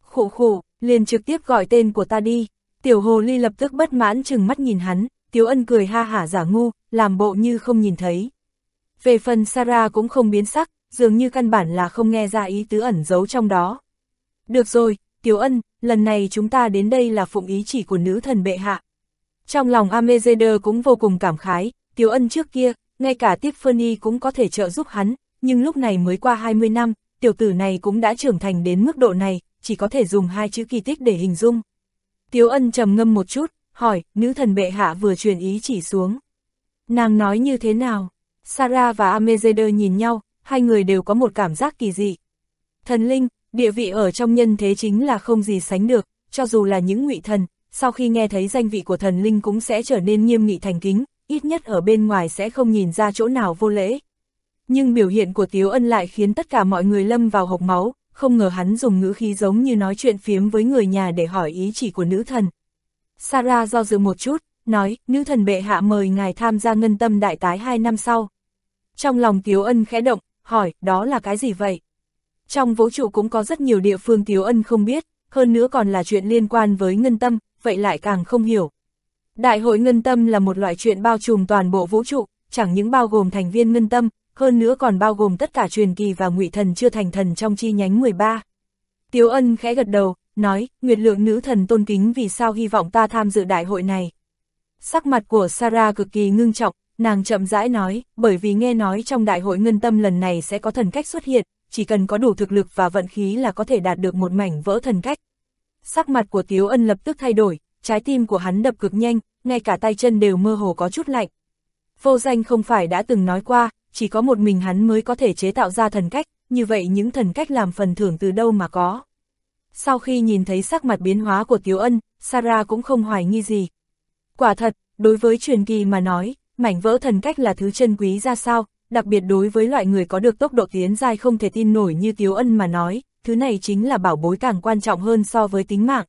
Khụ khụ, liền trực tiếp gọi tên của ta đi. Tiểu hồ ly lập tức bất mãn chừng mắt nhìn hắn, Tiếu Ân cười ha hả giả ngu, làm bộ như không nhìn thấy. Về phần Sarah cũng không biến sắc, dường như căn bản là không nghe ra ý tứ ẩn giấu trong đó. Được rồi, Tiếu Ân, lần này chúng ta đến đây là phụng ý chỉ của nữ thần bệ hạ. Trong lòng Amezeder cũng vô cùng cảm khái, Tiếu Ân trước kia, ngay cả Tiffany cũng có thể trợ giúp hắn, nhưng lúc này mới qua 20 năm, tiểu tử này cũng đã trưởng thành đến mức độ này, chỉ có thể dùng hai chữ kỳ tích để hình dung. Tiếu Ân trầm ngâm một chút, hỏi, nữ thần bệ hạ vừa truyền ý chỉ xuống. Nàng nói như thế nào? Sarah và Amezeder nhìn nhau, hai người đều có một cảm giác kỳ dị. Thần linh, địa vị ở trong nhân thế chính là không gì sánh được, cho dù là những ngụy thần, sau khi nghe thấy danh vị của thần linh cũng sẽ trở nên nghiêm nghị thành kính, ít nhất ở bên ngoài sẽ không nhìn ra chỗ nào vô lễ. Nhưng biểu hiện của Tiếu Ân lại khiến tất cả mọi người lâm vào hộc máu, không ngờ hắn dùng ngữ khí giống như nói chuyện phiếm với người nhà để hỏi ý chỉ của nữ thần. Sarah do dự một chút, nói, nữ thần bệ hạ mời ngài tham gia ngân tâm đại tái hai năm sau. Trong lòng Tiếu Ân khẽ động, hỏi, đó là cái gì vậy? Trong vũ trụ cũng có rất nhiều địa phương Tiếu Ân không biết, hơn nữa còn là chuyện liên quan với ngân tâm, vậy lại càng không hiểu. Đại hội ngân tâm là một loại chuyện bao trùm toàn bộ vũ trụ, chẳng những bao gồm thành viên ngân tâm, hơn nữa còn bao gồm tất cả truyền kỳ và ngụy thần chưa thành thần trong chi nhánh 13. Tiếu ân khẽ gật đầu, nói, Nguyệt lượng nữ thần tôn kính vì sao hy vọng ta tham dự đại hội này. Sắc mặt của Sarah cực kỳ ngưng trọng, nàng chậm rãi nói, bởi vì nghe nói trong đại hội ngân tâm lần này sẽ có thần cách xuất hiện, chỉ cần có đủ thực lực và vận khí là có thể đạt được một mảnh vỡ thần cách. Sắc mặt của Tiếu Ân lập tức thay đổi, trái tim của hắn đập cực nhanh, ngay cả tay chân đều mơ hồ có chút lạnh. Vô danh không phải đã từng nói qua, chỉ có một mình hắn mới có thể chế tạo ra thần cách, như vậy những thần cách làm phần thưởng từ đâu mà có. Sau khi nhìn thấy sắc mặt biến hóa của Tiếu Ân, Sarah cũng không hoài nghi gì. Quả thật, đối với truyền kỳ mà nói, mảnh vỡ thần cách là thứ chân quý ra sao, đặc biệt đối với loại người có được tốc độ tiến dài không thể tin nổi như Tiếu Ân mà nói, thứ này chính là bảo bối càng quan trọng hơn so với tính mạng.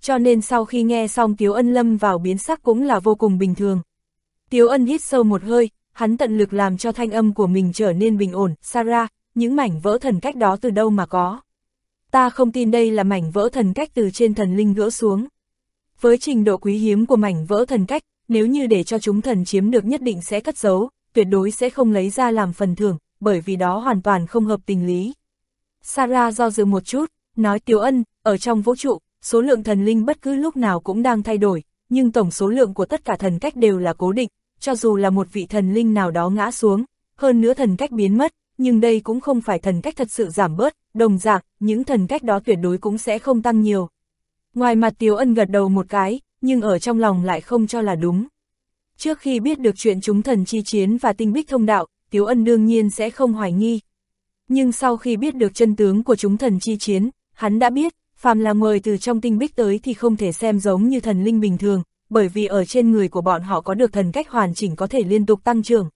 Cho nên sau khi nghe xong Tiếu Ân lâm vào biến sắc cũng là vô cùng bình thường. Tiếu Ân hít sâu một hơi, hắn tận lực làm cho thanh âm của mình trở nên bình ổn, Sarah, những mảnh vỡ thần cách đó từ đâu mà có. Ta không tin đây là mảnh vỡ thần cách từ trên thần linh gỡ xuống. Với trình độ quý hiếm của mảnh vỡ thần cách, nếu như để cho chúng thần chiếm được nhất định sẽ cất giấu, tuyệt đối sẽ không lấy ra làm phần thưởng, bởi vì đó hoàn toàn không hợp tình lý. Sarah do dự một chút, nói Tiếu Ân, ở trong vũ trụ, số lượng thần linh bất cứ lúc nào cũng đang thay đổi, nhưng tổng số lượng của tất cả thần cách đều là cố định, cho dù là một vị thần linh nào đó ngã xuống, hơn nữa thần cách biến mất, nhưng đây cũng không phải thần cách thật sự giảm bớt, đồng dạng, những thần cách đó tuyệt đối cũng sẽ không tăng nhiều. Ngoài mặt Tiếu Ân gật đầu một cái, nhưng ở trong lòng lại không cho là đúng. Trước khi biết được chuyện chúng thần chi chiến và tinh bích thông đạo, Tiếu Ân đương nhiên sẽ không hoài nghi. Nhưng sau khi biết được chân tướng của chúng thần chi chiến, hắn đã biết, phàm là người từ trong tinh bích tới thì không thể xem giống như thần linh bình thường, bởi vì ở trên người của bọn họ có được thần cách hoàn chỉnh có thể liên tục tăng trưởng.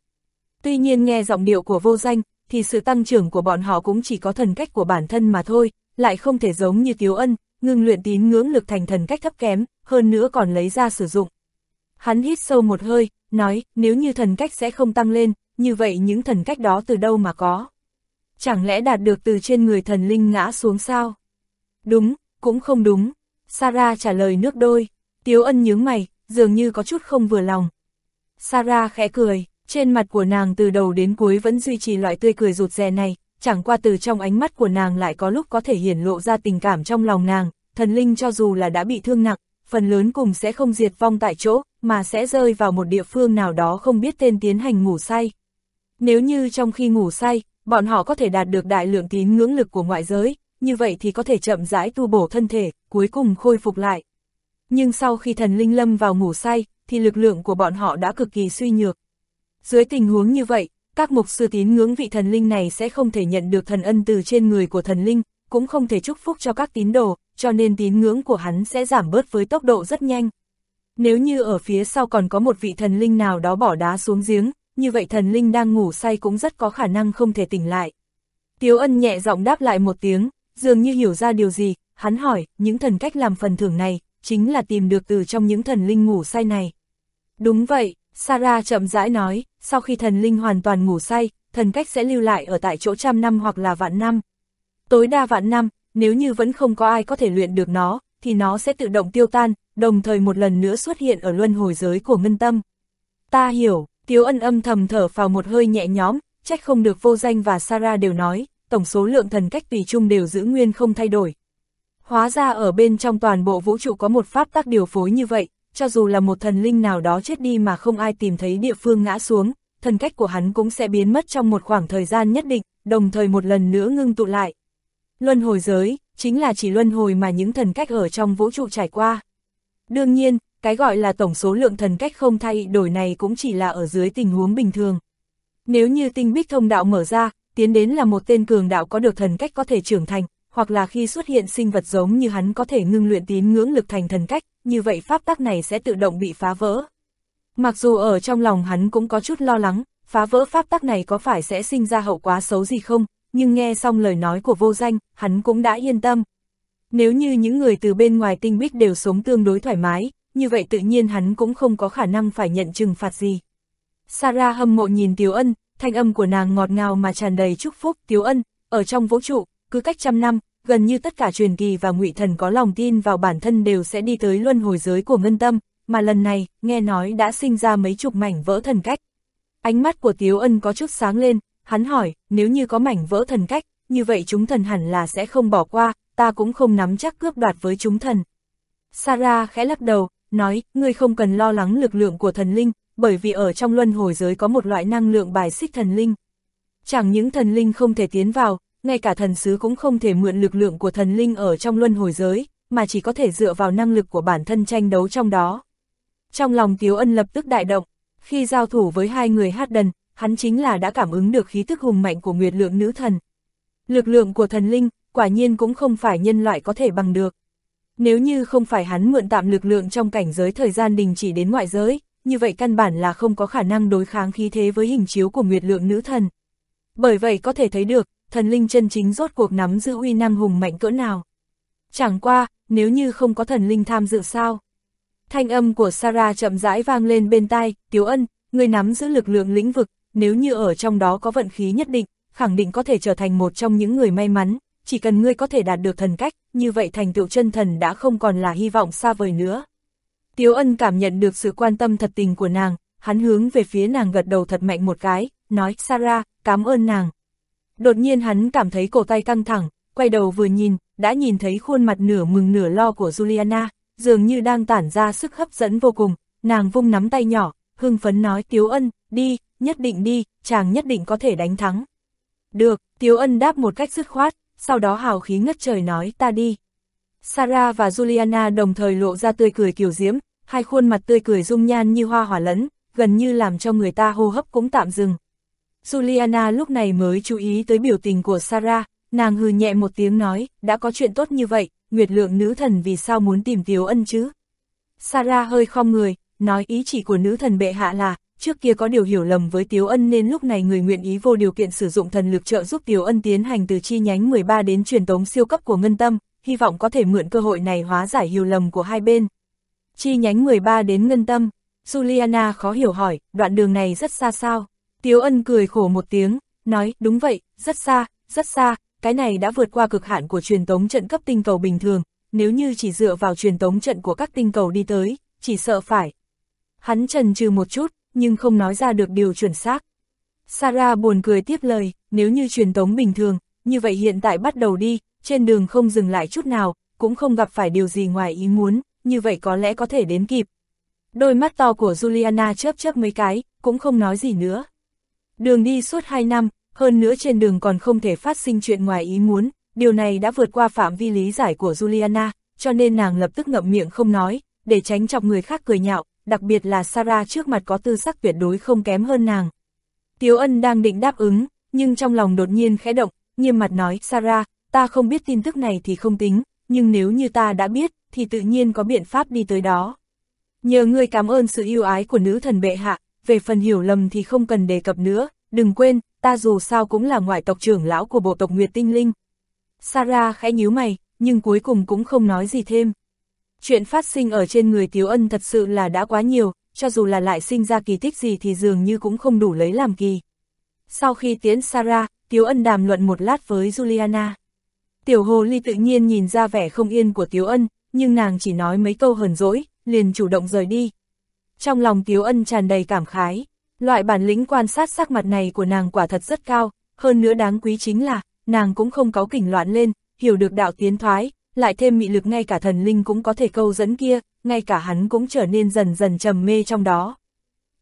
Tuy nhiên nghe giọng điệu của vô danh, thì sự tăng trưởng của bọn họ cũng chỉ có thần cách của bản thân mà thôi, lại không thể giống như Tiếu Ân, ngừng luyện tín ngưỡng lực thành thần cách thấp kém, hơn nữa còn lấy ra sử dụng. Hắn hít sâu một hơi, nói, nếu như thần cách sẽ không tăng lên, như vậy những thần cách đó từ đâu mà có? Chẳng lẽ đạt được từ trên người thần linh ngã xuống sao? Đúng, cũng không đúng. Sarah trả lời nước đôi. Tiếu ân nhướng mày, dường như có chút không vừa lòng. Sarah khẽ cười, trên mặt của nàng từ đầu đến cuối vẫn duy trì loại tươi cười rụt rè này, chẳng qua từ trong ánh mắt của nàng lại có lúc có thể hiển lộ ra tình cảm trong lòng nàng, thần linh cho dù là đã bị thương nặng, phần lớn cùng sẽ không diệt vong tại chỗ, mà sẽ rơi vào một địa phương nào đó không biết tên tiến hành ngủ say. Nếu như trong khi ngủ say, bọn họ có thể đạt được đại lượng tín ngưỡng lực của ngoại giới, như vậy thì có thể chậm rãi tu bổ thân thể, cuối cùng khôi phục lại. Nhưng sau khi thần linh lâm vào ngủ say, thì lực lượng của bọn họ đã cực kỳ suy nhược. Dưới tình huống như vậy, các mục sư tín ngưỡng vị thần linh này sẽ không thể nhận được thần ân từ trên người của thần linh, cũng không thể chúc phúc cho các tín đồ, cho nên tín ngưỡng của hắn sẽ giảm bớt với tốc độ rất nhanh. Nếu như ở phía sau còn có một vị thần linh nào đó bỏ đá xuống giếng, như vậy thần linh đang ngủ say cũng rất có khả năng không thể tỉnh lại. Tiếu ân nhẹ giọng đáp lại một tiếng, dường như hiểu ra điều gì, hắn hỏi, những thần cách làm phần thưởng này, chính là tìm được từ trong những thần linh ngủ say này. Đúng vậy, Sarah chậm rãi nói, sau khi thần linh hoàn toàn ngủ say, thần cách sẽ lưu lại ở tại chỗ trăm năm hoặc là vạn năm. Tối đa vạn năm, nếu như vẫn không có ai có thể luyện được nó, thì nó sẽ tự động tiêu tan, đồng thời một lần nữa xuất hiện ở luân hồi giới của ngân tâm. Ta hiểu, Tiếu ân âm thầm thở vào một hơi nhẹ nhõm, trách không được vô danh và Sarah đều nói, tổng số lượng thần cách tùy chung đều giữ nguyên không thay đổi. Hóa ra ở bên trong toàn bộ vũ trụ có một pháp tắc điều phối như vậy, cho dù là một thần linh nào đó chết đi mà không ai tìm thấy địa phương ngã xuống, thần cách của hắn cũng sẽ biến mất trong một khoảng thời gian nhất định, đồng thời một lần nữa ngưng tụ lại. Luân hồi giới, chính là chỉ luân hồi mà những thần cách ở trong vũ trụ trải qua. Đương nhiên, cái gọi là tổng số lượng thần cách không thay đổi này cũng chỉ là ở dưới tình huống bình thường. Nếu như tinh bích thông đạo mở ra, tiến đến là một tên cường đạo có được thần cách có thể trưởng thành, hoặc là khi xuất hiện sinh vật giống như hắn có thể ngưng luyện tín ngưỡng lực thành thần cách, như vậy pháp tắc này sẽ tự động bị phá vỡ. Mặc dù ở trong lòng hắn cũng có chút lo lắng, phá vỡ pháp tắc này có phải sẽ sinh ra hậu quá xấu gì không, nhưng nghe xong lời nói của vô danh, hắn cũng đã yên tâm. Nếu như những người từ bên ngoài tinh bích đều sống tương đối thoải mái, như vậy tự nhiên hắn cũng không có khả năng phải nhận trừng phạt gì. Sarah hâm mộ nhìn Tiếu Ân, thanh âm của nàng ngọt ngào mà tràn đầy chúc phúc Tiếu Ân, ở trong vũ trụ, cứ cách trăm năm, gần như tất cả truyền kỳ và ngụy thần có lòng tin vào bản thân đều sẽ đi tới luân hồi giới của ngân tâm, mà lần này, nghe nói đã sinh ra mấy chục mảnh vỡ thần cách. Ánh mắt của Tiếu Ân có chút sáng lên, hắn hỏi, nếu như có mảnh vỡ thần cách, như vậy chúng thần hẳn là sẽ không bỏ qua, ta cũng không nắm chắc cướp đoạt với chúng thần. Sarah khẽ lắc đầu, nói, ngươi không cần lo lắng lực lượng của thần linh, bởi vì ở trong luân hồi giới có một loại năng lượng bài xích thần linh. Chẳng những thần linh không thể tiến vào, ngay cả thần sứ cũng không thể mượn lực lượng của thần linh ở trong luân hồi giới, mà chỉ có thể dựa vào năng lực của bản thân tranh đấu trong đó. Trong lòng Tiếu Ân lập tức đại động, khi giao thủ với hai người hát đần, hắn chính là đã cảm ứng được khí thức hùng mạnh của nguyệt lượng nữ thần. Lực lượng của thần linh, quả nhiên cũng không phải nhân loại có thể bằng được. Nếu như không phải hắn mượn tạm lực lượng trong cảnh giới thời gian đình chỉ đến ngoại giới, như vậy căn bản là không có khả năng đối kháng khí thế với hình chiếu của nguyệt lượng nữ thần. Bởi vậy có thể thấy được, thần linh chân chính rốt cuộc nắm giữ uy năng hùng mạnh cỡ nào. Chẳng qua, nếu như không có thần linh tham dự sao? Thanh âm của Sarah chậm rãi vang lên bên tai, Tiếu Ân, người nắm giữ lực lượng lĩnh vực, nếu như ở trong đó có vận khí nhất định, khẳng định có thể trở thành một trong những người may mắn, chỉ cần ngươi có thể đạt được thần cách, như vậy thành tựu chân thần đã không còn là hy vọng xa vời nữa. Tiếu ân cảm nhận được sự quan tâm thật tình của nàng, hắn hướng về phía nàng gật đầu thật mạnh một cái, nói, Sarah, cảm ơn nàng. Đột nhiên hắn cảm thấy cổ tay căng thẳng, quay đầu vừa nhìn, đã nhìn thấy khuôn mặt nửa mừng nửa lo của Juliana, dường như đang tản ra sức hấp dẫn vô cùng, nàng vung nắm tay nhỏ, hưng phấn nói Tiếu ân, đi, nhất định đi, chàng nhất định có thể đánh thắng. Được, Tiếu ân đáp một cách dứt khoát, sau đó hào khí ngất trời nói ta đi. Sarah và Juliana đồng thời lộ ra tươi cười kiều diễm, hai khuôn mặt tươi cười dung nhan như hoa hỏa lẫn, gần như làm cho người ta hô hấp cũng tạm dừng. Juliana lúc này mới chú ý tới biểu tình của Sarah, nàng hừ nhẹ một tiếng nói, đã có chuyện tốt như vậy, Nguyệt lượng nữ thần vì sao muốn tìm Tiếu Ân chứ? Sarah hơi khom người, nói ý chỉ của nữ thần bệ hạ là, trước kia có điều hiểu lầm với Tiếu Ân nên lúc này người nguyện ý vô điều kiện sử dụng thần lực trợ giúp Tiếu Ân tiến hành từ chi nhánh 13 đến truyền tống siêu cấp của Ngân Tâm, hy vọng có thể mượn cơ hội này hóa giải hiểu lầm của hai bên. Chi nhánh 13 đến Ngân Tâm, Juliana khó hiểu hỏi, đoạn đường này rất xa sao? Tiếu Ân cười khổ một tiếng, nói, đúng vậy, rất xa, rất xa, cái này đã vượt qua cực hạn của truyền tống trận cấp tinh cầu bình thường, nếu như chỉ dựa vào truyền tống trận của các tinh cầu đi tới, chỉ sợ phải. Hắn trần trừ một chút, nhưng không nói ra được điều chuẩn xác. Sarah buồn cười tiếp lời, nếu như truyền tống bình thường, như vậy hiện tại bắt đầu đi, trên đường không dừng lại chút nào, cũng không gặp phải điều gì ngoài ý muốn, như vậy có lẽ có thể đến kịp. Đôi mắt to của Juliana chớp chớp mấy cái, cũng không nói gì nữa. Đường đi suốt 2 năm, hơn nữa trên đường còn không thể phát sinh chuyện ngoài ý muốn, điều này đã vượt qua phạm vi lý giải của Juliana, cho nên nàng lập tức ngậm miệng không nói, để tránh chọc người khác cười nhạo, đặc biệt là Sarah trước mặt có tư sắc tuyệt đối không kém hơn nàng. Tiếu ân đang định đáp ứng, nhưng trong lòng đột nhiên khẽ động, nghiêm mặt nói, Sarah, ta không biết tin tức này thì không tính, nhưng nếu như ta đã biết, thì tự nhiên có biện pháp đi tới đó. Nhờ ngươi cảm ơn sự yêu ái của nữ thần bệ hạ, về phần hiểu lầm thì không cần đề cập nữa, đừng quên, ta dù sao cũng là ngoại tộc trưởng lão của bộ tộc Nguyệt Tinh Linh. Sarah khẽ nhíu mày, nhưng cuối cùng cũng không nói gì thêm. Chuyện phát sinh ở trên người Tiếu Ân thật sự là đã quá nhiều, cho dù là lại sinh ra kỳ tích gì thì dường như cũng không đủ lấy làm kỳ. Sau khi tiến Sarah, Tiếu Ân đàm luận một lát với Juliana. Tiểu Hồ Ly tự nhiên nhìn ra vẻ không yên của Tiếu Ân, nhưng nàng chỉ nói mấy câu hờn dỗi, liền chủ động rời đi. Trong lòng Tiếu Ân tràn đầy cảm khái, loại bản lĩnh quan sát sắc mặt này của nàng quả thật rất cao, hơn nữa đáng quý chính là, nàng cũng không có kỉnh loạn lên, hiểu được đạo tiến thoái, lại thêm mị lực ngay cả thần linh cũng có thể câu dẫn kia, ngay cả hắn cũng trở nên dần dần trầm mê trong đó.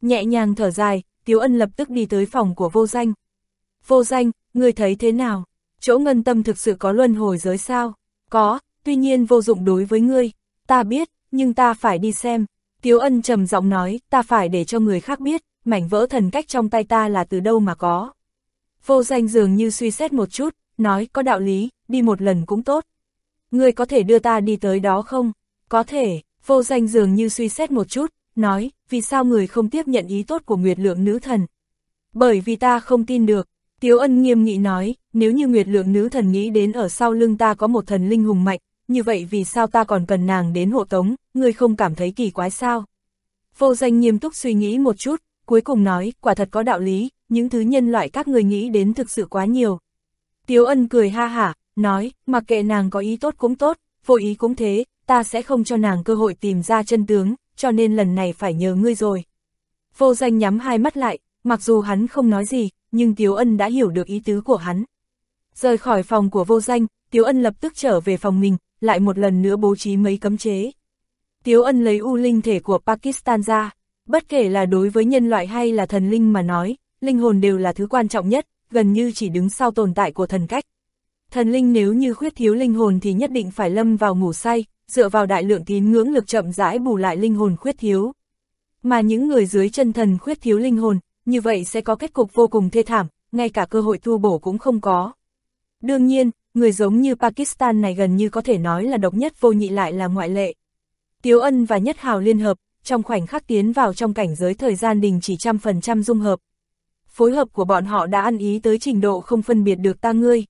Nhẹ nhàng thở dài, Tiếu Ân lập tức đi tới phòng của vô danh. Vô danh, người thấy thế nào? Chỗ ngân tâm thực sự có luân hồi giới sao? Có, tuy nhiên vô dụng đối với ngươi. Ta biết, nhưng ta phải đi xem. Tiếu Ân trầm giọng nói, ta phải để cho người khác biết, mảnh vỡ thần cách trong tay ta là từ đâu mà có. Vô danh dường như suy xét một chút, nói có đạo lý, đi một lần cũng tốt. Người có thể đưa ta đi tới đó không? Có thể, vô danh dường như suy xét một chút, nói, vì sao người không tiếp nhận ý tốt của Nguyệt Lượng Nữ Thần? Bởi vì ta không tin được. Tiếu ân nghiêm nghị nói, nếu như Nguyệt Lượng Nữ Thần nghĩ đến ở sau lưng ta có một thần linh hùng mạnh, như vậy vì sao ta còn cần nàng đến hộ tống, ngươi không cảm thấy kỳ quái sao? Vô danh nghiêm túc suy nghĩ một chút, cuối cùng nói, quả thật có đạo lý, những thứ nhân loại các người nghĩ đến thực sự quá nhiều. Tiếu ân cười ha hả, nói, mặc kệ nàng có ý tốt cũng tốt, vô ý cũng thế, ta sẽ không cho nàng cơ hội tìm ra chân tướng, cho nên lần này phải nhờ ngươi rồi. Vô danh nhắm hai mắt lại, mặc dù hắn không nói gì, nhưng Tiếu Ân đã hiểu được ý tứ của hắn. Rời khỏi phòng của vô danh, Tiếu Ân lập tức trở về phòng mình, lại một lần nữa bố trí mấy cấm chế. Tiếu Ân lấy u linh thể của Pakistan ra, bất kể là đối với nhân loại hay là thần linh mà nói, linh hồn đều là thứ quan trọng nhất, gần như chỉ đứng sau tồn tại của thần cách. Thần linh nếu như khuyết thiếu linh hồn thì nhất định phải lâm vào ngủ say, dựa vào đại lượng tín ngưỡng lực chậm rãi bù lại linh hồn khuyết thiếu. Mà những người dưới chân thần khuyết thiếu linh hồn, như vậy sẽ có kết cục vô cùng thê thảm, ngay cả cơ hội tu bổ cũng không có. Đương nhiên, người giống như Pakistan này gần như có thể nói là độc nhất vô nhị lại là ngoại lệ. Tiếu Ân và Nhất Hào liên hợp, trong khoảnh khắc tiến vào trong cảnh giới thời gian đình chỉ trăm phần trăm dung hợp. Phối hợp của bọn họ đã ăn ý tới trình độ không phân biệt được ta ngươi.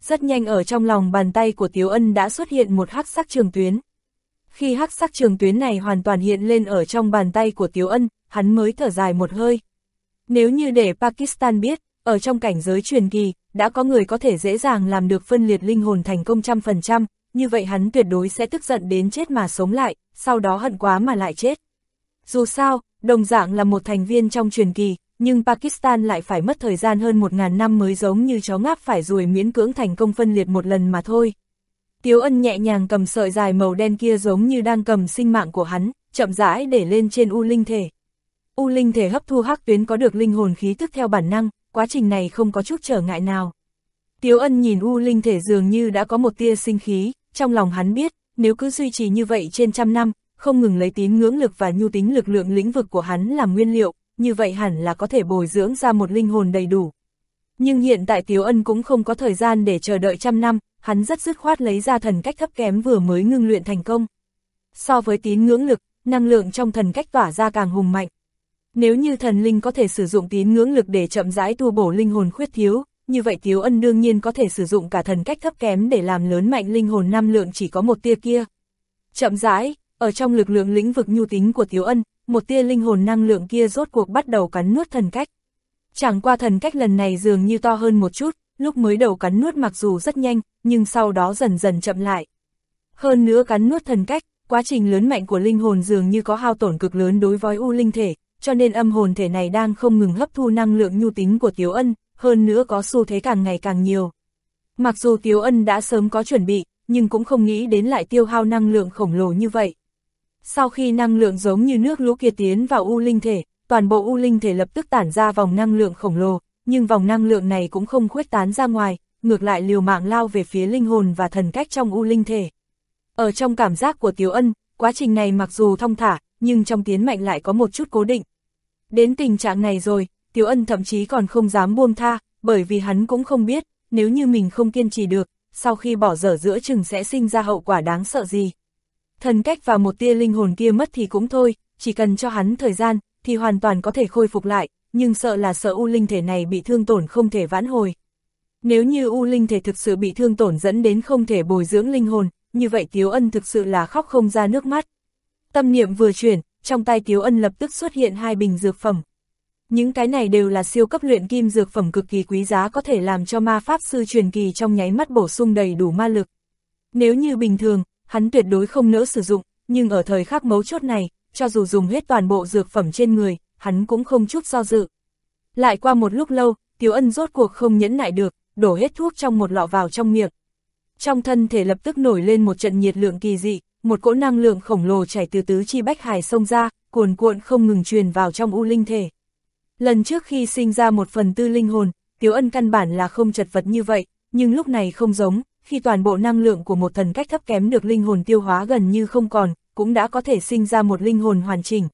Rất nhanh ở trong lòng bàn tay của Tiếu Ân đã xuất hiện một hắc sắc trường tuyến. Khi hắc sắc trường tuyến này hoàn toàn hiện lên ở trong bàn tay của Tiếu Ân, hắn mới thở dài một hơi. Nếu như để Pakistan biết, ở trong cảnh giới truyền kỳ, đã có người có thể dễ dàng làm được phân liệt linh hồn thành công trăm phần trăm, như vậy hắn tuyệt đối sẽ tức giận đến chết mà sống lại, sau đó hận quá mà lại chết. Dù sao, đồng dạng là một thành viên trong truyền kỳ, nhưng Pakistan lại phải mất thời gian hơn 1.000 năm mới giống như chó ngáp phải ruồi miễn cưỡng thành công phân liệt một lần mà thôi. Tiếu ân nhẹ nhàng cầm sợi dài màu đen kia giống như đang cầm sinh mạng của hắn, chậm rãi để lên trên U linh thể. U linh thể hấp thu hắc tuyến có được linh hồn khí tức theo bản năng, quá trình này không có chút trở ngại nào. Tiếu ân nhìn U linh thể dường như đã có một tia sinh khí, trong lòng hắn biết, nếu cứ duy trì như vậy trên trăm năm, không ngừng lấy tín ngưỡng lực và nhu tính lực lượng lĩnh vực của hắn làm nguyên liệu, như vậy hẳn là có thể bồi dưỡng ra một linh hồn đầy đủ. Nhưng hiện tại Tiếu Ân cũng không có thời gian để chờ đợi trăm năm, hắn rất dứt khoát lấy ra thần cách thấp kém vừa mới ngưng luyện thành công. So với tín ngưỡng lực, năng lượng trong thần cách tỏa ra càng hùng mạnh. Nếu như thần linh có thể sử dụng tín ngưỡng lực để chậm rãi tu bổ linh hồn khuyết thiếu, như vậy Tiếu Ân đương nhiên có thể sử dụng cả thần cách thấp kém để làm lớn mạnh linh hồn năng lượng chỉ có một tia kia. Chậm rãi, ở trong lực lượng lĩnh vực nhu tính của Tiếu Ân, một tia linh hồn năng lượng kia rốt cuộc bắt đầu cắn nuốt thần cách. Chẳng qua thần cách lần này dường như to hơn một chút, lúc mới đầu cắn nuốt mặc dù rất nhanh, nhưng sau đó dần dần chậm lại. Hơn nữa cắn nuốt thần cách, quá trình lớn mạnh của linh hồn dường như có hao tổn cực lớn đối với u linh thể, cho nên âm hồn thể này đang không ngừng hấp thu năng lượng nhu tính của Tiếu Ân, hơn nữa có xu thế càng ngày càng nhiều. Mặc dù Tiếu Ân đã sớm có chuẩn bị, nhưng cũng không nghĩ đến lại tiêu hao năng lượng khổng lồ như vậy. Sau khi năng lượng giống như nước lũ kia tiến vào u linh thể, toàn bộ u linh thể lập tức tản ra vòng năng lượng khổng lồ, nhưng vòng năng lượng này cũng không khuếch tán ra ngoài, ngược lại liều mạng lao về phía linh hồn và thần cách trong u linh thể. Ở trong cảm giác của Tiếu Ân, quá trình này mặc dù thông thả, nhưng trong tiến mạnh lại có một chút cố định. Đến tình trạng này rồi, Tiếu Ân thậm chí còn không dám buông tha, bởi vì hắn cũng không biết, nếu như mình không kiên trì được, sau khi bỏ dở giữa chừng sẽ sinh ra hậu quả đáng sợ gì. Thần cách và một tia linh hồn kia mất thì cũng thôi, chỉ cần cho hắn thời gian, thì hoàn toàn có thể khôi phục lại, nhưng sợ là sợ U linh thể này bị thương tổn không thể vãn hồi. Nếu như U linh thể thực sự bị thương tổn dẫn đến không thể bồi dưỡng linh hồn, như vậy Tiếu Ân thực sự là khóc không ra nước mắt. Tâm niệm vừa chuyển, trong tay Tiếu Ân lập tức xuất hiện hai bình dược phẩm. Những cái này đều là siêu cấp luyện kim dược phẩm cực kỳ quý giá có thể làm cho ma pháp sư truyền kỳ trong nháy mắt bổ sung đầy đủ ma lực. Nếu như bình thường, hắn tuyệt đối không nỡ sử dụng, nhưng ở thời khắc mấu chốt này, cho dù dùng hết toàn bộ dược phẩm trên người, hắn cũng không chút do dự. Lại qua một lúc lâu, Tiếu Ân rốt cuộc không nhẫn nại được, đổ hết thuốc trong một lọ vào trong miệng. Trong thân thể lập tức nổi lên một trận nhiệt lượng kỳ dị, một cỗ năng lượng khổng lồ chảy từ tứ chi bách hải sông ra, cuồn cuộn không ngừng truyền vào trong u linh thể. Lần trước khi sinh ra một phần tư linh hồn, Tiếu Ân căn bản là không chật vật như vậy, nhưng lúc này không giống, khi toàn bộ năng lượng của một thần cách thấp kém được linh hồn tiêu hóa gần như không còn, cũng đã có thể sinh ra một linh hồn hoàn chỉnh.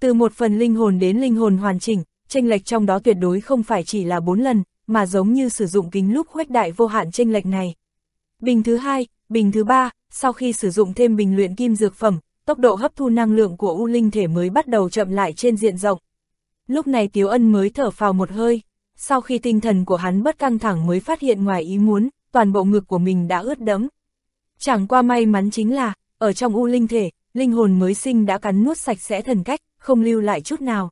Từ một phần linh hồn đến linh hồn hoàn chỉnh, tranh lệch trong đó tuyệt đối không phải chỉ là 4 lần, mà giống như sử dụng kính lúc khuếch đại vô hạn tranh lệch này. Bình thứ hai, bình thứ ba, sau khi sử dụng thêm bình luyện kim dược phẩm, tốc độ hấp thu năng lượng của U Linh thể mới bắt đầu chậm lại trên diện rộng. Lúc này Tiếu Ân mới thở phào một hơi, sau khi tinh thần của hắn bất căng thẳng mới phát hiện ngoài ý muốn, toàn bộ ngực của mình đã ướt đẫm. Chẳng qua may mắn chính là, ở trong U Linh thể, linh hồn mới sinh đã cắn nuốt sạch sẽ thần cách, không lưu lại chút nào.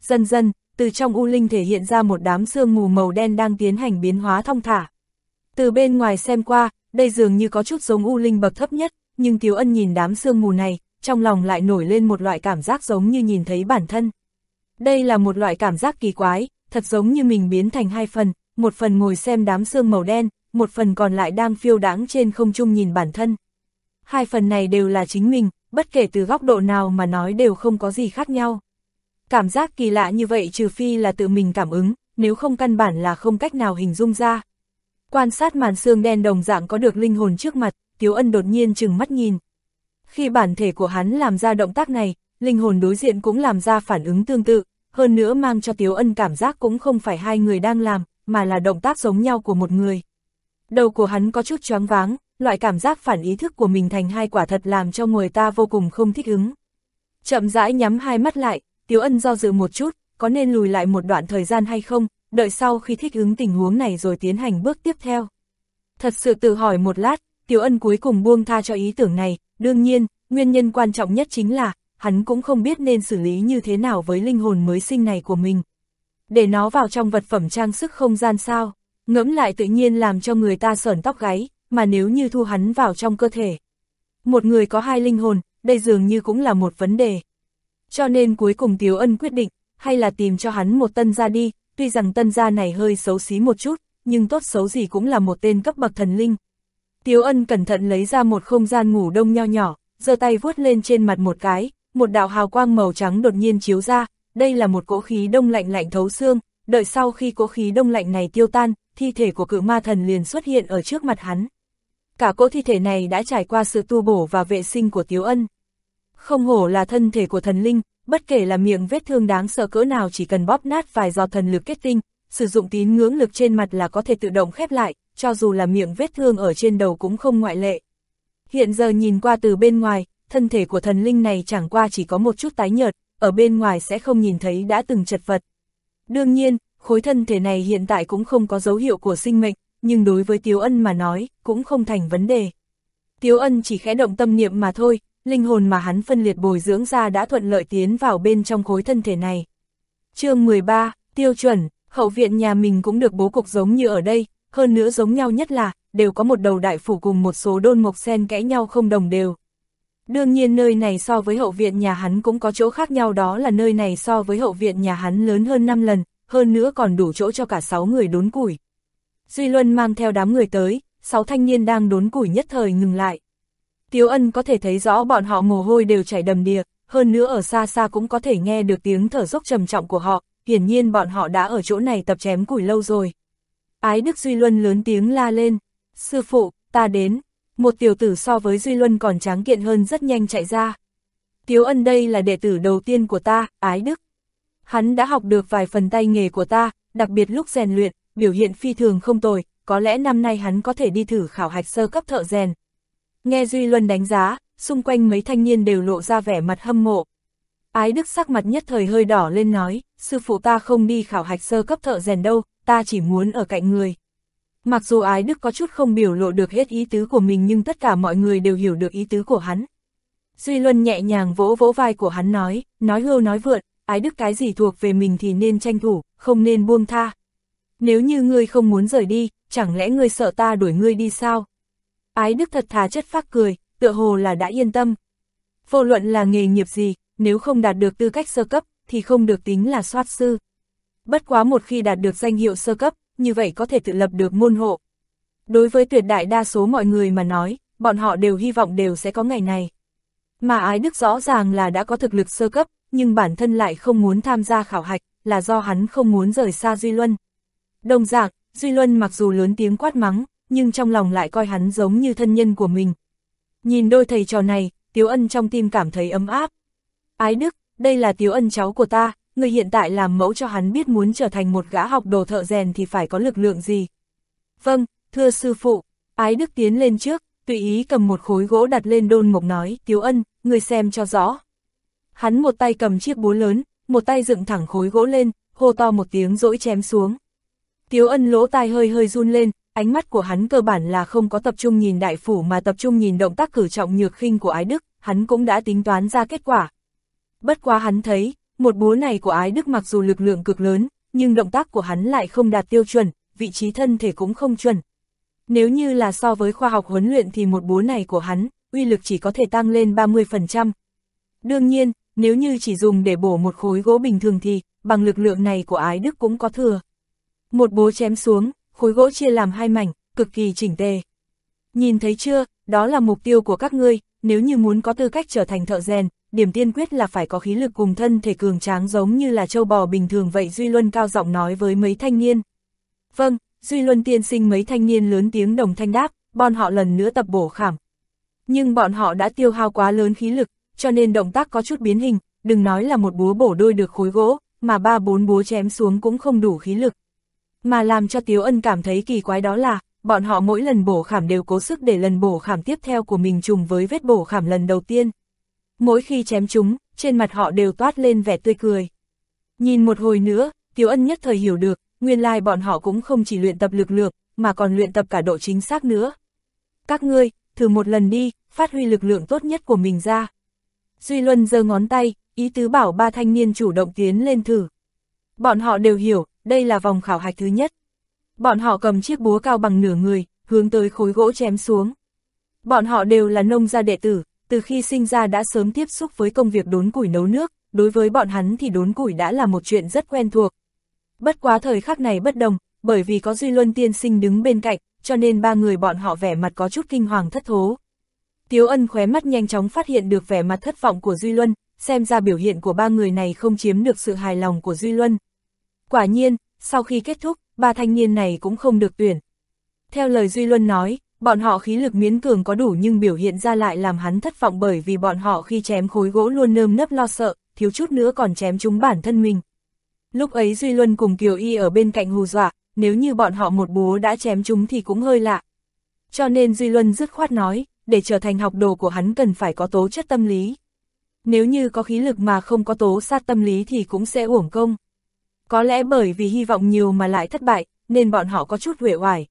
Dần dần, từ trong U Linh thể hiện ra một đám sương mù màu đen đang tiến hành biến hóa thông thả. Từ bên ngoài xem qua, đây dường như có chút giống U Linh bậc thấp nhất, nhưng Tiếu Ân nhìn đám sương mù này, trong lòng lại nổi lên một loại cảm giác giống như nhìn thấy bản thân. Đây là một loại cảm giác kỳ quái, thật giống như mình biến thành hai phần, một phần ngồi xem đám sương màu đen, một phần còn lại đang phiêu đáng trên không trung nhìn bản thân. Hai phần này đều là chính mình, bất kể từ góc độ nào mà nói đều không có gì khác nhau. Cảm giác kỳ lạ như vậy trừ phi là tự mình cảm ứng, nếu không căn bản là không cách nào hình dung ra. Quan sát màn xương đen đồng dạng có được linh hồn trước mặt, Tiếu Ân đột nhiên chừng mắt nhìn. Khi bản thể của hắn làm ra động tác này, linh hồn đối diện cũng làm ra phản ứng tương tự, hơn nữa mang cho Tiếu Ân cảm giác cũng không phải hai người đang làm, mà là động tác giống nhau của một người. Đầu của hắn có chút choáng váng, loại cảm giác phản ý thức của mình thành hai quả thật làm cho người ta vô cùng không thích ứng. Chậm rãi nhắm hai mắt lại, Tiếu Ân do dự một chút, có nên lùi lại một đoạn thời gian hay không, đợi sau khi thích ứng tình huống này rồi tiến hành bước tiếp theo. Thật sự tự hỏi một lát, Tiểu Ân cuối cùng buông tha cho ý tưởng này, đương nhiên, nguyên nhân quan trọng nhất chính là, hắn cũng không biết nên xử lý như thế nào với linh hồn mới sinh này của mình. Để nó vào trong vật phẩm trang sức không gian sao, ngẫm lại tự nhiên làm cho người ta sởn tóc gáy, mà nếu như thu hắn vào trong cơ thể. Một người có hai linh hồn, đây dường như cũng là một vấn đề. Cho nên cuối cùng Tiếu Ân quyết định, hay là tìm cho hắn một tân gia đi, tuy rằng tân gia này hơi xấu xí một chút, nhưng tốt xấu gì cũng là một tên cấp bậc thần linh. Tiếu Ân cẩn thận lấy ra một không gian ngủ đông nho nhỏ, giơ tay vuốt lên trên mặt một cái, một đạo hào quang màu trắng đột nhiên chiếu ra, đây là một cỗ khí đông lạnh lạnh thấu xương, đợi sau khi cỗ khí đông lạnh này tiêu tan, thi thể của cự ma thần liền xuất hiện ở trước mặt hắn. Cả cỗ thi thể này đã trải qua sự tu bổ và vệ sinh của Tiếu Ân. Không hổ là thân thể của thần linh, bất kể là miệng vết thương đáng sợ cỡ nào chỉ cần bóp nát vài giọt thần lực kết tinh, sử dụng tín ngưỡng lực trên mặt là có thể tự động khép lại, cho dù là miệng vết thương ở trên đầu cũng không ngoại lệ. Hiện giờ nhìn qua từ bên ngoài, thân thể của thần linh này chẳng qua chỉ có một chút tái nhợt, ở bên ngoài sẽ không nhìn thấy đã từng chật vật. Đương nhiên, khối thân thể này hiện tại cũng không có dấu hiệu của sinh mệnh, nhưng đối với Tiếu Ân mà nói, cũng không thành vấn đề. Tiếu Ân chỉ khẽ động tâm niệm mà thôi, linh hồn mà hắn phân liệt bồi dưỡng ra đã thuận lợi tiến vào bên trong khối thân thể này. chương 13, tiêu chuẩn, hậu viện nhà mình cũng được bố cục giống như ở đây, hơn nữa giống nhau nhất là, đều có một đầu đại phủ cùng một số đôn mộc sen kẽ nhau không đồng đều. Đương nhiên nơi này so với hậu viện nhà hắn cũng có chỗ khác nhau đó là nơi này so với hậu viện nhà hắn lớn hơn 5 lần, hơn nữa còn đủ chỗ cho cả 6 người đốn củi. Duy Luân mang theo đám người tới, 6 thanh niên đang đốn củi nhất thời ngừng lại. Tiếu ân có thể thấy rõ bọn họ mồ hôi đều chảy đầm đìa, hơn nữa ở xa xa cũng có thể nghe được tiếng thở dốc trầm trọng của họ, hiển nhiên bọn họ đã ở chỗ này tập chém củi lâu rồi. Ái Đức Duy Luân lớn tiếng la lên, sư phụ, ta đến, một tiểu tử so với Duy Luân còn tráng kiện hơn rất nhanh chạy ra. Tiếu ân đây là đệ tử đầu tiên của ta, Ái Đức. Hắn đã học được vài phần tay nghề của ta, đặc biệt lúc rèn luyện, biểu hiện phi thường không tồi, có lẽ năm nay hắn có thể đi thử khảo hạch sơ cấp thợ rèn. Nghe Duy Luân đánh giá, xung quanh mấy thanh niên đều lộ ra vẻ mặt hâm mộ. Ái Đức sắc mặt nhất thời hơi đỏ lên nói, sư phụ ta không đi khảo hạch sơ cấp thợ rèn đâu, ta chỉ muốn ở cạnh người. Mặc dù Ái Đức có chút không biểu lộ được hết ý tứ của mình nhưng tất cả mọi người đều hiểu được ý tứ của hắn. Duy Luân nhẹ nhàng vỗ vỗ vai của hắn nói, nói hưu nói vượn, ái đức cái gì thuộc về mình thì nên tranh thủ, không nên buông tha. Nếu như ngươi không muốn rời đi, chẳng lẽ ngươi sợ ta đuổi ngươi đi sao? Ái đức thật thà chất phác cười, tựa hồ là đã yên tâm. Vô luận là nghề nghiệp gì, nếu không đạt được tư cách sơ cấp, thì không được tính là soát sư. Bất quá một khi đạt được danh hiệu sơ cấp, như vậy có thể tự lập được môn hộ. Đối với tuyệt đại đa số mọi người mà nói, bọn họ đều hy vọng đều sẽ có ngày này. Mà ái đức rõ ràng là đã có thực lực sơ cấp, nhưng bản thân lại không muốn tham gia khảo hạch, là do hắn không muốn rời xa Duy Luân. Đồng dạng, Duy Luân mặc dù lớn tiếng quát mắng, nhưng trong lòng lại coi hắn giống như thân nhân của mình. Nhìn đôi thầy trò này, Tiếu Ân trong tim cảm thấy ấm áp. Ái Đức, đây là Tiếu Ân cháu của ta, người hiện tại làm mẫu cho hắn biết muốn trở thành một gã học đồ thợ rèn thì phải có lực lượng gì. Vâng, thưa sư phụ, Ái Đức tiến lên trước, tùy ý cầm một khối gỗ đặt lên đôn mộc nói, Tiếu Ân, người xem cho rõ. Hắn một tay cầm chiếc búa lớn, một tay dựng thẳng khối gỗ lên, hô to một tiếng rỗi chém xuống. Tiếu Ân lỗ tai hơi hơi run lên, ánh mắt của hắn cơ bản là không có tập trung nhìn đại phủ mà tập trung nhìn động tác cử trọng nhược khinh của ái đức, hắn cũng đã tính toán ra kết quả. Bất quá hắn thấy, một búa này của ái đức mặc dù lực lượng cực lớn, nhưng động tác của hắn lại không đạt tiêu chuẩn, vị trí thân thể cũng không chuẩn. Nếu như là so với khoa học huấn luyện thì một búa này của hắn, uy lực chỉ có thể tăng lên 30%. Đương nhiên, nếu như chỉ dùng để bổ một khối gỗ bình thường thì, bằng lực lượng này của ái đức cũng có thừa. Một búa chém xuống, khối gỗ chia làm hai mảnh, cực kỳ chỉnh tề. Nhìn thấy chưa, đó là mục tiêu của các ngươi, nếu như muốn có tư cách trở thành thợ rèn, điểm tiên quyết là phải có khí lực cùng thân thể cường tráng giống như là châu bò bình thường vậy Duy Luân cao giọng nói với mấy thanh niên. Vâng, Duy Luân tiên sinh mấy thanh niên lớn tiếng đồng thanh đáp, bọn họ lần nữa tập bổ khảm. Nhưng bọn họ đã tiêu hao quá lớn khí lực, cho nên động tác có chút biến hình, đừng nói là một búa bổ đôi được khối gỗ, mà ba bốn búa chém xuống cũng không đủ khí lực. Mà làm cho Tiếu Ân cảm thấy kỳ quái đó là, bọn họ mỗi lần bổ khảm đều cố sức để lần bổ khảm tiếp theo của mình trùng với vết bổ khảm lần đầu tiên. Mỗi khi chém chúng, trên mặt họ đều toát lên vẻ tươi cười. Nhìn một hồi nữa, Tiếu Ân nhất thời hiểu được, nguyên lai like bọn họ cũng không chỉ luyện tập lực lượng, mà còn luyện tập cả độ chính xác nữa. Các ngươi, thử một lần đi, phát huy lực lượng tốt nhất của mình ra. Duy Luân giơ ngón tay, ý tứ bảo ba thanh niên chủ động tiến lên thử. Bọn họ đều hiểu, đây là vòng khảo hạch thứ nhất. Bọn họ cầm chiếc búa cao bằng nửa người, hướng tới khối gỗ chém xuống. Bọn họ đều là nông gia đệ tử, từ khi sinh ra đã sớm tiếp xúc với công việc đốn củi nấu nước, đối với bọn hắn thì đốn củi đã là một chuyện rất quen thuộc. Bất quá thời khắc này bất đồng, bởi vì có Duy Luân tiên sinh đứng bên cạnh, cho nên ba người bọn họ vẻ mặt có chút kinh hoàng thất thố. Tiếu ân khóe mắt nhanh chóng phát hiện được vẻ mặt thất vọng của Duy Luân, xem ra biểu hiện của ba người này không chiếm được sự hài lòng của Duy Luân. Quả nhiên, sau khi kết thúc, ba thanh niên này cũng không được tuyển. Theo lời Duy Luân nói, bọn họ khí lực miễn cường có đủ nhưng biểu hiện ra lại làm hắn thất vọng bởi vì bọn họ khi chém khối gỗ luôn nơm nấp lo sợ, thiếu chút nữa còn chém chúng bản thân mình. Lúc ấy Duy Luân cùng Kiều Y ở bên cạnh hù dọa, nếu như bọn họ một búa đã chém chúng thì cũng hơi lạ. Cho nên Duy Luân dứt khoát nói, để trở thành học đồ của hắn cần phải có tố chất tâm lý. Nếu như có khí lực mà không có tố sát tâm lý thì cũng sẽ uổng công. Có lẽ bởi vì hy vọng nhiều mà lại thất bại, nên bọn họ có chút huệ hoài.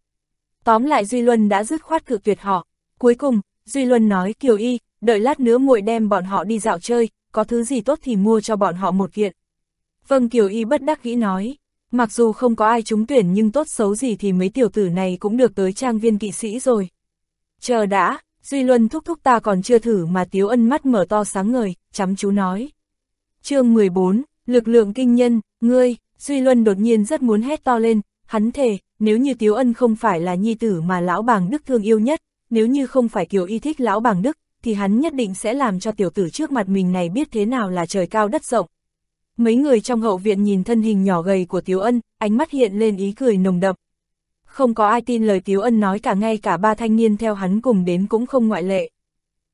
Tóm lại Duy Luân đã dứt khoát cự tuyệt họ. Cuối cùng, Duy Luân nói Kiều Y, đợi lát nữa muội đem bọn họ đi dạo chơi, có thứ gì tốt thì mua cho bọn họ một kiện. Vâng Kiều Y bất đắc nghĩ nói, mặc dù không có ai trúng tuyển nhưng tốt xấu gì thì mấy tiểu tử này cũng được tới trang viên kỵ sĩ rồi. Chờ đã, Duy Luân thúc thúc ta còn chưa thử mà Tiếu Ân mắt mở to sáng ngời, chăm chú nói. chương 14, lực lượng kinh nhân, ngươi, Duy Luân đột nhiên rất muốn hét to lên, hắn thề, nếu như Tiếu Ân không phải là nhi tử mà lão bàng Đức thương yêu nhất, nếu như không phải Kiều Y thích lão bàng Đức, thì hắn nhất định sẽ làm cho tiểu tử trước mặt mình này biết thế nào là trời cao đất rộng. Mấy người trong hậu viện nhìn thân hình nhỏ gầy của Tiếu Ân, ánh mắt hiện lên ý cười nồng đậm. Không có ai tin lời Tiếu Ân nói cả ngay cả ba thanh niên theo hắn cùng đến cũng không ngoại lệ.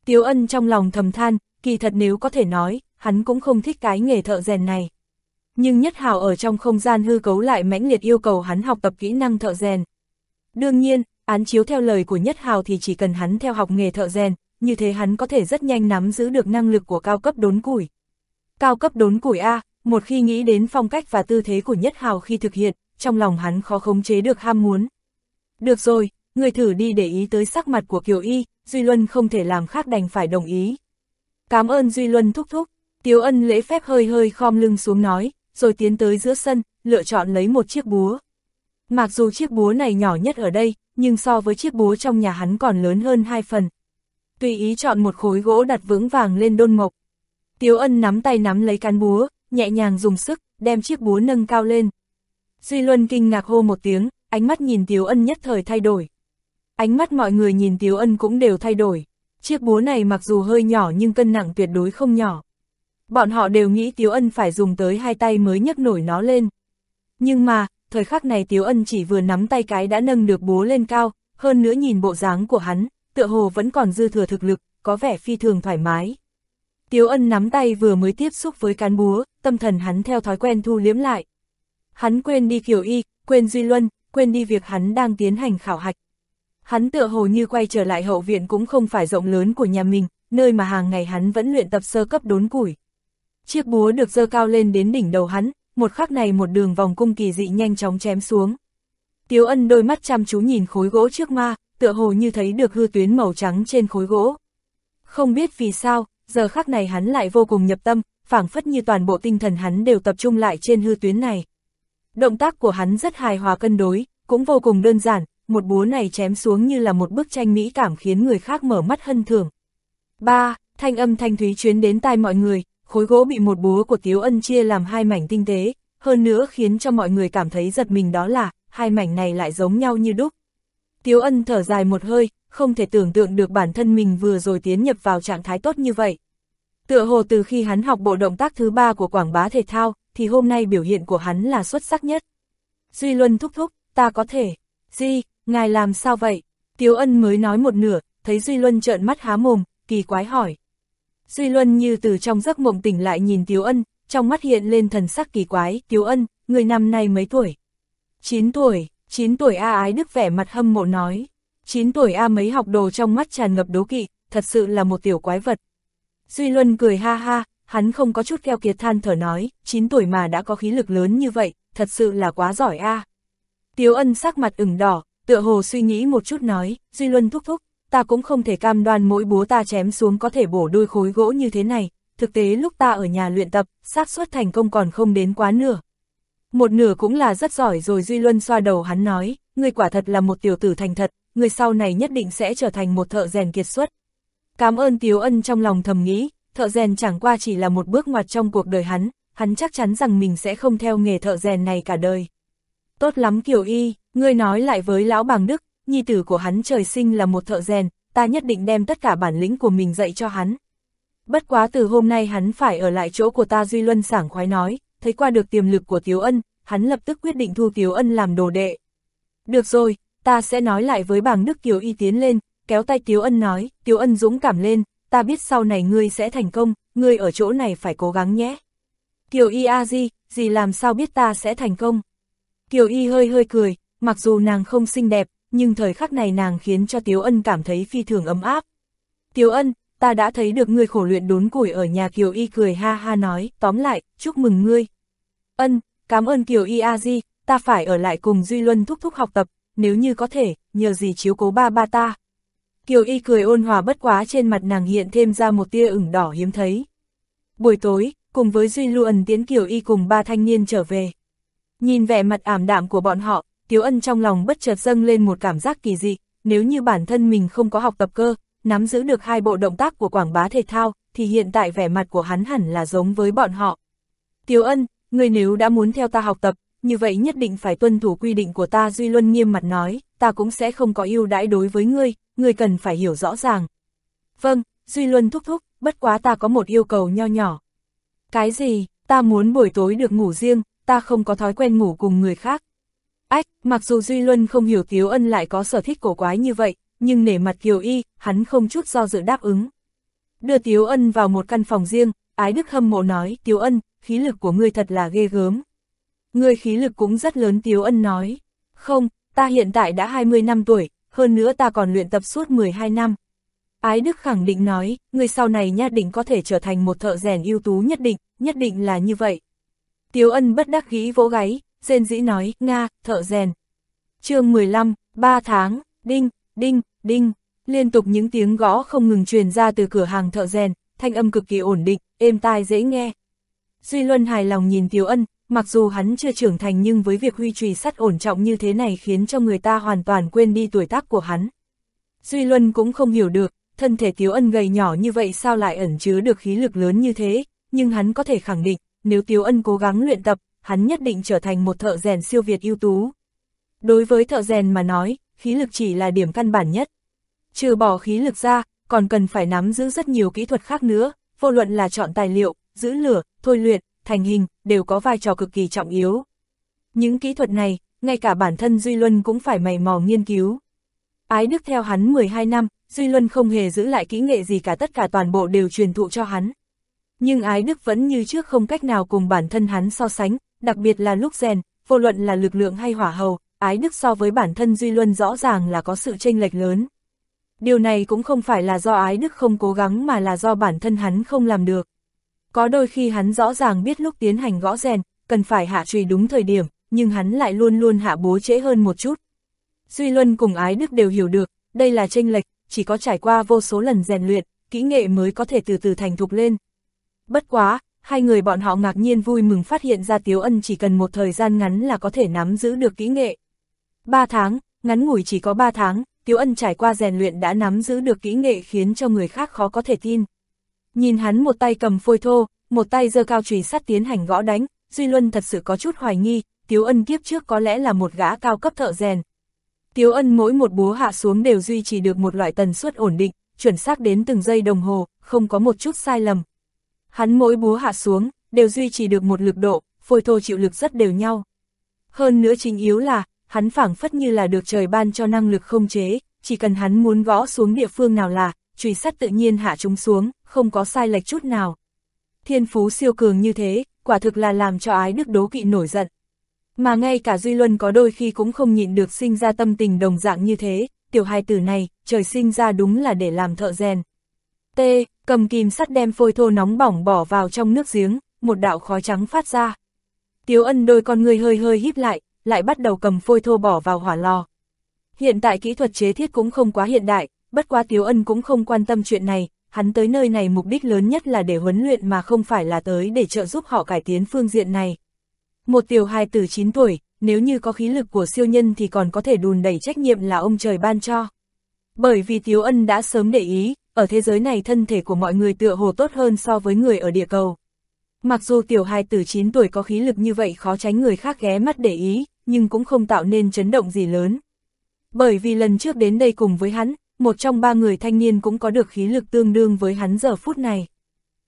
Tiếu Ân trong lòng thầm than, kỳ thật nếu có thể nói, hắn cũng không thích cái nghề thợ rèn này nhưng Nhất Hào ở trong không gian hư cấu lại mãnh liệt yêu cầu hắn học tập kỹ năng thợ rèn. Đương nhiên, án chiếu theo lời của Nhất Hào thì chỉ cần hắn theo học nghề thợ rèn, như thế hắn có thể rất nhanh nắm giữ được năng lực của cao cấp đốn củi. Cao cấp đốn củi A, một khi nghĩ đến phong cách và tư thế của Nhất Hào khi thực hiện, trong lòng hắn khó khống chế được ham muốn. Được rồi, người thử đi để ý tới sắc mặt của Kiều Y, Duy Luân không thể làm khác đành phải đồng ý. Cảm ơn Duy Luân thúc thúc. Tiếu ân lễ phép hơi hơi khom lưng xuống nói, rồi tiến tới giữa sân, lựa chọn lấy một chiếc búa. Mặc dù chiếc búa này nhỏ nhất ở đây, nhưng so với chiếc búa trong nhà hắn còn lớn hơn hai phần. Tùy ý chọn một khối gỗ đặt vững vàng lên đôn mộc. Tiếu ân nắm tay nắm lấy cán búa, nhẹ nhàng dùng sức, đem chiếc búa nâng cao lên. Duy Luân kinh ngạc hô một tiếng, ánh mắt nhìn Tiếu ân nhất thời thay đổi. Ánh mắt mọi người nhìn Tiếu ân cũng đều thay đổi. Chiếc búa này mặc dù hơi nhỏ nhưng cân nặng tuyệt đối không nhỏ. Bọn họ đều nghĩ Tiếu ân phải dùng tới hai tay mới nhấc nổi nó lên. Nhưng mà, thời khắc này Tiếu ân chỉ vừa nắm tay cái đã nâng được búa lên cao, hơn nữa nhìn bộ dáng của hắn, tựa hồ vẫn còn dư thừa thực lực, có vẻ phi thường thoải mái. Tiếu ân nắm tay vừa mới tiếp xúc với cán búa, tâm thần hắn theo thói quen thu liếm lại. Hắn quên đi Kiều Y, quên Duy Luân, quên đi việc hắn đang tiến hành khảo hạch. Hắn tựa hồ như quay trở lại hậu viện cũng không phải rộng lớn của nhà mình, nơi mà hàng ngày hắn vẫn luyện tập sơ cấp đốn củi. Chiếc búa được dơ cao lên đến đỉnh đầu hắn, một khắc này một đường vòng cung kỳ dị nhanh chóng chém xuống. Tiếu ân đôi mắt chăm chú nhìn khối gỗ trước ma, tựa hồ như thấy được hư tuyến màu trắng trên khối gỗ. Không biết vì sao, giờ khắc này hắn lại vô cùng nhập tâm, phảng phất như toàn bộ tinh thần hắn đều tập trung lại trên hư tuyến này. Động tác của hắn rất hài hòa cân đối, cũng vô cùng đơn giản, một búa này chém xuống như là một bức tranh mỹ cảm khiến người khác mở mắt hân thường. 3. Thanh âm thanh thúy chuyến đến tai mọi người, khối gỗ bị một búa của Tiếu Ân chia làm hai mảnh tinh tế, hơn nữa khiến cho mọi người cảm thấy giật mình đó là, hai mảnh này lại giống nhau như đúc. Tiếu Ân thở dài một hơi, không thể tưởng tượng được bản thân mình vừa rồi tiến nhập vào trạng thái tốt như vậy. Tựa hồ từ khi hắn học bộ động tác thứ ba của quảng bá thể thao, thì hôm nay biểu hiện của hắn là xuất sắc nhất. Duy Luân thúc thúc, ta có thể. Di, ngài làm sao vậy? Tiếu ân mới nói một nửa, thấy Duy Luân trợn mắt há mồm, kỳ quái hỏi. Duy Luân như từ trong giấc mộng tỉnh lại nhìn Tiếu ân, trong mắt hiện lên thần sắc kỳ quái, Tiếu ân, người năm nay mấy tuổi? 9 tuổi, 9 tuổi A ái đức vẻ mặt hâm mộ nói. 9 tuổi A mấy học đồ trong mắt tràn ngập đố kỵ, thật sự là một tiểu quái vật. Duy Luân cười ha ha, hắn không có chút keo kiệt than thở nói, 9 tuổi mà đã có khí lực lớn như vậy, thật sự là quá giỏi a. Tiếu ân sắc mặt ửng đỏ, tựa hồ suy nghĩ một chút nói, Duy Luân thúc thúc, ta cũng không thể cam đoan mỗi búa ta chém xuống có thể bổ đôi khối gỗ như thế này, thực tế lúc ta ở nhà luyện tập, xác suất thành công còn không đến quá nửa. Một nửa cũng là rất giỏi rồi Duy Luân xoa đầu hắn nói, người quả thật là một tiểu tử thành thật, người sau này nhất định sẽ trở thành một thợ rèn kiệt xuất. Cảm ơn Tiếu Ân trong lòng thầm nghĩ, thợ rèn chẳng qua chỉ là một bước ngoặt trong cuộc đời hắn, hắn chắc chắn rằng mình sẽ không theo nghề thợ rèn này cả đời. Tốt lắm Kiều Y, ngươi nói lại với lão bàng Đức, nhi tử của hắn trời sinh là một thợ rèn, ta nhất định đem tất cả bản lĩnh của mình dạy cho hắn. Bất quá từ hôm nay hắn phải ở lại chỗ của ta Duy Luân sảng khoái nói, thấy qua được tiềm lực của Tiếu Ân, hắn lập tức quyết định thu Tiếu Ân làm đồ đệ. Được rồi, ta sẽ nói lại với bàng Đức Kiều Y tiến lên, kéo tay Tiếu Ân nói, Tiếu Ân dũng cảm lên, ta biết sau này ngươi sẽ thành công, ngươi ở chỗ này phải cố gắng nhé. Kiều Y A Di, gì làm sao biết ta sẽ thành công? Kiều Y hơi hơi cười, mặc dù nàng không xinh đẹp, nhưng thời khắc này nàng khiến cho Tiếu Ân cảm thấy phi thường ấm áp. Tiếu Ân, ta đã thấy được ngươi khổ luyện đốn củi ở nhà Kiều Y cười ha ha nói, tóm lại, chúc mừng ngươi. Ân, cảm ơn Kiều Y A Di, ta phải ở lại cùng Duy Luân thúc thúc học tập, nếu như có thể, nhờ gì chiếu cố ba ba ta. Kiều Y cười ôn hòa bất quá trên mặt nàng hiện thêm ra một tia ửng đỏ hiếm thấy. Buổi tối, cùng với Duy Luân, tiến Kiều Y cùng ba thanh niên trở về. Nhìn vẻ mặt ảm đạm của bọn họ, Tiếu Ân trong lòng bất chợt dâng lên một cảm giác kỳ dị, nếu như bản thân mình không có học tập cơ, nắm giữ được hai bộ động tác của quảng bá thể thao, thì hiện tại vẻ mặt của hắn hẳn là giống với bọn họ. Tiếu Ân, người nếu đã muốn theo ta học tập, như vậy nhất định phải tuân thủ quy định của ta Duy Luân nghiêm mặt nói, ta cũng sẽ không có ưu đãi đối với ngươi, ngươi cần phải hiểu rõ ràng. Vâng, Duy Luân thúc thúc, bất quá ta có một yêu cầu nho nhỏ. Cái gì, ta muốn buổi tối được ngủ riêng, ta không có thói quen ngủ cùng người khác. Ách, mặc dù Duy Luân không hiểu Tiếu Ân lại có sở thích cổ quái như vậy, nhưng nể mặt Kiều Y, hắn không chút do dự đáp ứng. Đưa Tiếu Ân vào một căn phòng riêng, Ái Đức hâm mộ nói, Tiếu Ân, khí lực của ngươi thật là ghê gớm. Ngươi khí lực cũng rất lớn Tiếu Ân nói. Không, ta hiện tại đã 20 năm tuổi, hơn nữa ta còn luyện tập suốt 12 năm. Ái Đức khẳng định nói, người sau này nhất định có thể trở thành một thợ rèn ưu tú nhất định, nhất định là như vậy. Tiếu ân bất đắc gĩ vỗ gáy, rên dĩ nói, Nga, thợ rèn. chương 15, 3 tháng, đinh, đinh, đinh, liên tục những tiếng gõ không ngừng truyền ra từ cửa hàng thợ rèn, thanh âm cực kỳ ổn định, êm tai dễ nghe. Duy Luân hài lòng nhìn Tiếu Ân, mặc dù hắn chưa trưởng thành nhưng với việc huy trùy sắt ổn trọng như thế này khiến cho người ta hoàn toàn quên đi tuổi tác của hắn. Duy Luân cũng không hiểu được, thân thể Tiếu Ân gầy nhỏ như vậy sao lại ẩn chứa được khí lực lớn như thế, nhưng hắn có thể khẳng định, nếu Tiếu Ân cố gắng luyện tập, hắn nhất định trở thành một thợ rèn siêu việt ưu tú. Đối với thợ rèn mà nói, khí lực chỉ là điểm căn bản nhất. Trừ bỏ khí lực ra, còn cần phải nắm giữ rất nhiều kỹ thuật khác nữa, vô luận là chọn tài liệu, giữ lửa, thôi luyện, thành hình, đều có vai trò cực kỳ trọng yếu. Những kỹ thuật này, ngay cả bản thân Duy Luân cũng phải mày mò nghiên cứu. Ái Đức theo hắn 12 năm, Duy Luân không hề giữ lại kỹ nghệ gì cả tất cả toàn bộ đều truyền thụ cho hắn. Nhưng Ái Đức vẫn như trước không cách nào cùng bản thân hắn so sánh, đặc biệt là lúc rèn, vô luận là lực lượng hay hỏa hầu, Ái Đức so với bản thân Duy Luân rõ ràng là có sự chênh lệch lớn. Điều này cũng không phải là do Ái Đức không cố gắng mà là do bản thân hắn không làm được. Có đôi khi hắn rõ ràng biết lúc tiến hành gõ rèn, cần phải hạ trùy đúng thời điểm, nhưng hắn lại luôn luôn hạ bố trễ hơn một chút. Duy Luân cùng Ái Đức đều hiểu được, đây là chênh lệch, chỉ có trải qua vô số lần rèn luyện, kỹ nghệ mới có thể từ từ thành thục lên. Bất quá, hai người bọn họ ngạc nhiên vui mừng phát hiện ra Tiếu Ân chỉ cần một thời gian ngắn là có thể nắm giữ được kỹ nghệ. Ba tháng, ngắn ngủi chỉ có ba tháng, Tiếu Ân trải qua rèn luyện đã nắm giữ được kỹ nghệ khiến cho người khác khó có thể tin. Nhìn hắn một tay cầm phôi thô, một tay giơ cao chùy sắt tiến hành gõ đánh, Duy Luân thật sự có chút hoài nghi, Tiếu Ân kiếp trước có lẽ là một gã cao cấp thợ rèn. Tiếu Ân mỗi một búa hạ xuống đều duy trì được một loại tần suất ổn định, chuẩn xác đến từng giây đồng hồ, không có một chút sai lầm. Hắn mỗi búa hạ xuống, đều duy trì được một lực độ, phôi thô chịu lực rất đều nhau. Hơn nữa chính yếu là, hắn phảng phất như là được trời ban cho năng lực không chế, chỉ cần hắn muốn gõ xuống địa phương nào là, truy sắt tự nhiên hạ chúng xuống, không có sai lệch chút nào. Thiên phú siêu cường như thế, quả thực là làm cho ái đức đố kỵ nổi giận. Mà ngay cả Duy Luân có đôi khi cũng không nhịn được sinh ra tâm tình đồng dạng như thế, tiểu hài tử này, trời sinh ra đúng là để làm thợ rèn. T, cầm kìm sắt đem phôi thô nóng bỏng bỏ vào trong nước giếng, một đạo khói trắng phát ra. Tiếu ân đôi con người hơi hơi híp lại, lại bắt đầu cầm phôi thô bỏ vào hỏa lò. Hiện tại kỹ thuật chế thiết cũng không quá hiện đại, bất quá Tiếu ân cũng không quan tâm chuyện này, hắn tới nơi này mục đích lớn nhất là để huấn luyện mà không phải là tới để trợ giúp họ cải tiến phương diện này. Một tiểu hài tử 9 tuổi, nếu như có khí lực của siêu nhân thì còn có thể đùn đẩy trách nhiệm là ông trời ban cho. Bởi vì Tiếu Ân đã sớm để ý, ở thế giới này thân thể của mọi người tựa hồ tốt hơn so với người ở địa cầu. Mặc dù tiểu hài tử 9 tuổi có khí lực như vậy khó tránh người khác ghé mắt để ý, nhưng cũng không tạo nên chấn động gì lớn. Bởi vì lần trước đến đây cùng với hắn, một trong ba người thanh niên cũng có được khí lực tương đương với hắn giờ phút này.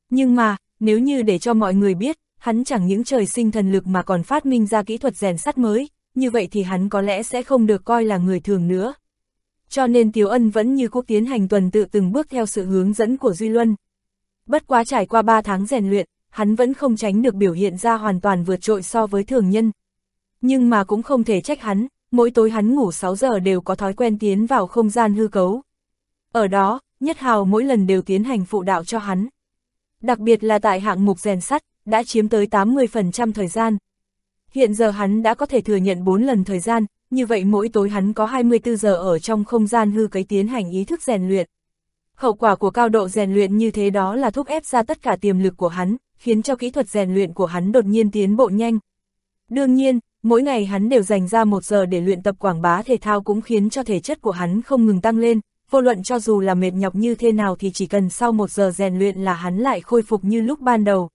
Nhưng mà, nếu như để cho mọi người biết, hắn chẳng những trời sinh thần lực mà còn phát minh ra kỹ thuật rèn sắt mới, như vậy thì hắn có lẽ sẽ không được coi là người thường nữa. Cho nên Tiếu Ân vẫn như cũ tiến hành tuần tự từng bước theo sự hướng dẫn của Duy Luân. Bất quá trải qua 3 tháng rèn luyện, hắn vẫn không tránh được biểu hiện ra hoàn toàn vượt trội so với thường nhân. Nhưng mà cũng không thể trách hắn, mỗi tối hắn ngủ 6 giờ đều có thói quen tiến vào không gian hư cấu. Ở đó, Nhất Hào mỗi lần đều tiến hành phụ đạo cho hắn. Đặc biệt là tại hạng mục rèn sắt, đã chiếm tới 80% thời gian. Hiện giờ hắn đã có thể thừa nhận 4 lần thời gian, như vậy mỗi tối hắn có 24 giờ ở trong không gian hư cấy tiến hành ý thức rèn luyện. Hậu quả của cao độ rèn luyện như thế đó là thúc ép ra tất cả tiềm lực của hắn, khiến cho kỹ thuật rèn luyện của hắn đột nhiên tiến bộ nhanh. Đương nhiên, mỗi ngày hắn đều dành ra một giờ để luyện tập quảng bá thể thao cũng khiến cho thể chất của hắn không ngừng tăng lên, vô luận cho dù là mệt nhọc như thế nào thì chỉ cần sau một giờ rèn luyện là hắn lại khôi phục như lúc ban đầu.